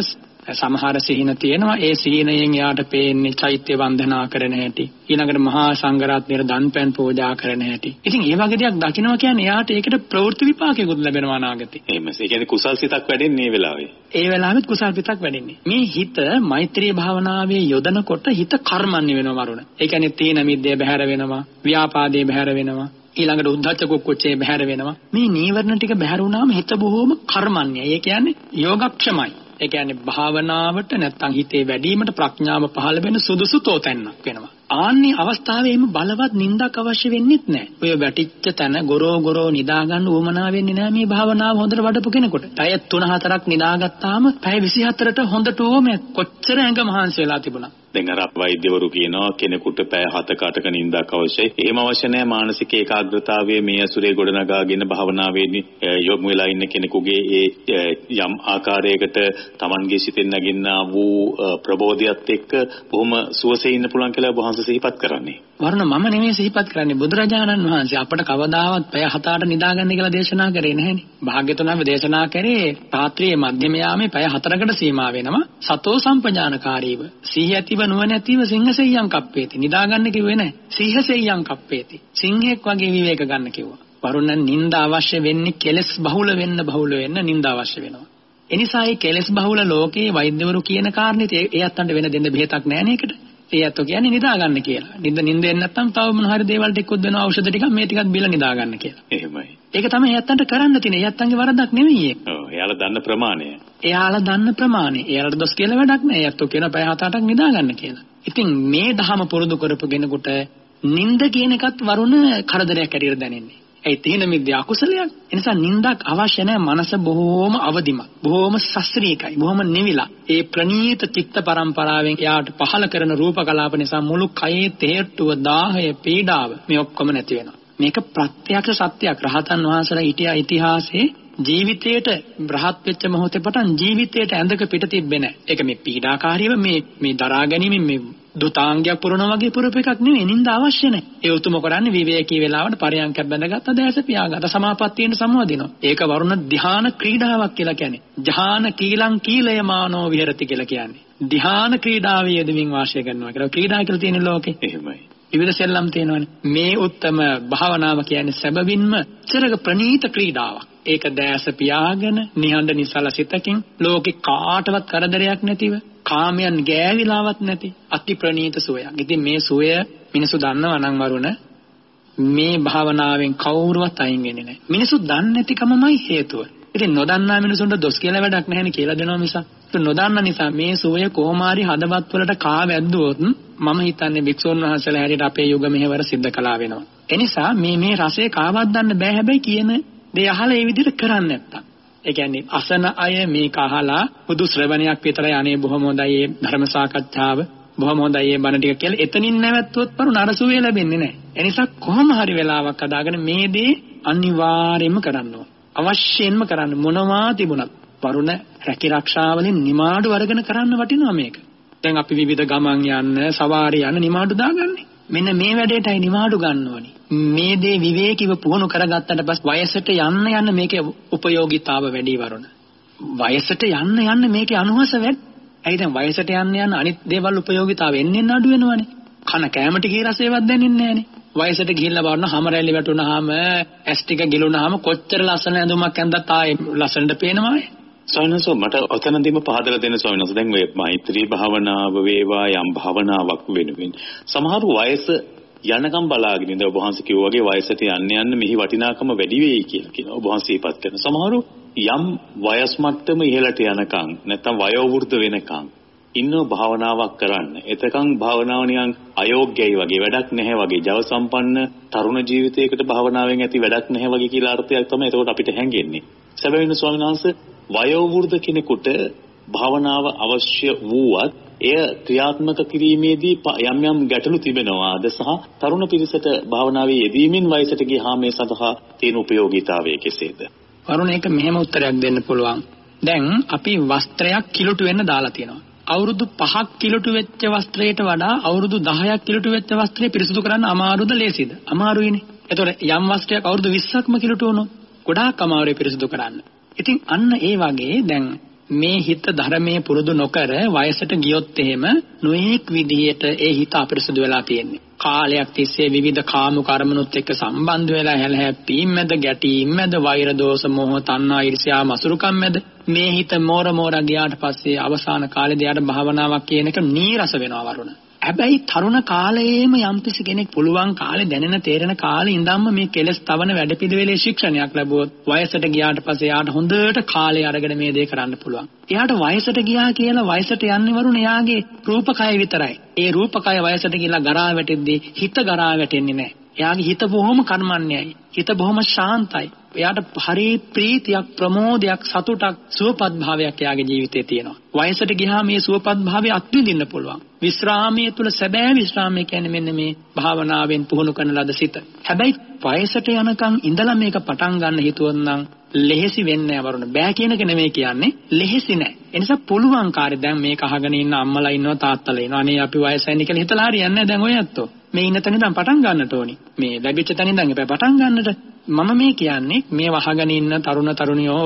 සමහර සිහින තියෙනවා. ඒ සිහිනයෙන් යාට පේන්නේ චෛත්‍ය වන්දනා කරන හැටි. ඊළඟට මහා සංඝරත්නයට දන්පැන් පූජා කරන හැටි. ඉතින් ඒ වගේ දෙයක් දකිනවා කියන්නේ යාට ඒකට ප්‍රවෘත්ති විපාකයකුත් ලැබෙනවා අනාගතේ. එහෙම ඒ කියන්නේ කුසල් සිතක් වැඩෙන්නේ මේ වෙලාවේ. ඒ වෙලාවෙත් කුසල් සිතක් වැඩෙන්නේ. මේ හිත මෛත්‍රී භාවනාවේ යොදනකොට හිත කර්මන්නේ වෙනවා වරුණ ඒ කියන්නේ තීන මිද්දේ බහැර වෙනවා ව්‍යාපාදේ බහැර වෙනවා ඊළඟට උද්ධච්ච කුක්කුච්චේ බහැර වෙනවා. මේ නීවරණ ටික බහැර වුණාම හිත බොහොම කර්මන්නේ. ඒ කියන්නේ යෝගක්ෂමයි ඒ කියන්නේ භාවනාවට නැත්තම් හිතේ වැඩිවීමට ප්‍රඥාව පහළ වෙන සුදුසු තෝතැන්නක් වෙනවා. ආන්නේ අවස්ථාවේම බලවත් නින්දක් අවශ්‍ය වෙන්නේත් නැහැ. ඔය වැටිච්ච තැන ගොරෝ ගොරෝ නිදා ගන්න උවමනා වෙන්නේ නැහැ මේ භාවනාව හොඳට වඩපු කෙනෙකුට. පැය 3-4ක් නිදාගත්තාම පැය 24ට හොඳට ඕම කොච්චර ඇඟ මහන්සි වෙලා තිබුණා. දැන් අර වෛද්‍යවරු කියනවා කෙනෙකුට පැය 7ක 8ක නිින්දක් අවශ්‍යයි. එහෙම අවශ්‍ය නැහැ මානසික ඒකාග්‍රතාවය මේ අසුරේ ගොඩනගාගෙන භාවනාවේදී යොමු වෙලා ඉන්න කෙනෙකුගේ ඒ යම් ආකාරයකට Tamanගේ සිතෙන් නැගින්නා වූ ප්‍රබෝධයත් එක්ක බොහොම සුවසේ ඉන්න පුළුවන් කියලා වහන්සේ සිහිපත් කරන්නේ. වරුණ මම නෙමෙයි සිහිපත් කරන්නේ බුදුරජාණන් වහන්සේ අපට කවදාවත් පැය 7ට නිදාගන්න කියලා දේශනා කරේ නැහැනේ. භාග්‍යතුන් වහන්සේ දේශනා කරේ රාත්‍රියේ මධ්‍යම යාමේ පැය 4කට සීමා වෙනවා. සතෝ සම්පජානකාරීව. සිහිය ඇතිව නුවණැතිව සිංහසෙයියන් කප්පේති. නිදාගන්න කිව්වේ නැහැ. සිංහසෙයියන් කප්පේති. සිංහෙක් වගේ විවේක ගන්න කිව්වා. වරුණ නින්ද අවශ්‍ය වෙන්නේ කෙලස් බහුල වෙන්න බහුල වෙන්න නින්ද අවශ්‍ය වෙනවා. එනිසා මේ කෙලස් බහුල ලෝකේ වෛද්‍යවරු කියන කාරණේට ඒ අත්තන්ට වෙන දෙන්න බෙහෙතක් නැහැ නේකට. ඒ අතෝ කියන්නේ නිදා ගන්න කියලා. නිද නින්දෙන් නැත්තම් තව මොන හරි දේවල් ටිකක් දෙනවා ඖෂධ ටිකක් මේ ටිකක් බිල නිදා ගන්න කියලා. එහෙමයි. ඒක තමයි එයත්තන්ට කරන්න තියෙන්නේ. එයත්තන්ගේ වරදක් නෙමෙයි ඒක. ඔව් එයාලා දන්න ප්‍රමාණය. එයාලා දන්න ප්‍රමාණය. එයාලට දොස් කියලා වැඩක් නෑ. එයත්තෝ කියන පැය 7-8ක් නිදා ගන්න කියලා. ඉතින් මේ දහම පුරුදු කරපු කෙනෙකුට නිନ୍ଦ කියන එකත් වරුණ කරදරයක් ඇටියට දැනෙන්නේ. ඒ තීන මිද්‍ය අකුසලයක්. ඒ නිසා නින්දක් අවශ්‍ය නැහැ. මනස බොහෝම අවදිමත්. බොහෝම ශස්ත්‍රීයයි. බොහෝම නිවිලා. ඒ ප්‍රනීත චිත්ත පරම්පරාවෙන් එයාට පහල කරන රූප කලාප නිසා මුළු කයේ තේට්ටුව, දාහය, පීඩාව මේ ඔක්කොම නැති වෙනවා. මේක ප්‍රත්‍යක්ෂ සත්‍යයක්. රහතන් වහන්සේලා හිටියා ඉතිහාසයේ ජීවිතේට රහත් වෙච්ච මොහොතේ පටන් ජීවිතේට ඇඳක පිට තිබ්බේ නැහැ. ඒක මේ පීඩාකාරීව මේ මේ දරා ගැනීම මේ දුතාංගයක් පුරනවා වගේ පුරප එකක් නෙවෙයි නින්ද අවශ්‍ය නැහැ. ඒ උතුම කරන්නේ විවේකී වෙලාවට පරයන්කයක් බැඳගත්ත දැස පියාගත්ත සමාපත්තියෙන් සමවදිනවා. ඒක වරුණ ධ්‍යාන ක්‍රීඩාවක් කියලා කියන්නේ. ජහාන කීලං කීලයමානෝ විහෙරති කියලා කියන්නේ. ධ්‍යාන ක්‍රීඩාවේ යෙදමින් වාසය කරනවා කියලා. ක්‍රීඩා කියලා තියෙන ලෝකේ. එහෙමයි. විවිධ සෙල්ලම් තියෙනවානේ. මේ උත්තම භාවනාව කියන්නේ සැබවින්ම චරක ප්‍රනීත ක්‍රීඩාවක්. ඒක දැස පියාගෙන නිහඬ නිසල සිතකින් ලෝකේ කාටවත් කරදරයක් නැතිව කාමයන් ගෑවිලාවත් නැති අති ප්‍රනීත සුවයක්. ඉතින් මේ සුවය මිනිසු දන්නව නම් වරුණ මේ භාවනාවෙන් කවුරුවත් අයින් වෙන්නේ නැහැ. මිනිසු දන්නේ නැතිකමමයි හේතුව. ඉතින් නොදන්නා මිනිසුන්ට දොස් කියලා වැඩක් නැහැ නේ කියලා දෙනවා මිසක්. නොදන්න නිසා මේ සුවය කොහොම හරි හදවත් වලට කා වැද්දුවොත් මම හිතන්නේ වික්ෂෝන් වහන්සේලා හැටියට අපේ යුග මෙහෙවර සිද්ධ කළා වෙනවා. එනිසා මේ මේ රසය කාවද්දන්න බෑ හැබැයි කියන දේ අහලා ඒ විදිහට කරන්නේ නැත්තම්. ඒ කියන්නේ අසන අය මේක අහලා බුදු ශ්‍රවණයක් විතරයි අනේ බොහොම හොඳයි මේ ධර්ම සාකච්ඡාව බොහොම හොඳයි මේ බණ ටික කියලා එතනින් නැවතුවොත් පරු නරසුවේ ලැබෙන්නේ නැහැ. ඒ නිසා කොහොම හරි වෙලාවක් අදාගෙන මේ දේ අනිවාර්යයෙන්ම කරන්න ඕන. අවශ්‍යයෙන්ම කරන්න මොනවා තිබුණත් වරුණ රැකී ආරක්ෂාවලින් නිමාඩු අරගෙන කරන්න වටිනවා මේක. දැන් අපි විවිධ ගමන් යන්න, සවාරි යන්න නිමාඩු දාගන්නේ. මෙන්න මේ වැඩේටයි නිමාඩු ගන්න ඕනි. මේ දේ විවේකීව පුහුණු කරගත්තට පස්සේ වයසට යන්න යන්න මේකේ ප්‍රයෝගිතාව වැඩි වරුණ. වයසට යන්න යන්න මේකේ අනුහස වැඩි. ඇයි දැන් වයසට යන්න යන්න අනිත් දේවල් ප්‍රයෝගිතාව එන්නේ අඩු වෙනවනේ. කන කැම ටිකේ රසේවත් දැනෙන්නේ නැහනේ. වයසට ගිහිල්ලා බලන හැම රැලි වැටුනහම ඇස් ටික ගිලුනහම කොච්චර ලස්සන ඇඳුමක් ඇඳත් ආයේ ලස්සනට පේනවායි. සොයනස මට ඔතනදීම පහදලා දෙන්න සොයනස. දැන් ඔය මෛත්‍රී භාවනාව වේවා යම් භාවනාවක් වෙනුවෙන්. සමහරු වයස යනකම් බලාගෙන ඉඳ ඔබ වහන්සේ කිව්වා වගේ වයසට යන්න යන්න මෙහි වටිනාකම වැඩි වෙයි කියලා කියනවා. ඔබ වහන්සේ ඉපත් කරන සමහරු යම් වයස් මට්ටම ඉහළට යනකම් නැත්නම් වයෝ වෘද්ධ වෙනකම් ඉන්නව භාවනාවක් කරන්න. එතකන් භාවනාව නිකන් අයෝග්‍යයි වගේ වැඩක් නැහැ වගේ ජව සම්පන්න තරුණ ජීවිතයකට භාවනාවෙන් ඇති වැඩක් නැහැ වගේ කියලා අර්ථයක් තමයි එතකොට අපිට හැංගෙන්නේ. සැබවින්ම ස්වාමීන් වහන්සේ වයෝ වෘද්ධ කෙනෙකුට භාවනාව අවශ්‍ය වූවත් එය ක්‍රියාත්මක කිරීමේදී යම් යම් ගැටලු තිබෙනවාද සහ තරුණ පිරිසට භාවනාවේ යෙදීමෙන් වයසට ගියාම මේ සඳහා තියෙන ප්‍රයෝගීතාවය කෙසේද? වරුණ එක මෙහෙම උත්තරයක් දෙන්න පුළුවන්. දැන් අපි වස්ත්‍රයක් කිලුට වෙන්න දාලා තියෙනවා. අවුරුදු 5ක් කිලුට වෙච්ච වස්ත්‍රයට වඩා අවුරුදු 10ක් කිලුට වෙච්ච වස්ත්‍රය පිරිසිදු කරන්න අමාරුද ලේසිද? අමාරුයිනේ. එතකොට යම් වස්ත්‍රයක් අවුරුදු 20ක්ම කිලුට වුණොත් ගොඩාක් අමාරුයි පිරිසිදු කරන්න. ඉතින් අන්න ඒ වගේ දැන් මේ හිත ධර්මයේ පුරුදු නොකර වයසට ගියොත් එහෙම නොඑක් විදිහට ඒ හිත අපිරිසුදු වෙලා තියෙන්නේ. කාලයක් තිස්සේ විවිධ කාම කර්මනුත් එක්ක සම්බන්ධ වෙලා හැලහැප්පීම් මැද ගැටීම් මැද වෛර දෝෂ මොහ තණ්හා ඊර්ෂ්‍යා මසුරුකම් මැද මේ හිත මෝර මෝර ගියාට පස්සේ අවසාන කාලේදී යාට භාවනාවක් කියන එක නීරස වෙනවා වරුණ. හැබැයි තරුණ කාලයේම යම්කිසි කෙනෙක් පුළුවන් කාලේ දැනෙන තේරෙන කාලේ ඉඳන්ම මේ කෙලස් තවන වැඩපිළිවෙලේ ශික්ෂණයක් ලැබුවොත් වයසට ගියාට පස්සේ යාට හොඳට කාලය අරගෙන මේ දේ කරන්න පුළුවන්. එයාට වයසට ගියා කියලා වයසට යන්නේ වරුණ එයාගේ රූපකය විතරයි. ඒ රූපකය වයසට ගිහිලා ගරා වැටෙද්දී හිත ගරා වැටෙන්නේ නැහැ. එයාගේ හිත බොහොම කර්මන්නේයි. හිත බොහොම ශාන්තයි. එයාට හරි ප්‍රීතියක් ප්‍රමෝදයක් සතුටක් සුවපත් භාවයක් එයාගේ ජීවිතේ තියෙනවා. වයසට ගියාම මේ සුවපත් භාවය අත්විඳින්න පුළුවන්. විශ්‍රාමයේ තුල සැබෑ විශ්‍රාමය කියන්නේ මෙන්න මේ භාවනාවෙන් පුහුණු කරන ලද සිත. හැබැයි වයසට යනකම් ඉඳලා මේක පටන් ගන්න හිතුවොත් නම් ලෙහෙසි වෙන්නේ නැහැ වරුණ. බෑ කියන එක නෙමෙයි කියන්නේ. ලෙහෙසි නැහැ. ඒ නිසා පුළුවන් කාර්ය දැන් මේක අහගෙන ඉන්න අම්මලා ඉන්නවා තාත්තලා ඉන්නවා. අනේ අපි වයසයින් කියලා හිතලා හරියන්නේ නැහැ දැන් ඔය ඇත්තෝ. මේ ඉන්න තැන ඉඳන් පටන් ගන්නට ඕනි. මේ ලැබිච්ච තැන ඉඳන් එපා පටන් ගන්නට. මම මේ කියන්නේ මේ වහගෙන ඉන්න තරුණ තරුණියෝ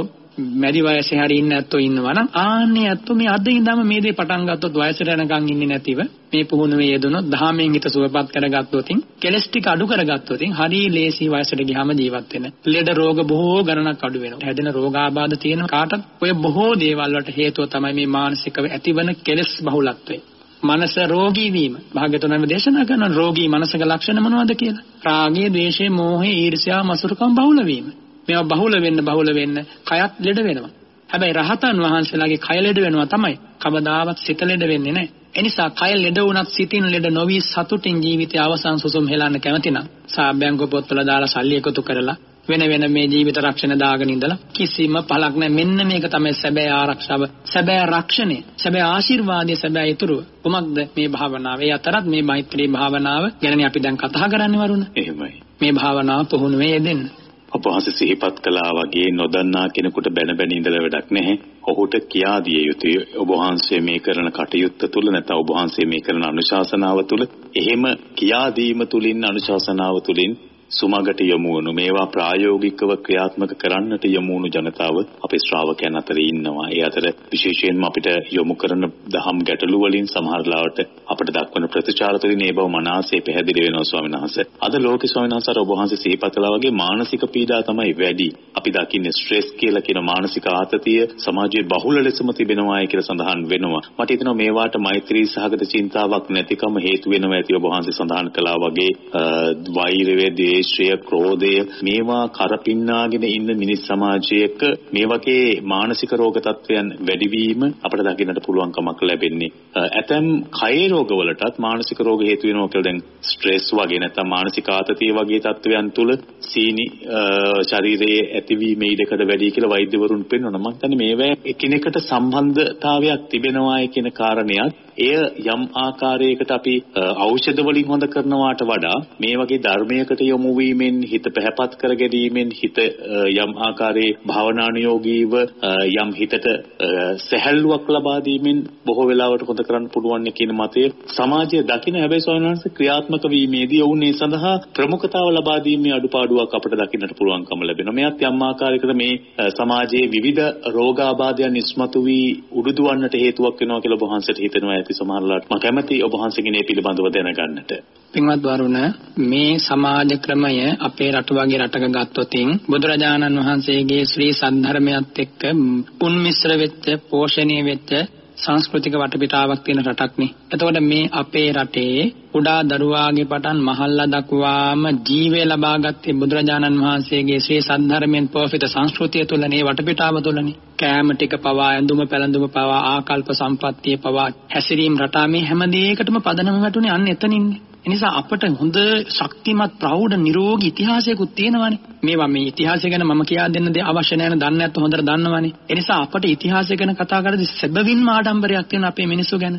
මැදි වයසේ හරි ඉන්න ඇත්තෝ ඉන්නවා නම් ආන්නේ ඇත්තෝ මේ අද ඉඳන්ම මේ දේ පටන් ගත්තොත් වයසට යනකම් ඉන්නේ නැතිව මේ පුහුණුවේ යෙදුනොත් දහමෙන් හිත සුවපත් කරගත්තොත් කෙලස් ටික අඩු කරගත්තොත් හරි ලේසි වයසට ගියාම ජීවත් වෙන. ලෙඩ රෝග බොහෝ ගණනක් අඩු වෙනවා. හැදෙන රෝගාබාධ තියෙන කාටත් ඔය බොහෝ දේවල් වලට හේතුව තමයි මේ මානසිකව ඇතිවන කෙලස් බහුලත්වය. මනස රෝගී වීම. භාග්‍යතුන්ම දේශනා කරන රෝගී මනසක ලක්ෂණ මොනවද කියලා? රාගය, ද්වේෂය, මෝහය, ඊර්ෂ්‍යා, මසුරුකම් බහුල වීම. මේවා බහුල වෙන්න බහුල වෙන්න කයත් ලෙඩ වෙනවා. හැබැයි රහතන් වහන්සේලාගේ කය ලෙඩ වෙනවා තමයි. කවදාවත් සිත ලෙඩ වෙන්නේ නැහැ. එනිසා කය ලෙඩ වුණත් සිතින් ලෙඩ නොවි සතුටින් ජීවිතය අවසන් සුසුම් හෙලන්න කැමති නම් සාබ්‍යංග පොත්වල දාලා සල්ලි එකතු කරලා වෙන වෙන මේ ජීවිත රක්ෂණ දාගෙන ඉඳලා කිසිම පළක් නැහැ මෙන්න මේක තමයි සැබෑ ආරක්ෂාව සැබෑ රක්ෂණය සැබෑ ආශිර්වාදය සැබෑ ඉතුරුව කොමක්ද මේ භාවනාව ඒ අතරත් මේ මෛත්‍රී භාවනාව ගැනනේ අපි දැන් කතා කරන්නේ වරුණ එහෙමයි මේ භාවනාව පුහුණුවේ යෙදෙන්න ඔබ වහන්සේ සිහිපත් කළා වගේ නොදන්නා කෙනෙකුට බැන බැන ඉඳලා වැඩක් නැහැ. ඔහුට කියා දිය යුතුය. ඔබ වහන්සේ මේ කරන කටයුත්ත තුළ නැත්නම් ඔබ වහන්සේ මේ කරන අනුශාසනාව තුළ එහෙම කියා දීම තුලින් අනුශාසනාව තුලින් සුමගට යොමු වුණු මේවා ප්‍රායෝගිකව ක්‍රියාත්මක කරන්නට යොමු වුණු ජනතාව අපේ ශ්‍රාවකයන් අතර ඉන්නවා. ඒ අතර විශේෂයෙන්ම අපිට යොමු කරන දහම් ගැටලු වලින් සමහර ලාවට අපිට දක්වන ප්‍රතිචාර තුළින් ඒ බව මනසේ පැහැදිලි වෙනවා ස්වාමීන් වහන්සේ. අද ලෝකේ ස්වාමීන් වහන්සේ ඔබ වහන්සේ සිහිපත් කළා වගේ මානසික පීඩා තමයි වැඩි. අපි දකින්නේ ස්ට්‍රෙස් කියලා කියන මානසික ආතතිය සමාජයේ බහුල ලෙසම තිබෙනවායි කියලා සඳහන් වෙනවා. මට හිතෙනවා මේවාට මෛත්‍රී සහගත චින්තාවක් නැතිකම හේතු වෙනවා ඇති ඔබ වහන්සේ සඳහන් කළා වගේ වෛරය ද්වේෂය, ක්‍රෝධය මේවා කරපින්නාගෙන ඉන්න මිනිස් සමාජයක මේ වගේ මානසික රෝග තත්වයන් වැඩිවීම අපිට දකින්නට පුළුවන්කමක් ලැබෙන්නේ. ඇතම් කය රෝගවලටත් මානසික රෝග හේතු වෙනවා කියලා දැන් ස්ට්‍රෙස් වගේ නැත්නම් මානසික ආතතිය වගේ තත්වයන් තුළ සීනි ශරීරයේ ඇතිවීම ඊටකට වැඩි කියලා වෛද්‍යවරුන් පෙන්වනවා. මම හිතන්නේ මේවා එකිනෙකට සම්බන්ධතාවයක් තිබෙනවායි කියන කාරණයක් එය යම් ආකාරයකට අපි ඖෂධ වලින් හොඳ කරනවාට වඩා මේ වගේ ධර්මයකට යොමු වීමෙන් හිත පැහැපත් කර ගැනීමෙන් හිත යම් ආකාරයේ භාවනානුයෝගීව යම් හිතට සැහැල්ලුවක් ලබා දීමෙන් බොහෝ වෙලාවට හොඳ කරන්න පුළුවන් කියන මතය සමාජය දකින හැබැයි ස්වාමීන් වහන්සේ ක්‍රියාත්මක වීමේදී ඔවුන් ඒ සඳහා ප්‍රමුඛතාව ලබා දීමේ අඩුපාඩුවක් අපිට දකින්නට පුළුවන්කම ලැබෙනවා. මෙයත් යම් ආකාරයකට මේ සමාජයේ විවිධ රෝගාබාධයන් ඉස්මතු වී උඩුදුවන්නට හේතුවක් වෙනවා කියලා ඔබ වහන්සේට හිතෙනවා ඇති සමහරලාට. මම කැමැති ඔබ වහන්සේගේ මේ පිළිබඳව දැනගන්නට. පින්වත් වරුණ මේ සමාජ ක්‍රමය අපේ රට වගේ රටක ගත්තොතින් බුදුරජාණන් වහන්සේගේ ශ්‍රී සද්ධර්මයත් එක්ක උන්මිශ්‍ර වෙච්ච පෝෂණීය වෙච්ච සංස්කෘතික වටපිටාවක් තියෙන රටක්නේ. එතකොට මේ අපේ රටේ කුඩා දරුවාගේ පටන් මහල්ලා දක්වාම ජීවය ලබාගත්තේ බුදුරජාණන් වහන්සේගේ ශ්‍රී සද්ධර්මයෙන් පෝෂිත සංස්කෘතිය තුළනේ වටපිටාව තුළනේ. කෑම ටික පවා ඇඳුම පැළඳුම පවා ආකල්ප සම්පත්තිය පවා හැසිරීම රටා මේ හැම දෙයකටම පදනම වැටුනේ අන්න එතනින්නේ. එනිසා අපට හොඳ ශක්තිමත් ප්‍රෞಢ නිරෝගී ඉතිහාසයකුත් තියෙනවානේ. මේවා මේ ඉතිහාසය ගැන මම කියා දෙන්න දෙ අවශ්‍ය නැහැ දන්නේ නැත්නම් හොඳට දන්නවානේ. එනිසා අපට ඉතිහාසය ගැන කතා කරද්දී සැබවින්ම ආඩම්බරයක් තියෙන අපේ මිනිස්සු ගැන.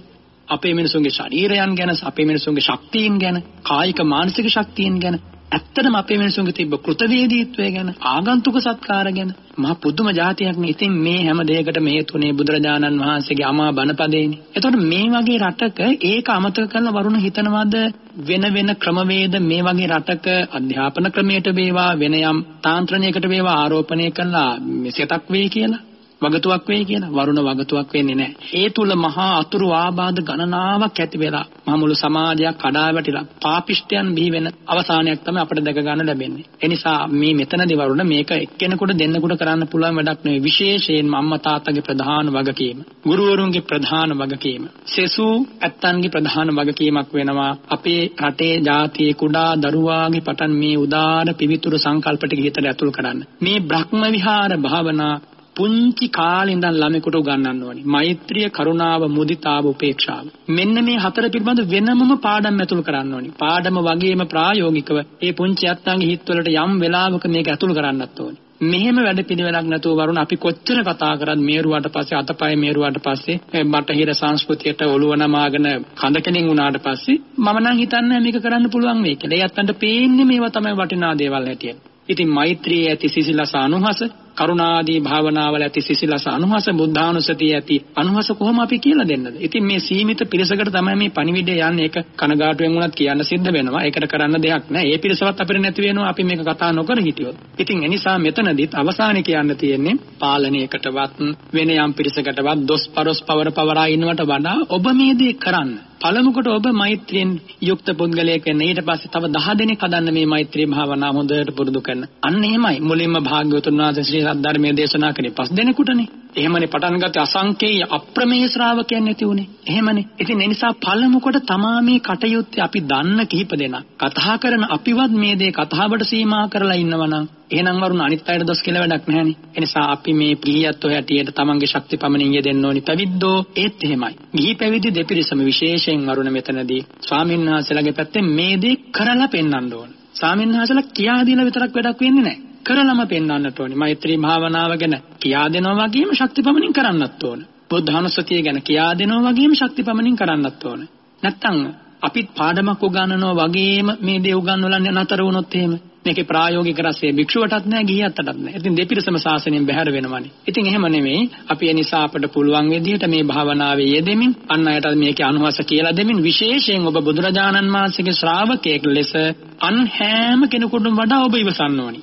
අපේ මිනිසුන්ගේ ශරීරයන් ගැන, අපේ මිනිසුන්ගේ ශක්තියින් ගැන, කායික මානසික ශක්තියින් ගැන ඇත්තටම අපේ මිනිසුන්ගේ තිබ්බ කෘතවේදීත්වය ගැන ආගන්තුක සත්කාර ගැන මහා පුදුම જાතියක් නේ. ඉතින් මේ හැම දෙයකටම හේතුනේ බුදුරජාණන් වහන්සේගේ අමා බණපදේනේ. එතකොට මේ වගේ රටක ඒක අමතක කරලා වරුණ හිතනවාද වෙන වෙන ක්‍රමවේද මේ වගේ රටක අධ්‍යාපන ක්‍රමයට වේවා වෙන යම් තාන්ත්‍රණයකට වේවා ආරෝපණය කළා මෙසෙතක් වෙයි කියලා වගතුවක් වෙයි කියලා වරුණ වගතුවක් වෙන්නේ නැහැ. ඒ තුල මහා අතුරු ආබාධ ගණනාවක් ඇති වෙලා මහ මුළු සමාජයක් කඩා වැටිලා පාපිෂ්ඨයන් බිහි වෙන අවසානයක් තමයි අපිට දැක ගන්න ලැබෙන්නේ. ඒ නිසා මේ මෙතනදී වරුණ මේක එක්කෙනෙකුට දෙන්නෙකුට කරන්න පුළුවන් වැඩක් නෙවෙයි. විශේෂයෙන්ම අම්මා තාත්තගේ ප්‍රධාන වගකීම. ගුරුවරුන්ගේ ප්‍රධාන වගකීම. සෙසු ඇත්තන්ගේ ප්‍රධාන වගකීමක් වෙනවා. අපේ රටේ ජාතියේ කුඩා දරුවාගේ පටන් මේ උදාර පිවිතුරු සංකල්ප ටික හිතට ඇතුල් කරන්න. මේ බ්‍රහ්ම විහාර භාවනා පුංචි කාලේ ඉඳන් ළමෙකුට උගන්වන්න ඕනි. මෛත්‍රිය, කරුණාව, මුදිතාව, උපේක්ෂාව. මෙන්න මේ හතර පිළිබඳ වෙනමම පාඩම් ඇතුළු කරන්න ඕනි. පාඩම වගේම ප්‍රායෝගිකව ඒ පුංචි අත්තන්ගේ හිතවලට යම් වෙලාවක මේක ඇතුළු කරන්නත් ඕනි. මෙහෙම වැඩ පිළිවෙලක් නැතුව වරුණ අපි කොච්චර කතා කරත් මේරුවාට පස්සේ අතපය මේරුවාට පස්සේ බටහිර සංස්කෘතියට ඔළුව නමාගෙන කඳ කෙනින් වුණාට පස්සේ මම නම් හිතන්නේ මේක කරන්න පුළුවන් වෙයි කියලා. ඒ අත්තන්ට පේන්නේ මේවා තමයි වටිනා දේවල් හැටියට. ඉතින් මෛත්‍රියේ ඇති සිසිලස අනුහස කරුණාදී භාවනාවල ඇති සිසිලස අනුහස බුද්ධානුසතිය ඇති අනුහස කොහොම අපි කියලා දෙන්නද? ඉතින් මේ සීමිත පිරිසකට තමයි මේ පණිවිඩය යන්නේ. ඒක කනගාටුවෙන් වුණත් කියන්න සිද්ධ වෙනවා. ඒකට කරන්න දෙයක් නැහැ. ඒ පිරිසවත් අපිට නැති වෙනවා. අපි මේක කතා නොකර හිටියොත්. ඉතින් එනිසා මෙතනදිත් අවසානයේ කියන්න තියෙන්නේ පාලනයකටවත් වෙන යම් පිරිසකටවත් දොස් පරොස් පවර පවරා ඉන්නවට වඩා ඔබ මේ දේ කරන්න. පළමුකොට ඔබ මෛත්‍රියෙන් යුක්ත පුද්ගලයෙක් වෙන්න. ඊට පස්සේ තව 10 දෙනෙක් හදන්න මේ මෛත්‍රී භාවනාව හොඳට පුරුදු කරන්න. අන්න එහෙමයි. මුලින්ම භාග්‍යවතුන් වහන්සේ ශ්‍රී සද්ධර්මයේ දේශනා කරේ පස් දෙනෙකුටනේ. එහෙමනේ පටන් ගත්තේ අසංකේය අප්‍රමේය ශ්‍රාවකයන් නැති උනේ. එහෙමනේ. ඉතින් ඒ නිසා පළමුකොට තමා මේ කටයුත්තේ අපි දන්න කිහිප දෙනා කතා කරන අපිවත් මේ දේ කතාවට සීමා කරලා ඉන්නවනම් එහෙනම් වරුණ අනිත් අයට දොස් කියලා වැඩක් නැහැනේ. ඒ නිසා අපි මේ පිළියත් ඔය හැටියට තමන්ගේ ශක්ති පමණින් යෙදෙන්න ඕනි. පැවිද්දෝ ඒත් එහෙමයි. ගිහි පැවිදි දෙපිරිසම විශේෂයෙන් වරුණ මෙතනදී ස්වාමීන් වහන්සේලාගේ පැත්තෙන් මේ දේ කරලා පෙන්වන්න ඕන. ස්වාමීන් වහන්සේලා කියා දීලා විතරක් වැඩක් වෙන්නේ නැහැ. කරලම පෙන්වන්නට ඕනි. මෛත්‍රී භාවනාව ගැන කියා දෙනවා වගේම ශක්තිපමණින් කරන්නත් ඕන. බුද්ධානුස්සතිය ගැන කියා දෙනවා වගේම ශක්තිපමණින් කරන්නත් ඕන. නැත්තම් අපිත් පාඩමක් උගන්වනවා වගේම මේ දේ උගන්වලා නතර වුණොත් එහෙම මේකේ ප්‍රායෝගික රසය භික්ෂුවටත් නැහැ ගිහියටත් නැහැ. ඉතින් දෙපිරිසම ශාසනයෙන් බැහැර වෙනවනේ. ඉතින් එහෙම නෙමෙයි. අපි ඒ නිසා අපට පුළුවන් විදිහට මේ භාවනාවේ යෙදෙමින් අන් අයට මේකේ අනුහස කියලා දෙමින් විශේෂයෙන් ඔබ බුදුරජාණන් වහන්සේගේ ශ්‍රාවකයෙක් ලෙස අන් හැම කෙනෙකුටම වඩා ඔබ ඉවසන්න ඕනි.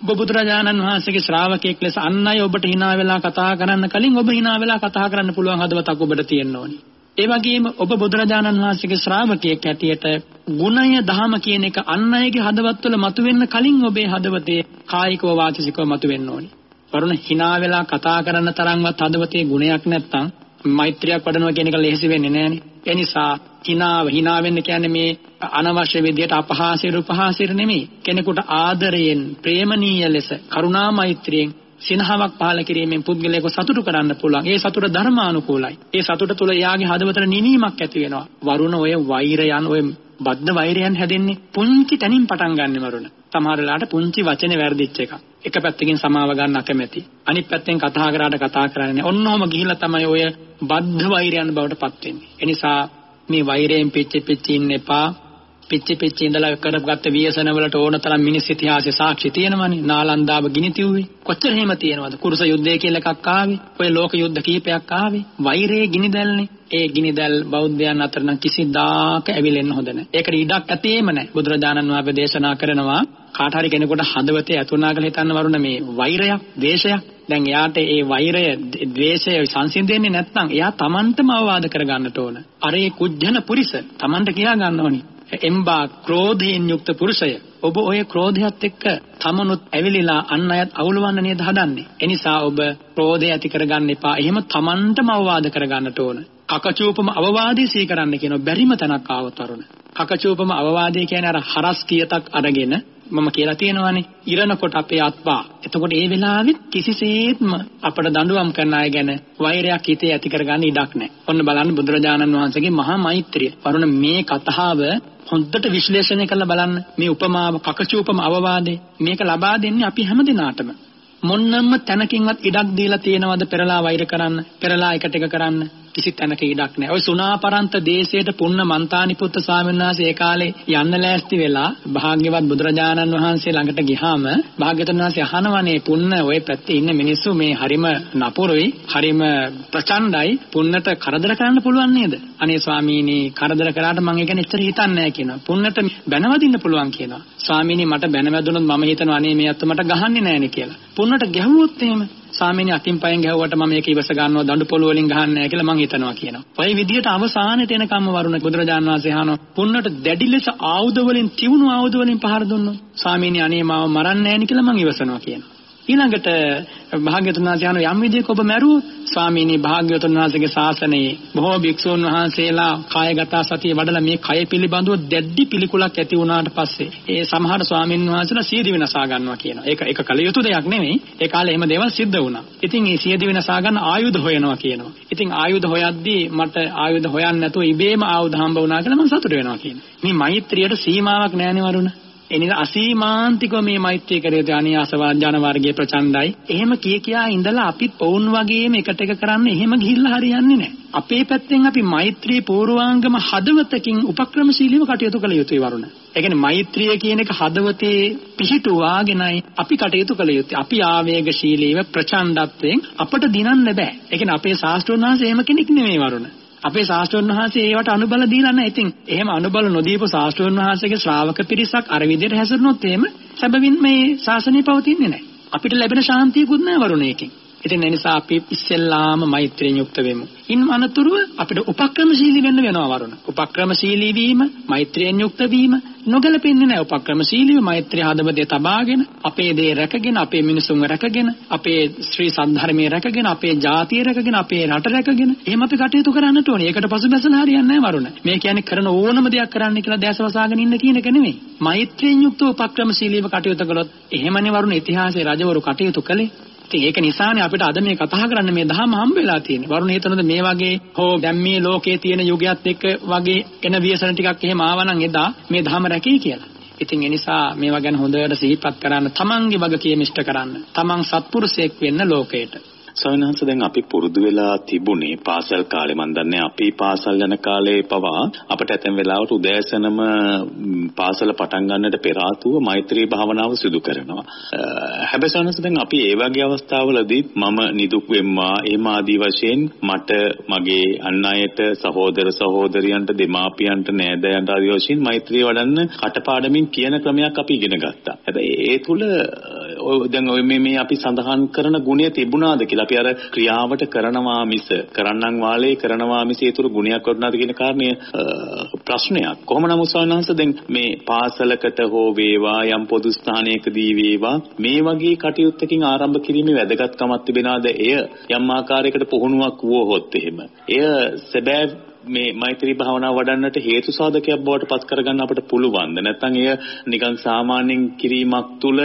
ඔබ බුදුරජාණන් වහන්සේගේ ශ්‍රාවකයෙක් ලෙස අන් අය ඔබට hina වෙලා කතා කරන්න කලින් ඔබ hina වෙලා කතා කරන්න පුළුවන් හදවතක් ඔබට තියෙන්න ඕනි. ඒ වගේම ඔබ බුදුරජාණන් වහන්සේගේ ශ්‍රාවකයෙක් හැටියට ගුණය දහම කියන එක අන් අයගේ හදවත්වල මතුවෙන්න කලින් ඔබේ හදවතේ කායිකව වාචිකව මතුවෙන්න ඕනි. වරුණ hina වෙලා කතා කරන්න තරම්වත් හදවතේ ගුණයක් නැත්තම් මෛත්‍රියක් වඩනවා කියන එක ලෙහෙසි වෙන්නේ නැහනේ. ඒ නිසා hinaව hina වෙන්න කියන්නේ මේ අනවශ්‍ය විදියට අපහාසය රූපහාසය නෙමෙයි. කෙනෙකුට ආදරයෙන් ප්‍රේමණීය ලෙස කරුණා මෛත්‍රියෙන් සිනහාවක් පහල කිරීමෙන් පුද්ගලයාව සතුටු කරන්න පුළුවන්. ඒ සතුට ධර්මානුකූලයි. ඒ සතුට තුළ එයාගේ හදවතට නිවීමක් ඇති වෙනවා. වරුණ ඔය වෛරයන් ඔය බද්ධ වෛරයන් හැදෙන්නේ පුංචි තැනින් පටන් ගන්න වරුණ. සමහර වෙලාවට පුංචි වචනේ වැරදිච්ච එකක්. එක පැත්තකින් සමාව ගන්න අකමැති. අනිත් පැත්තෙන් කතා කරාට කතා කරන්නේ. ඔන්නෝම ගිහිල්ලා තමයි ඔය බද්ධ වෛරයන් බවට පත් වෙන්නේ. එනිසා මේ වෛරයෙන් පිච්චි පිච්චි ඉන්න එපා. පිච්චි පිච්චි ඉඳලා කරගත්ත ව්‍යසන වලට ඕන තරම් මිනිස් ඉතිහාසයේ සාක්ෂි තියෙනවනේ. නාලන්දාව ගිනි තිව්වේ. කොච්චර එහෙම තියෙනවද? කුරුස යුද්ධය කියලා එකක් ආවේ. ඔය ලෝක යුද්ධ කීපයක් ආවේ. වෛරයේ ගිනි දැල්නේ. ඒ ගිනි දැල් බෞද්ධයන් අතර නම් කිසිදාක ඇවිලෙන්න හොඳ නැහැ. ඒකට ඉඩක් ඇතේම නැහැ. බුදුරජාණන් වහන්සේ දේශනා කරනවා කාට හරි කෙනෙකුට හදවතේ ඇතුණා කියලා හිතන්න වරුණ මේ වෛරයක්, ද්වේෂයක්. දැන් එයාට ඒ වෛරය, ද්වේෂය සංසිඳෙන්නේ නැත්නම් එයා Tamanටම අවවාද කරගන්නට ඕන. අරේ කුජ්ජන පුරිස Tamanට කියා ගන්න ඕනි. එම්බා ක්‍රෝධයෙන් යුක්ත පුරුෂය ඔබ ඔය ක්‍රෝධයත් එක්ක තමනුත් ඇවිලිලා අන් අයත් අවුලවන්න නේද හදන්නේ. එනිසා ඔබ ක්‍රෝධය ඇති කරගන්න එපා. එහෙම තමන්ටම අවවාද කරගන්නට ඕන. කකචූපම අවවාදේ සී කරන්න කියන බැරිම තැනක් ආවොත් වරුණ. කකචූපම අවවාදේ කියන්නේ අර හරස් කියතක් අරගෙන මම කියලා තියෙනවානේ ඉරනකොට අපේ අත්පා. එතකොට ඒ වෙලාවෙත් කිසිසේත්ම අපට දඬුවම් කරන අය ගැන වෛරයක් හිතේ ඇති කරගන්න ඉඩක් නැහැ. ඔන්න බලන්න බුදුරජාණන් වහන්සේගේ මහා මෛත්‍රිය. වරුණ මේ කතාව හොඳට විශ්ලේෂණය කරලා බලන්න මේ උපමාව කකචූපම අවවාදේ මේක ලබා දෙන්නේ අපි හැමදිනාටම මොන්නම්ම තැනකින්වත් ඉඩක් දීලා තියෙනවද පෙරලා වෛර කරන්න පෙරලා එකට එක කරන්න කිසි තැනක ඉඩක් නැහැ. ওই සුණාපරන්ත දේශයට පුන්න මන්තානි පුත්ත ස්වාමීන් වහන්සේ ඒ කාලේ යන්න ලෑස්ති වෙලා භාග්‍යවත් බුදුරජාණන් වහන්සේ ළඟට ගියාම භාග්‍යවතුන් වහන්සේ අහනවනේ පුන්න ওই පැත්තේ ඉන්න මිනිස්සු මේ හරිම නපුරුයි, හරිම ප්‍රචණ්ඩයි පුන්නට කරදර කරන්න පුළුවන් නේද? අනේ ස්වාමීනි කරදර කරාට මම ඒක නෙච්චර හිතන්නේ නැහැ කියනවා. පුන්නට බැනවදින්න පුළුවන් කියනවා. ස්වාමීනි මට බැනවැදුනොත් මම හිතනවා අනේ මේ අත්ත මට ගහන්නේ නැහනේ කියලා. පුන්නට ගැහුවොත් එහෙම ස්වාමීනි අතින් පයෙන් ගැහුවට මම මේක ඉවස ගන්නවා දඬු පොළු වලින් ගහන්නේ නැහැ කියලා මං හිතනවා කියනවා. ඔය විදිහට අවසානෙට එනකම්ම වරුණ බුදුරජාන් වහන්සේ අහනවා පුන්නට දැඩි ලෙස ආයුධ වලින් තියුණු ආයුධ වලින් පහර දුන්නොත් ස්වාමීනි අනේ මාව මරන්නේ නැහැ නේ කියලා මං ඉවසනවා කියනවා. ඊළඟට භාග්‍යතුන් වහන්සේ අහන යම් විදිහක ඔබ මැරුවොත් ස්වාමීනි භාග්‍යවතුන් වහන්සේගේ ශාසනයේ බොහෝ භික්ෂූන් වහන්සේලා කායගත සතිය වඩලා මේ කය පිළිබඳව දැඩි පිළිකුලක් ඇති වුණාට පස්සේ ඒ සමහර ස්වාමීන් වහන්සේලා සියදි වෙනසා ගන්නවා කියනවා. ඒක ඒක කල යුතු දෙයක් නෙමෙයි. ඒ කාලේ එහෙම දේවල් සිද්ධ වුණා. ඉතින් මේ සියදි වෙනසා ගන්න ආයුධ හොයනවා කියනවා. ඉතින් ආයුධ හොයද්දී මට ආයුධ හොයන්න නැතුව ඉබේම ආයුධ හම්බ වුණා කියලා මම සතුට වෙනවා කියනවා. මේ මෛත්‍රියට සීමාවක් නැහැ වරුණ. එනිසා අසීමාන්තිකව මේ මෛත්‍රිය කරේ ධානී ආසවාඥාන වර්ගයේ ප්‍රචණ්ඩයි. එහෙම කිය කියා ඉඳලා අපිත් ඔවුන් වගේම එකට එක කරන්න එහෙම ගිහිල්ලා හරියන්නේ නැහැ. අපේ පැත්තෙන් අපි මෛත්‍රී පූර්වාංගම හදවතකින් උපක්‍රමශීලීව කටයුතු කළ යුතුයි වරුණ. ඒ කියන්නේ මෛත්‍රිය කියන එක හදවතේ පිහිටුවාගෙනයි අපි කටයුතු කළ යුත්තේ. අපි ආවේගශීලීව ප්‍රචණ්ඩත්වයෙන් අපට දිනන්න බෑ. ඒ කියන්නේ අපේ ශාස්ත්‍රඥ වහන්සේ එහෙම කෙනෙක් නෙමෙයි වරුණ. අපේ ශාස්ත්‍රඥ වහන්සේ ඒවට අනුබල දීලා නැහැ. ඉතින් එහෙම අනුබල නොදීපු ශාස්ත්‍රඥ වහන්සේගේ ශ්‍රාවක පිරිසක් අර විදිහට හැසිරුණොත් එහෙම සැබවින් මේ ශාසනය පවතින්නේ නැහැ. අපිට ලැබෙන ශාන්තියකුත් නැහැ වරුණේකින්. ඉතින් ඒ නිසා අපි ඉස්සෙල්ලාම මෛත්‍රියෙන් යුක්ත වෙමු. ඉන් අනතුරුව අපිට උපක්‍රමශීලී වෙන්න වෙනවා වරුණ. උපක්‍රමශීලී වීම, මෛත්‍රියෙන් යුක්ත වීම නොගැලපෙන්නේ නැහැ. උපක්‍රමශීලීව මෛත්‍රිය හදවතේ තබාගෙන, අපේ දේ රැකගෙන, අපේ මිනිසුන්ව රැකගෙන, අපේ ශ්‍රී සද්ධර්මයේ රැකගෙන, අපේ ජාතිය රැකගෙන, අපේ රට රැකගෙන, එහෙම අපි කටයුතු කරන්නට ඕනේ. ඒකට පසුබැසලා හරියන්නේ නැහැ වරුණ. මේ කියන්නේ කරන ඕනම දෙයක් කරන්න කියලා දැස වසාගෙන ඉන්න කියන එක නෙමෙයි. මෛත්‍රියෙන් යුක්ත උපක්‍රමශීලීව කටයුතු කළොත් එහෙමනේ වරුණ ඉතිහාසයේ රජවරු කටයුතු කළේ. ඉතින් ඒක නිසානේ අපිට අද මේ කතා කරන්න මේ දහම හම්බ වෙලා තියෙන්නේ. වරුණ හිතනද මේ වගේ හෝ දැන් මේ ලෝකයේ තියෙන යුගයත් එක්ක වගේ එන ව්‍යසන ටිකක් එහෙම ආවනම් එදා මේ දහම රැකී කියලා. ඉතින් ඒ නිසා මේවා ගැන හොඳට සිහිපත් කරන්න, තමන්ගේ වගකීම ඉෂ්ට කරන්න, තමන් සත්පුරුෂයෙක් වෙන්න ලෝකයට. ස්වාමීන් දැන් අපි පුරුදු වෙලා තිබුණේ පාසල් කාලේ මම දන්නේ අපි පාසල් යන කාලේ පවා අපිට ඇතැම් වෙලාවට උදෑසනම පාසල පටන් ගන්නට පෙර ආතුව මෛත්‍රී භාවනාව සිදු කරනවා. හැබැයි ස්වාමීන් දැන් අපි ඒ වගේ අවස්ථාවලදී මම නිදුක් වෙම්මා එහෙම ආදී වශයෙන් මට මගේ අන් අයට සහෝදර සහෝදරියන්ට දෙමාපියන්ට නෑදෑයන්ට ආදී වශයෙන් මෛත්‍රී වඩන්න කටපාඩමින් කියන ක්‍රමයක් අපි ඉගෙන ගත්තා. හැබැයි ඒ තුල දැන් ඔය මේ මේ අපි සඳහන් කරන ගුණය තිබුණාද කියලා අපි අර ක්‍රියාවට කරනවා මිස කරන්නම් වාලේ කරනවා මිස ඒතුළු ගුණයක් වඩනාද කියන කාරණය ප්‍රශ්නයක්. කොහොම නමුත් සවනහස දැන් මේ පාසලකට හෝ වේවා යම් පොදු ස්ථානයකදී වේවා මේ වගේ කටයුත්තකින් ආරම්භ කිරීමේ වැදගත්කමක් තිබෙනාද එය යම් ආකාරයකට පුහුණුවක් වුවහොත් එහෙම. එය සැබෑ මේ මෛත්‍රී භාවනාව වඩන්නට හේතු සාධකයක් බවට පත් කරගන්න අපට පුළුවන්ද? නැත්නම් එය නිකන් සාමාන්‍යයෙන් කිරීමක් තුල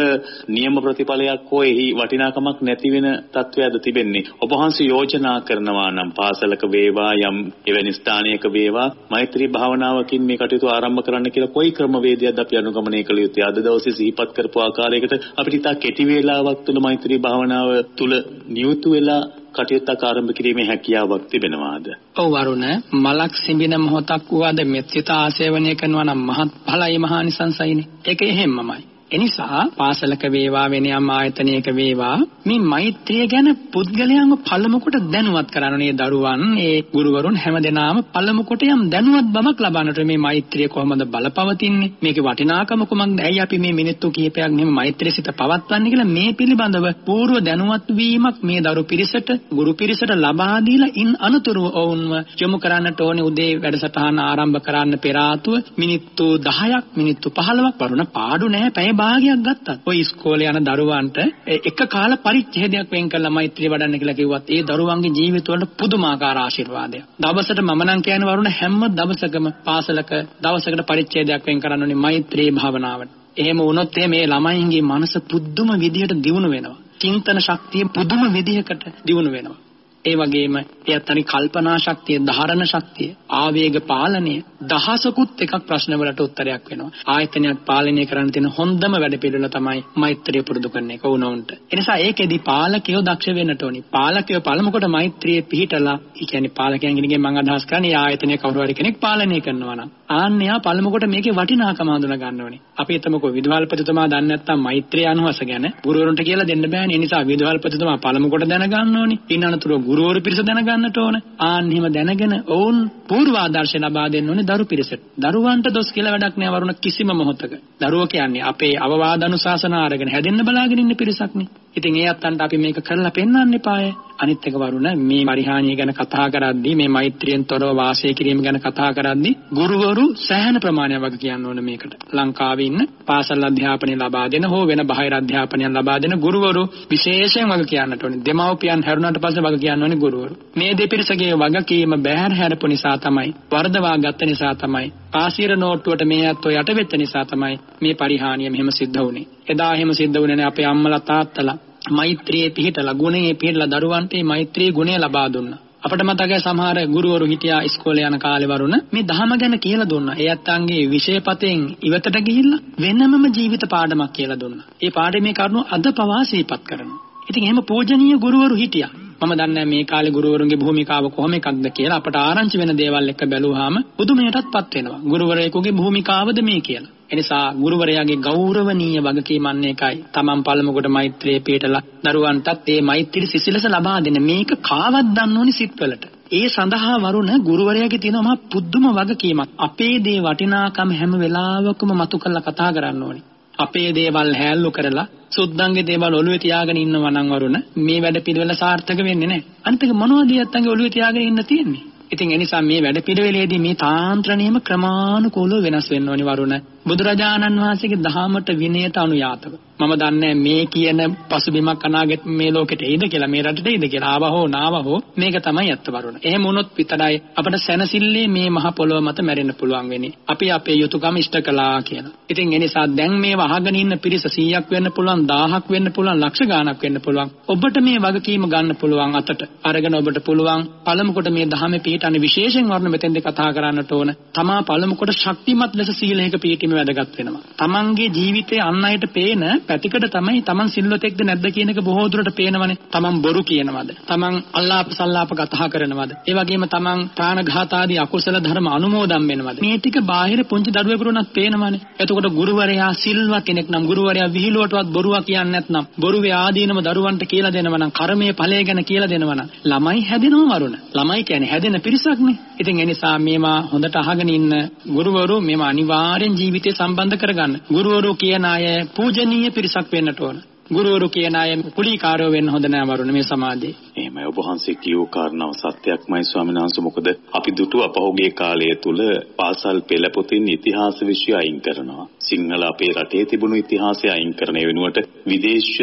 නියම ප්‍රතිඵලයක් හෝ එහි වටිනාකමක් නැති වෙන තත්වයක්ද තිබෙන්නේ? ඔබ වහන්සේ යෝජනා කරනවා නම් පාසලක වේවා යම් එවැනි ස්ථානයක වේවා මෛත්‍රී භාවනාවකින් මේ කටයුතු ආරම්භ කරන්න කියලා කොයි ක්‍රමවේදයක්ද අපි අනුගමනය කළ යුත්තේ? අද දවසේ සිහිපත් කරපු ආකාරයකට අපිට ඉතා කෙටි වේලාවක් තුල මෛත්‍රී භාවනාව තුල නියුතු වෙලා කටයුත්තක් ආරම්භ කිරීමේ හැකියාවක් තිබෙනවාද? ඔව් වරුණ මලක් සිඹින මොහොතක් වුවද මෙත්සිත ආසේවනය කරනවා නම් මහත් ඵලයි මහානිසංසයිනේ. ඒක එහෙම්මමයි. එනිසා පාසලක වේවා වෙන යම් ආයතනයක වේවා මේ මෛත්‍රිය ගැන පුද්ගලයන්ව පළමු කොට දැනුවත් කරන්නේ. දරුවන් ඒ ගුරුවරුන් හැමදෙනාම පළමු කොට යම් දැනුවත් බවක් ලබන්නට මේ මෛත්‍රිය කොහොමද බලපවතින්නේ? මේකේ වටිනාකම කොමක්ද? ඇයි අපි මේ මිනිත්තු කිහිපයක් මෙහෙම මෛත්‍රිය සිත පවත්වන්නේ කියලා මේ පිළිබඳව පූර්ව දැනුවත් වීමක් මේ දරු පිරිසට ගුරු පිරිසට ලබා දීලා ඉන් අනතුරුව ඔවුන්ව යොමු කරන්නට ඕනේ. උදේ වැඩසටහන ආරම්භ කරන්න පෙර ආතුව මිනිත්තු 10ක් මිනිත්තු 15ක් වරුණ පාඩු නැහැ. පැය භාගයක් ගත්තත් ඔය ඉස්කෝලේ යන දරුවන්ට එක කාල පරිච්ඡේදයක් වෙන් කරලා මෛත්‍රිය වඩන්න කියලා කිව්වත් ඒ දරුවන්ගේ ජීවිතවලට පුදුමාකාර ආශිර්වාදයක්. දවසට මම නම් කියන වරුණ හැම දවසකම පාසලක දවසකට පරිච්ඡේදයක් වෙන් කරන්න ඕනේ මෛත්‍රී භාවනාවට. එහෙම වුණොත් මේ ළමයින්ගේ මනස පුදුම විදිහට දියුණු වෙනවා. චින්තන ශක්තිය පුදුම විදිහකට දියුණු වෙනවා. ඒ වගේම එයත් අනි කල්පනා ශක්තිය, ධාරණ ශක්තිය, ආවේග පාලනය දහසකුත් එකක් ප්‍රශ්නවලට උත්තරයක් වෙනවා. ආයතනයක් පාලනය කරන්න තියෙන හොඳම වැඩ පිළිවෙල තමයි මෛත්‍රිය පුරුදු කරන එක වුණොන්ට. එනිසා ඒකෙදි පාලකයෝ දක්ෂ වෙන්නට ඕනි. පාලකයෝ පළමුකොට මෛත්‍රියේ පිහිටලා, ඒ කියන්නේ පාලකයන්ගෙන් මම අදහස් කරන්නේ ආයතනයේ කවුරු හරි කෙනෙක් පාලනය කරනවා නම් ආන්‍යයා පළමුකොට මේකේ වටිනාකම හඳුනා ගන්න ඕනේ. අපි හිතමුකෝ විදුහල්පතිතුමා දන්නේ නැත්නම් මෛත්‍රිය අනුහස ගැන ගුරුවරුන්ට කියලා දෙන්න බෑනේ. ඒ නිසා විදුහල්පතිතුමා පළමුකොට දැනගන්න ඕනේ. ඊනනතුරු ගුරුවරු පිරිස දැනගන්නට ඕන. ආන් එහෙම දැනගෙන ඔවුන් පූර්වාදර්ශය ලබා දෙන්න ඕනේ දරු පිරිසට. දරුවන්ට දොස් කියලා වැඩක් නෑ වරුණ කිසිම මොහොතක. දරුවෝ කියන්නේ අපේ අවවාද අනුශාසනා අරගෙන හැදෙන්න බලාගෙන ඉන්න පිරිසක්නේ. ඉතින් ඒ අත්තන්ට අපි මේක කරලා පෙන්වන්න එපාය. අනිත් එක වරුණ මේ පරිහානිය ගැන කතා කරද්දී මේ මෛත්‍රියෙන් තොරව වාසය කිරීම ගැන කතා කරද්දී ගුරුවරු සෑහෙන ප්‍රමාණයක් වගේ කියන්න ඕන මේකට. ලංකාවේ ඉන්න පාසල් අධ්‍යාපනය ලබා දෙන හෝ වෙන බාහිර අධ්‍යාපනයක් ලබා දෙන ගුරුවරු විශේෂයෙන් වගේ කියන්නට ඕනේ. දෙමව්පියන් හැරුණාට පස්සේ වගේ කියන්න ඕනේ ගුරුවරු. මේ දෙපිරිසගේ වගකීම බැහැර හැරපු නිසා තමයි වර්ධවා ගත්ත නිසා තමයි පාසිර නෝට්ටුවට මේ අත්ව යට වෙච්ච නිසා තමයි මේ පරිහානිය මෙහෙම සිද්ධ වුනේ. එදා එහෙම සිද්ධ වුණේ අපේ අම්මලා තාත්තලා මෛත්‍රියේ පිහිටලා ගුණයේ පිහිටලා දරුවන්ට මේ මෛත්‍රී ගුණය ලබා දුන්නා. අපිට මතකයි සමහර ගුරුවරු හිටියා ඉස්කෝලේ යන කාලේ වරුණ මේ ධහම ගැන කියලා දුන්නා. ඒ අත්තන්ගේ විෂයපතෙන් ඉවතට ගිහිල්ලා වෙනමම ජීවිත පාඩමක් කියලා දුන්නා. ඒ පාඩමේ කරුණු අද පවා සිහිපත් කරනවා. ඉතින් එහෙම පූජනීය ගුරුවරු හිටියා. මම දන්නේ මේ කාලේ ගුරුවරුන්ගේ භූමිකාව කොහොම එකක්ද කියලා අපට ආරංචි වෙන දේවල් එක්ක බැලුවාම පුදුමයටත්පත් වෙනවා. ගුරුවරයෙකුගේ භූමිකාවද මේ කියලා. එනිසා ගුරුවරයාගේ ගෞරවනීය වගකීමන් එකයි. තමන් පළමුකොට මෛත්‍රියේ පිටලා දරුවන්ටත් මේ මෛත්‍රී සිසිලස ලබා දෙන මේක කාවත් දන්න ඕනි සිත්වලට. ඒ සඳහා වරුණ ගුරුවරයාගේ තියෙනවා පුදුම වගකීමක්. අපේ දේ වටිනාකම හැම වෙලාවකම මතු කරලා කතා කරන්න ඕනි. අපේ දේවල් හැල්ලු කරලා සුද්දන්ගේ දේවල් ඔළුවේ තියාගෙන ඉන්නවා නම් වරුණ මේ වැඩ පිළිවෙල සාර්ථක වෙන්නේ නැහැ. අනිත් එක මොනවද යත්තන්ගේ ඔළුවේ තියාගෙන ඉන්න තියෙන්නේ? ඉතින් ඒ නිසා මේ වැඩ පිළිවෙලේදී මේ තාන්ත්‍රණයම ක්‍රමානුකූලව වෙනස් වෙන්න ඕනි වරුණ. බුදුරජාණන් වහන්සේගේ දහමට විනයට අනුයාතව. මම දන්නේ මේ කියන පසුබිමක් අනාගත මේ ලෝකෙට එයිද කියලා මේ රටට එයිද කියලා ආව හෝ නාව හෝ මේක තමයි ඇත්ත වරුණ. එහෙම වුණොත් විතරයි අපිට සැනසille මේ මහ පොළොව මත මැරෙන්න පුළුවන් වෙන්නේ. අපි අපේ යුතුයකම ඉෂ්ට කළා කියලා. ඉතින් ඒ නිසා දැන් මේව අහගෙන ඉන්න පිරිස 100ක් වෙන්න පුළුවන් 1000ක් වෙන්න පුළුවන් ලක්ෂ ගාණක් වෙන්න පුළුවන්. ඔබට මේ වගකීම ගන්න පුළුවන් අතට. අරගෙන ඔබට පුළුවන් පළමු කොට මේ දහමේ පිළිටන්නේ විශේෂයෙන් වර්ණ මෙතෙන්ද කතා කරන්නට ඕන. තමා පළමු කොට ශක්තිමත් ලෙස සීලයක පිළිටීම වැදගත් වෙනවා. තමන්ගේ ජීවිතේ අන් අයට පේන පැතිකඩ තමයි තමන් සිල්වතෙක්ද නැද්ද කියන එක බොහෝ දුරට පේනවනේ. තමන් බොරු කියනවද? තමන් අල්ලාප සල්ලාප කතා කරනවද? ඒ වගේම තමන් ප්‍රාණඝාත ආදී අකුසල ධර්ම අනුමෝදන් වෙනවද? මේ ටික බාහිර පුංචි දරුවෙකුට උනත් පේනවනේ. එතකොට ගුරුවරයා සිල්වා කෙනෙක් නම් ගුරුවරයා විහිළුවටවත් බොරුවක් කියන්නේ නැත්නම් බොරුවේ ආදීනම දරුවන්ට කියලා දෙනවා නම් කර්මයේ ඵලය ගැන කියලා දෙනවා නම් ළමයි හැදෙනව වරුණ. ළමයි කියන්නේ හැදෙන පිරිසක්නේ. ඉතින් ඒ නිසා මේවා හොඳට අහගෙන ඉන්න ගුරුවරු මේවා අනිවාර්යෙන් ජීවිතේ සම්බන්ධ කරගන්න. ගුරුවරු කියන අය පූජනීය පිරිසක් වෙන්නට ඕන. ගුරුවරු කියන අය කුලීකාරයෝ වෙන්න හොඳ නෑ වරුණ මේ සමාජයේ. එහෙමයි ඔබ වහන්සේ කියෝ කාරණාව සත්‍යක්මයි ස්වාමීන් වහන්සේ මොකද අපි දුටු අපහුගිය කාලය තුල පාසල් පෙළ පොතින් ඉතිහාස විෂය අයින් කරනවා. සිංහල අපේ රටේ තිබුණු ඉතිහාසය අයින් කරන වෙනුවට විදේශ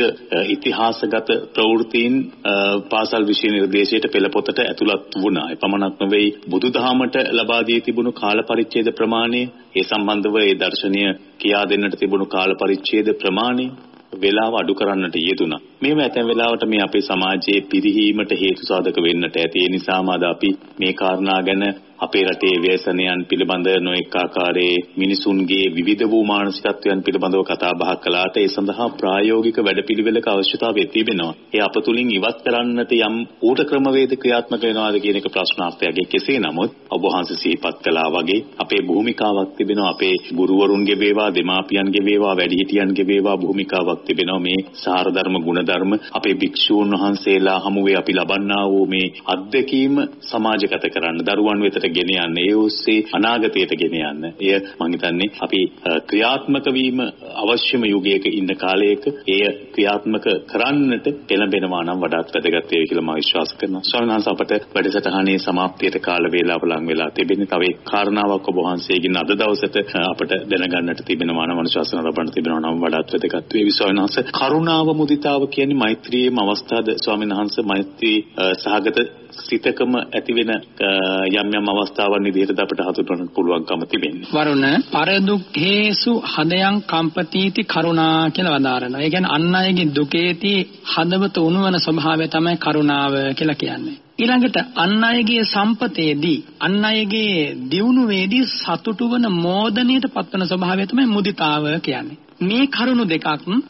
ඉතිහාසගත ප්‍රවෘත්තීන් පාසල් විෂය නිර්දේශයට පෙළ පොතට ඇතුළත් වුණා. ඒ පමණක් නෙවෙයි බුදුදහමට ලබා දී තිබුණු කාල පරිච්ඡේද ප්‍රමාණය ඒ සම්බන්ධව ඒ දර්ශනීය කියා දෙන්නට තිබුණු කාල පරිච්ඡේද ප්‍රමාණය වෙලාව අඩු කරන්නට යෙදුණා. මේව ඇතැම් වෙලාවට මේ අපේ සමාජයේ පිරිහීමට හේතු සාධක වෙන්නට ඇති. ඒ නිසාම අද අපි මේ කාරණා ගැන අපේ රටේ ව්‍යසනයන් පිළිබඳ නොඑක ආකාරයේ මිනිසුන්ගේ විවිධ වූ මානසිකත්වයන් පිළිබඳව කතා බහ කළාට ඒ සඳහා ප්‍රායෝගික වැඩපිළිවෙලක අවශ්‍යතාවය තිබෙනවා. ඒ අප තුලින් ඉවත් කරන්නට යම් ඌට ක්‍රමවේද ක්‍රියාත්මක වෙනවාද කියන එක ප්‍රශ්නාර්ථයගේ කෙසේ නමුත් ඔබ වහන්සේ සිහිපත් කළා වගේ අපේ භූමිකාවක් තිබෙනවා අපේ ගුරුවරුන්ගේ වේවා දෙමාපියන්ගේ වේවා වැඩිහිටියන්ගේ වේවා භූමිකාවක් තිබෙනවා මේ සාර ධර්ම ගුණ ධර්ම අපේ භික්ෂූන් වහන්සේලා හමුවේ අපි ලබන්නා වූ මේ අත්දැකීම සමාජගත කරන්න දරුවන් වෙතට ගෙන යන්න ඒ ඔස්සේ අනාගතයට ගෙන යන්න. එය මම හිතන්නේ අපි ක්‍රියාත්මක වීම අවශ්‍යම යුගයක ඉන්න කාලයක එය ක්‍රියාත්මක කරන්නට පෙළඹෙනවා නම් වඩාත් වැදගත් වේ කියලා මම විශ්වාස කරනවා. ස්වාමීන් වහන්සේ අපට වැඩසටහනේ સમાප්තියට කාල වේලාව ලං වෙලා තිබෙන්නේ. තව එක් කාරණාවක් ඔබ වහන්සේගෙන් අද දවසට අපට දැනගන්නට තිබෙනවා නම් අනුශාසන ලබන්න තිබෙනවා නම් වඩාත් වැදගත් වේ ස්වාමීන් වහන්සේ කරුණාව මුදිතාව කියන්නේ මෛත්‍රියේම අවස්ථාද ස්වාමීන් වහන්සේ මෛත්‍රී සහගත සිතකම ඇති වෙන යම් යම් අවස්ථාවන් විදිහට අපිට හසුරවන්න පුළුවන්කම තිබෙන්නේ. වරුණ පරදුක්ඛේසු හදයන් කම්පතිති කරුණා කියලා වදාරනවා. ඒ කියන්නේ අන් අයගේ දුකේදී හදවත උණුවන ස්වභාවය තමයි කරුණාව කියලා කියන්නේ. ඊළඟට අන් අයගේ සම්පතේදී අන් අයගේ දියුණුවේදී සතුටු වන මෝදණයට පත්වන ස්වභාවය තමයි මුදිතාව කියන්නේ. මේ කරුණු දෙකක්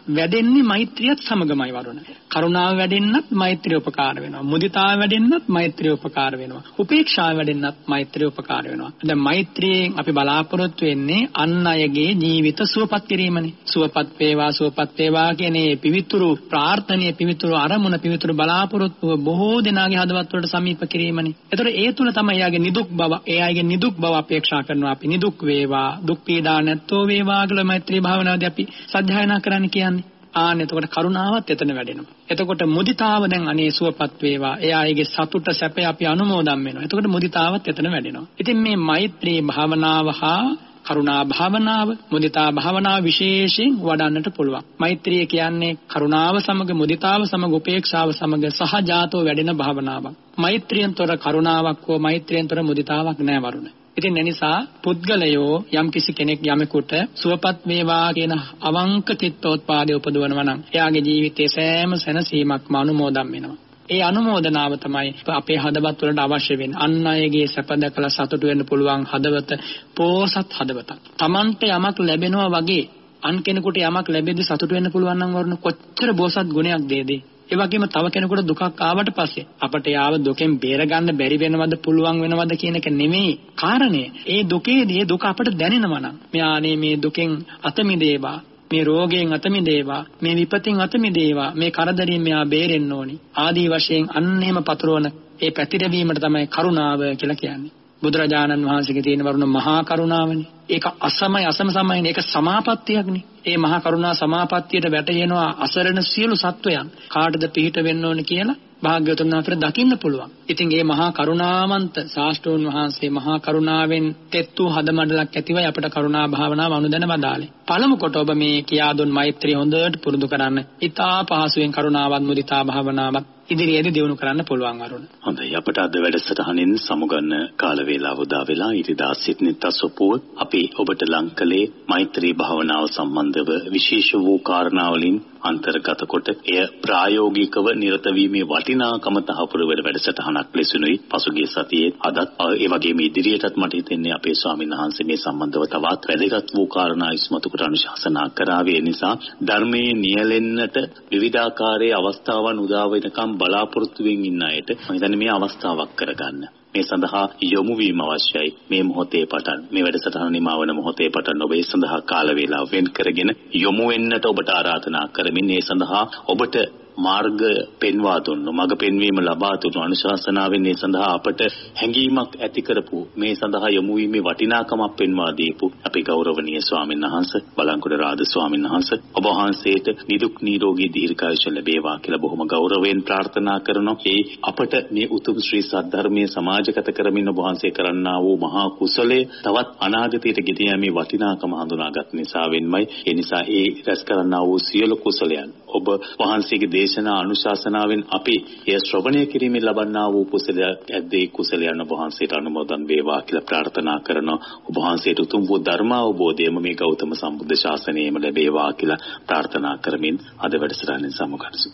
වැඩෙන්නේ මෛත්‍රියත් සමගමයි වරුණ. කරුණාව වැඩෙන්නත් මෛත්‍රිය උපකාර වෙනවා. මුදිතාව වැඩෙන්නත් මෛත්‍රිය උපකාර වෙනවා. උපේක්ෂාව වැඩෙන්නත් මෛත්‍රිය උපකාර වෙනවා. දැන් මෛත්‍රියෙන් අපි බලාපොරොත්තු වෙන්නේ අන් අයගේ ජීවිත සුවපත් කිරීමනේ. සුවපත් වේවා සුවපත් වේවා කියන මේ පිවිතුරු ප්‍රාර්ථනීය පිවිතුරු අරමුණ පිවිතුරු බලාපොරොත්තුව බොහෝ දෙනාගේ හදවත් වලට සමීප කිරීමනේ. ඒතර ඒ තුල තමයි යාගේ නිදුක් බව, ඒ අයගේ නිදුක් බව අපේක්ෂා කරනවා අපි. නිදුක් වේවා, දුක් පීඩා නැත්තෝ වේවා කියලා මෛත්‍රී භාවනාවදී අපි සත්‍යයනා කරන්න කියන්නේ. ආන්න එතකොට කරුණාවත් එතන වැඩෙනවා. එතකොට මුදිතාව දැන් අනේ සුවපත් වේවා. එයාගේ සතුට සැපේ අපි අනුමෝදන් වෙනවා. එතකොට මුදිතාවත් එතන වැඩෙනවා. ඉතින් මේ මෛත්‍රී භාවනාව හා කරුණා භාවනාව මුදිතා භාවනාව විශේෂයෙන් වඩන්නට පුළුවන්. මෛත්‍රිය කියන්නේ කරුණාව සමග මුදිතාව සමග උපේක්ෂාව සමග සහජාතව වැඩෙන භාවනාවක්. මෛත්‍රියෙන්තර කරුණාවක් හෝ මෛත්‍රියෙන්තර මුදිතාවක් නෑ වරුණ. ඉතින් එනිසා පුද්ගලයෝ යම් කිසි කෙනෙක් යමෙකුට සුවපත් වේවා කියන අවංක චිත්තෝත්පාදයේ උපදවනවා නම් එයාගේ ජීවිතයේ සෑම සැනසීමක්ම අනුමෝදන් වෙනවා. ඒ අනුමෝදනාව තමයි අපේ හදවත් වලට අවශ්‍ය වෙන්නේ. අන් අයගේ සැප දැකලා සතුටු වෙන්න පුළුවන් හදවත පෝසත් හදවතක්. Tamante යමක් ලැබෙනවා වගේ අන් කෙනෙකුට යමක් ලැබෙද්දි සතුටු වෙන්න පුළුවන් නම් වරුණ කොච්චර බෝසත් ගුණයක් දේද? ඒ වගේම තව කෙනෙකුට දුකක් ආවට පස්සේ අපට යාව දුකෙන් බේරගන්න බැරි වෙනවද පුළුවන් වෙනවද කියන එක නෙමෙයි කාරණය. ඒ දුකේදී දුක අපට දැනෙනවා නම් මෙයානේ මේ දුකෙන් අත මිදේවා මේ රෝගයෙන් අත මිදේවා මේ විපතින් අත මිදේවා මේ කරදරින් මෙයා බේරෙන්න ඕනි. ආදී වශයෙන් අන්නේම පතරවන ඒ පැතිරවීමට තමයි කරුණාව කියලා කියන්නේ. බුදුරජාණන් වහන්සේගේ තියෙන වරුණ මහා කරුණාවනේ. ඒක අසමයි අසම සමයිනේ ඒක සමාපත්තියක්නේ ඒ මහා කරුණා සමාපත්තියට වැටෙනවා අසරණ සියලු සත්වයන් කාටද පිහිට වෙන්න ඕන කියලා භාග්‍යවතුන් වහන්සේට දකින්න පුළුවන්. ඉතින් මේ මහා කරුණාවන්ත ශාස්ත්‍රෝන් වහන්සේ මහා කරුණාවෙන් තෙත් වූ හදමඩලක් ඇතිවයි අපට කරුණා භාවනාව අනුදැන වදාළේ. පළමු කොට ඔබ මේ කියා දුන් මෛත්‍රිය හොඳට පුරුදු කරන්න. ඊතා පහසුවෙන් කරුණාවත් මුදිතා භාවනාවත් ඉදිරියේදී දිනු කරන්න පුළුවන් වරුණ. හොඳයි අපට අද වැඩසටහනින් සමුගන්න කාල වේලාව උදා වෙලා ඉරිදා සිට්නිත් අසොපුව අපි ඔබට ලං කළේ මෛත්‍රී භාවනාව සම්බන්ධව විශේෂ වූ කාරණාවලින් අන්තර්ගත කොට එය ප්‍රායෝගිකව නිරත වීමේ වටිනාකම තහවුරු වෙන වැඩසටහනක් ලෙසිනුයි පසුගිය සතියේ අදත් ඒ වගේම ඉදිරියටත් මට හිතෙන්නේ අපේ ස්වාමීන් වහන්සේ මේ සම්බන්ධව තවත් වැදගත් වූ කාරණා ඉස්මතු කොට අනුශාසනා කරාවේ නිසා ධර්මයේ නියැලෙන්නට විවිධාකාරයේ අවස්ථාවන් උදා වෙනකම් බලාපොරොත්තු වෙමින් ඉන්න අයට මම හිතන්නේ මේ අවස්ථාවක් කරගන්න. මේ සඳහා යොමු වීම අවශ්‍යයි. මේ මොහොතේ පටන් මේ වැඩසටහන නිමවන මොහොතේ පටන් ඔබ ඒ සඳහා කාල වේලාව වෙන් කරගෙන යොමු වෙන්නට ඔබට ආරාධනා කරමින් ඒ සඳහා ඔබට මාර්ග පෙන්වා දුන්නු මඟ පෙන්වීම ලබා දුන්නු අනුශාසනාවෙන් මේ සඳහා අපට හැඟීමක් ඇති කරපු මේ සඳහා යොමු වීමේ වටිනාකමක් පෙන්වා දීපු අපේ ගෞරවනීය ස්වාමීන් වහන්සේ බලංගොඩ රාද ස්වාමීන් වහන්සේ ඔබ වහන්සේට නිදුක් නිරෝගී දීර්ඝායුෂ ලැබේවා කියලා බොහොම ගෞරවයෙන් ප්‍රාර්ථනා කරනවා. ඒ අපට මේ උතුම් ශ්‍රී සද්ධර්මයේ සමාජගත කරමින් ඔබ වහන්සේ කරන්නා වූ මහා කුසලයේ තවත් අනාගතයට ගෙතිය යමේ වටිනාකම හඳුනාගත් නිසා වෙන්මයි. ඒ නිසා ඒ රැස් කරන්නා වූ සියලු කුසලයන් ඔබ වහන්සේගේ දේශනා අනුශාසනාවෙන් අපි එය ශ්‍රවණය කිරීමෙන් ලබන්නා වූ කුසලයක් ඇද්දේ කුසලයන් ඔබ වහන්සේට අනුමෝදන් වේවා කියලා ප්‍රාර්ථනා කරනවා. ඔබ වහන්සේට උතුම් වූ ධර්මාවබෝධයම මේ ගෞතම සම්බුද්ධ ශාසනයෙම ලැබේවා කියලා ප්‍රාර්ථනා කරමින් අද වැඩසටහනින් සමුගන්සු.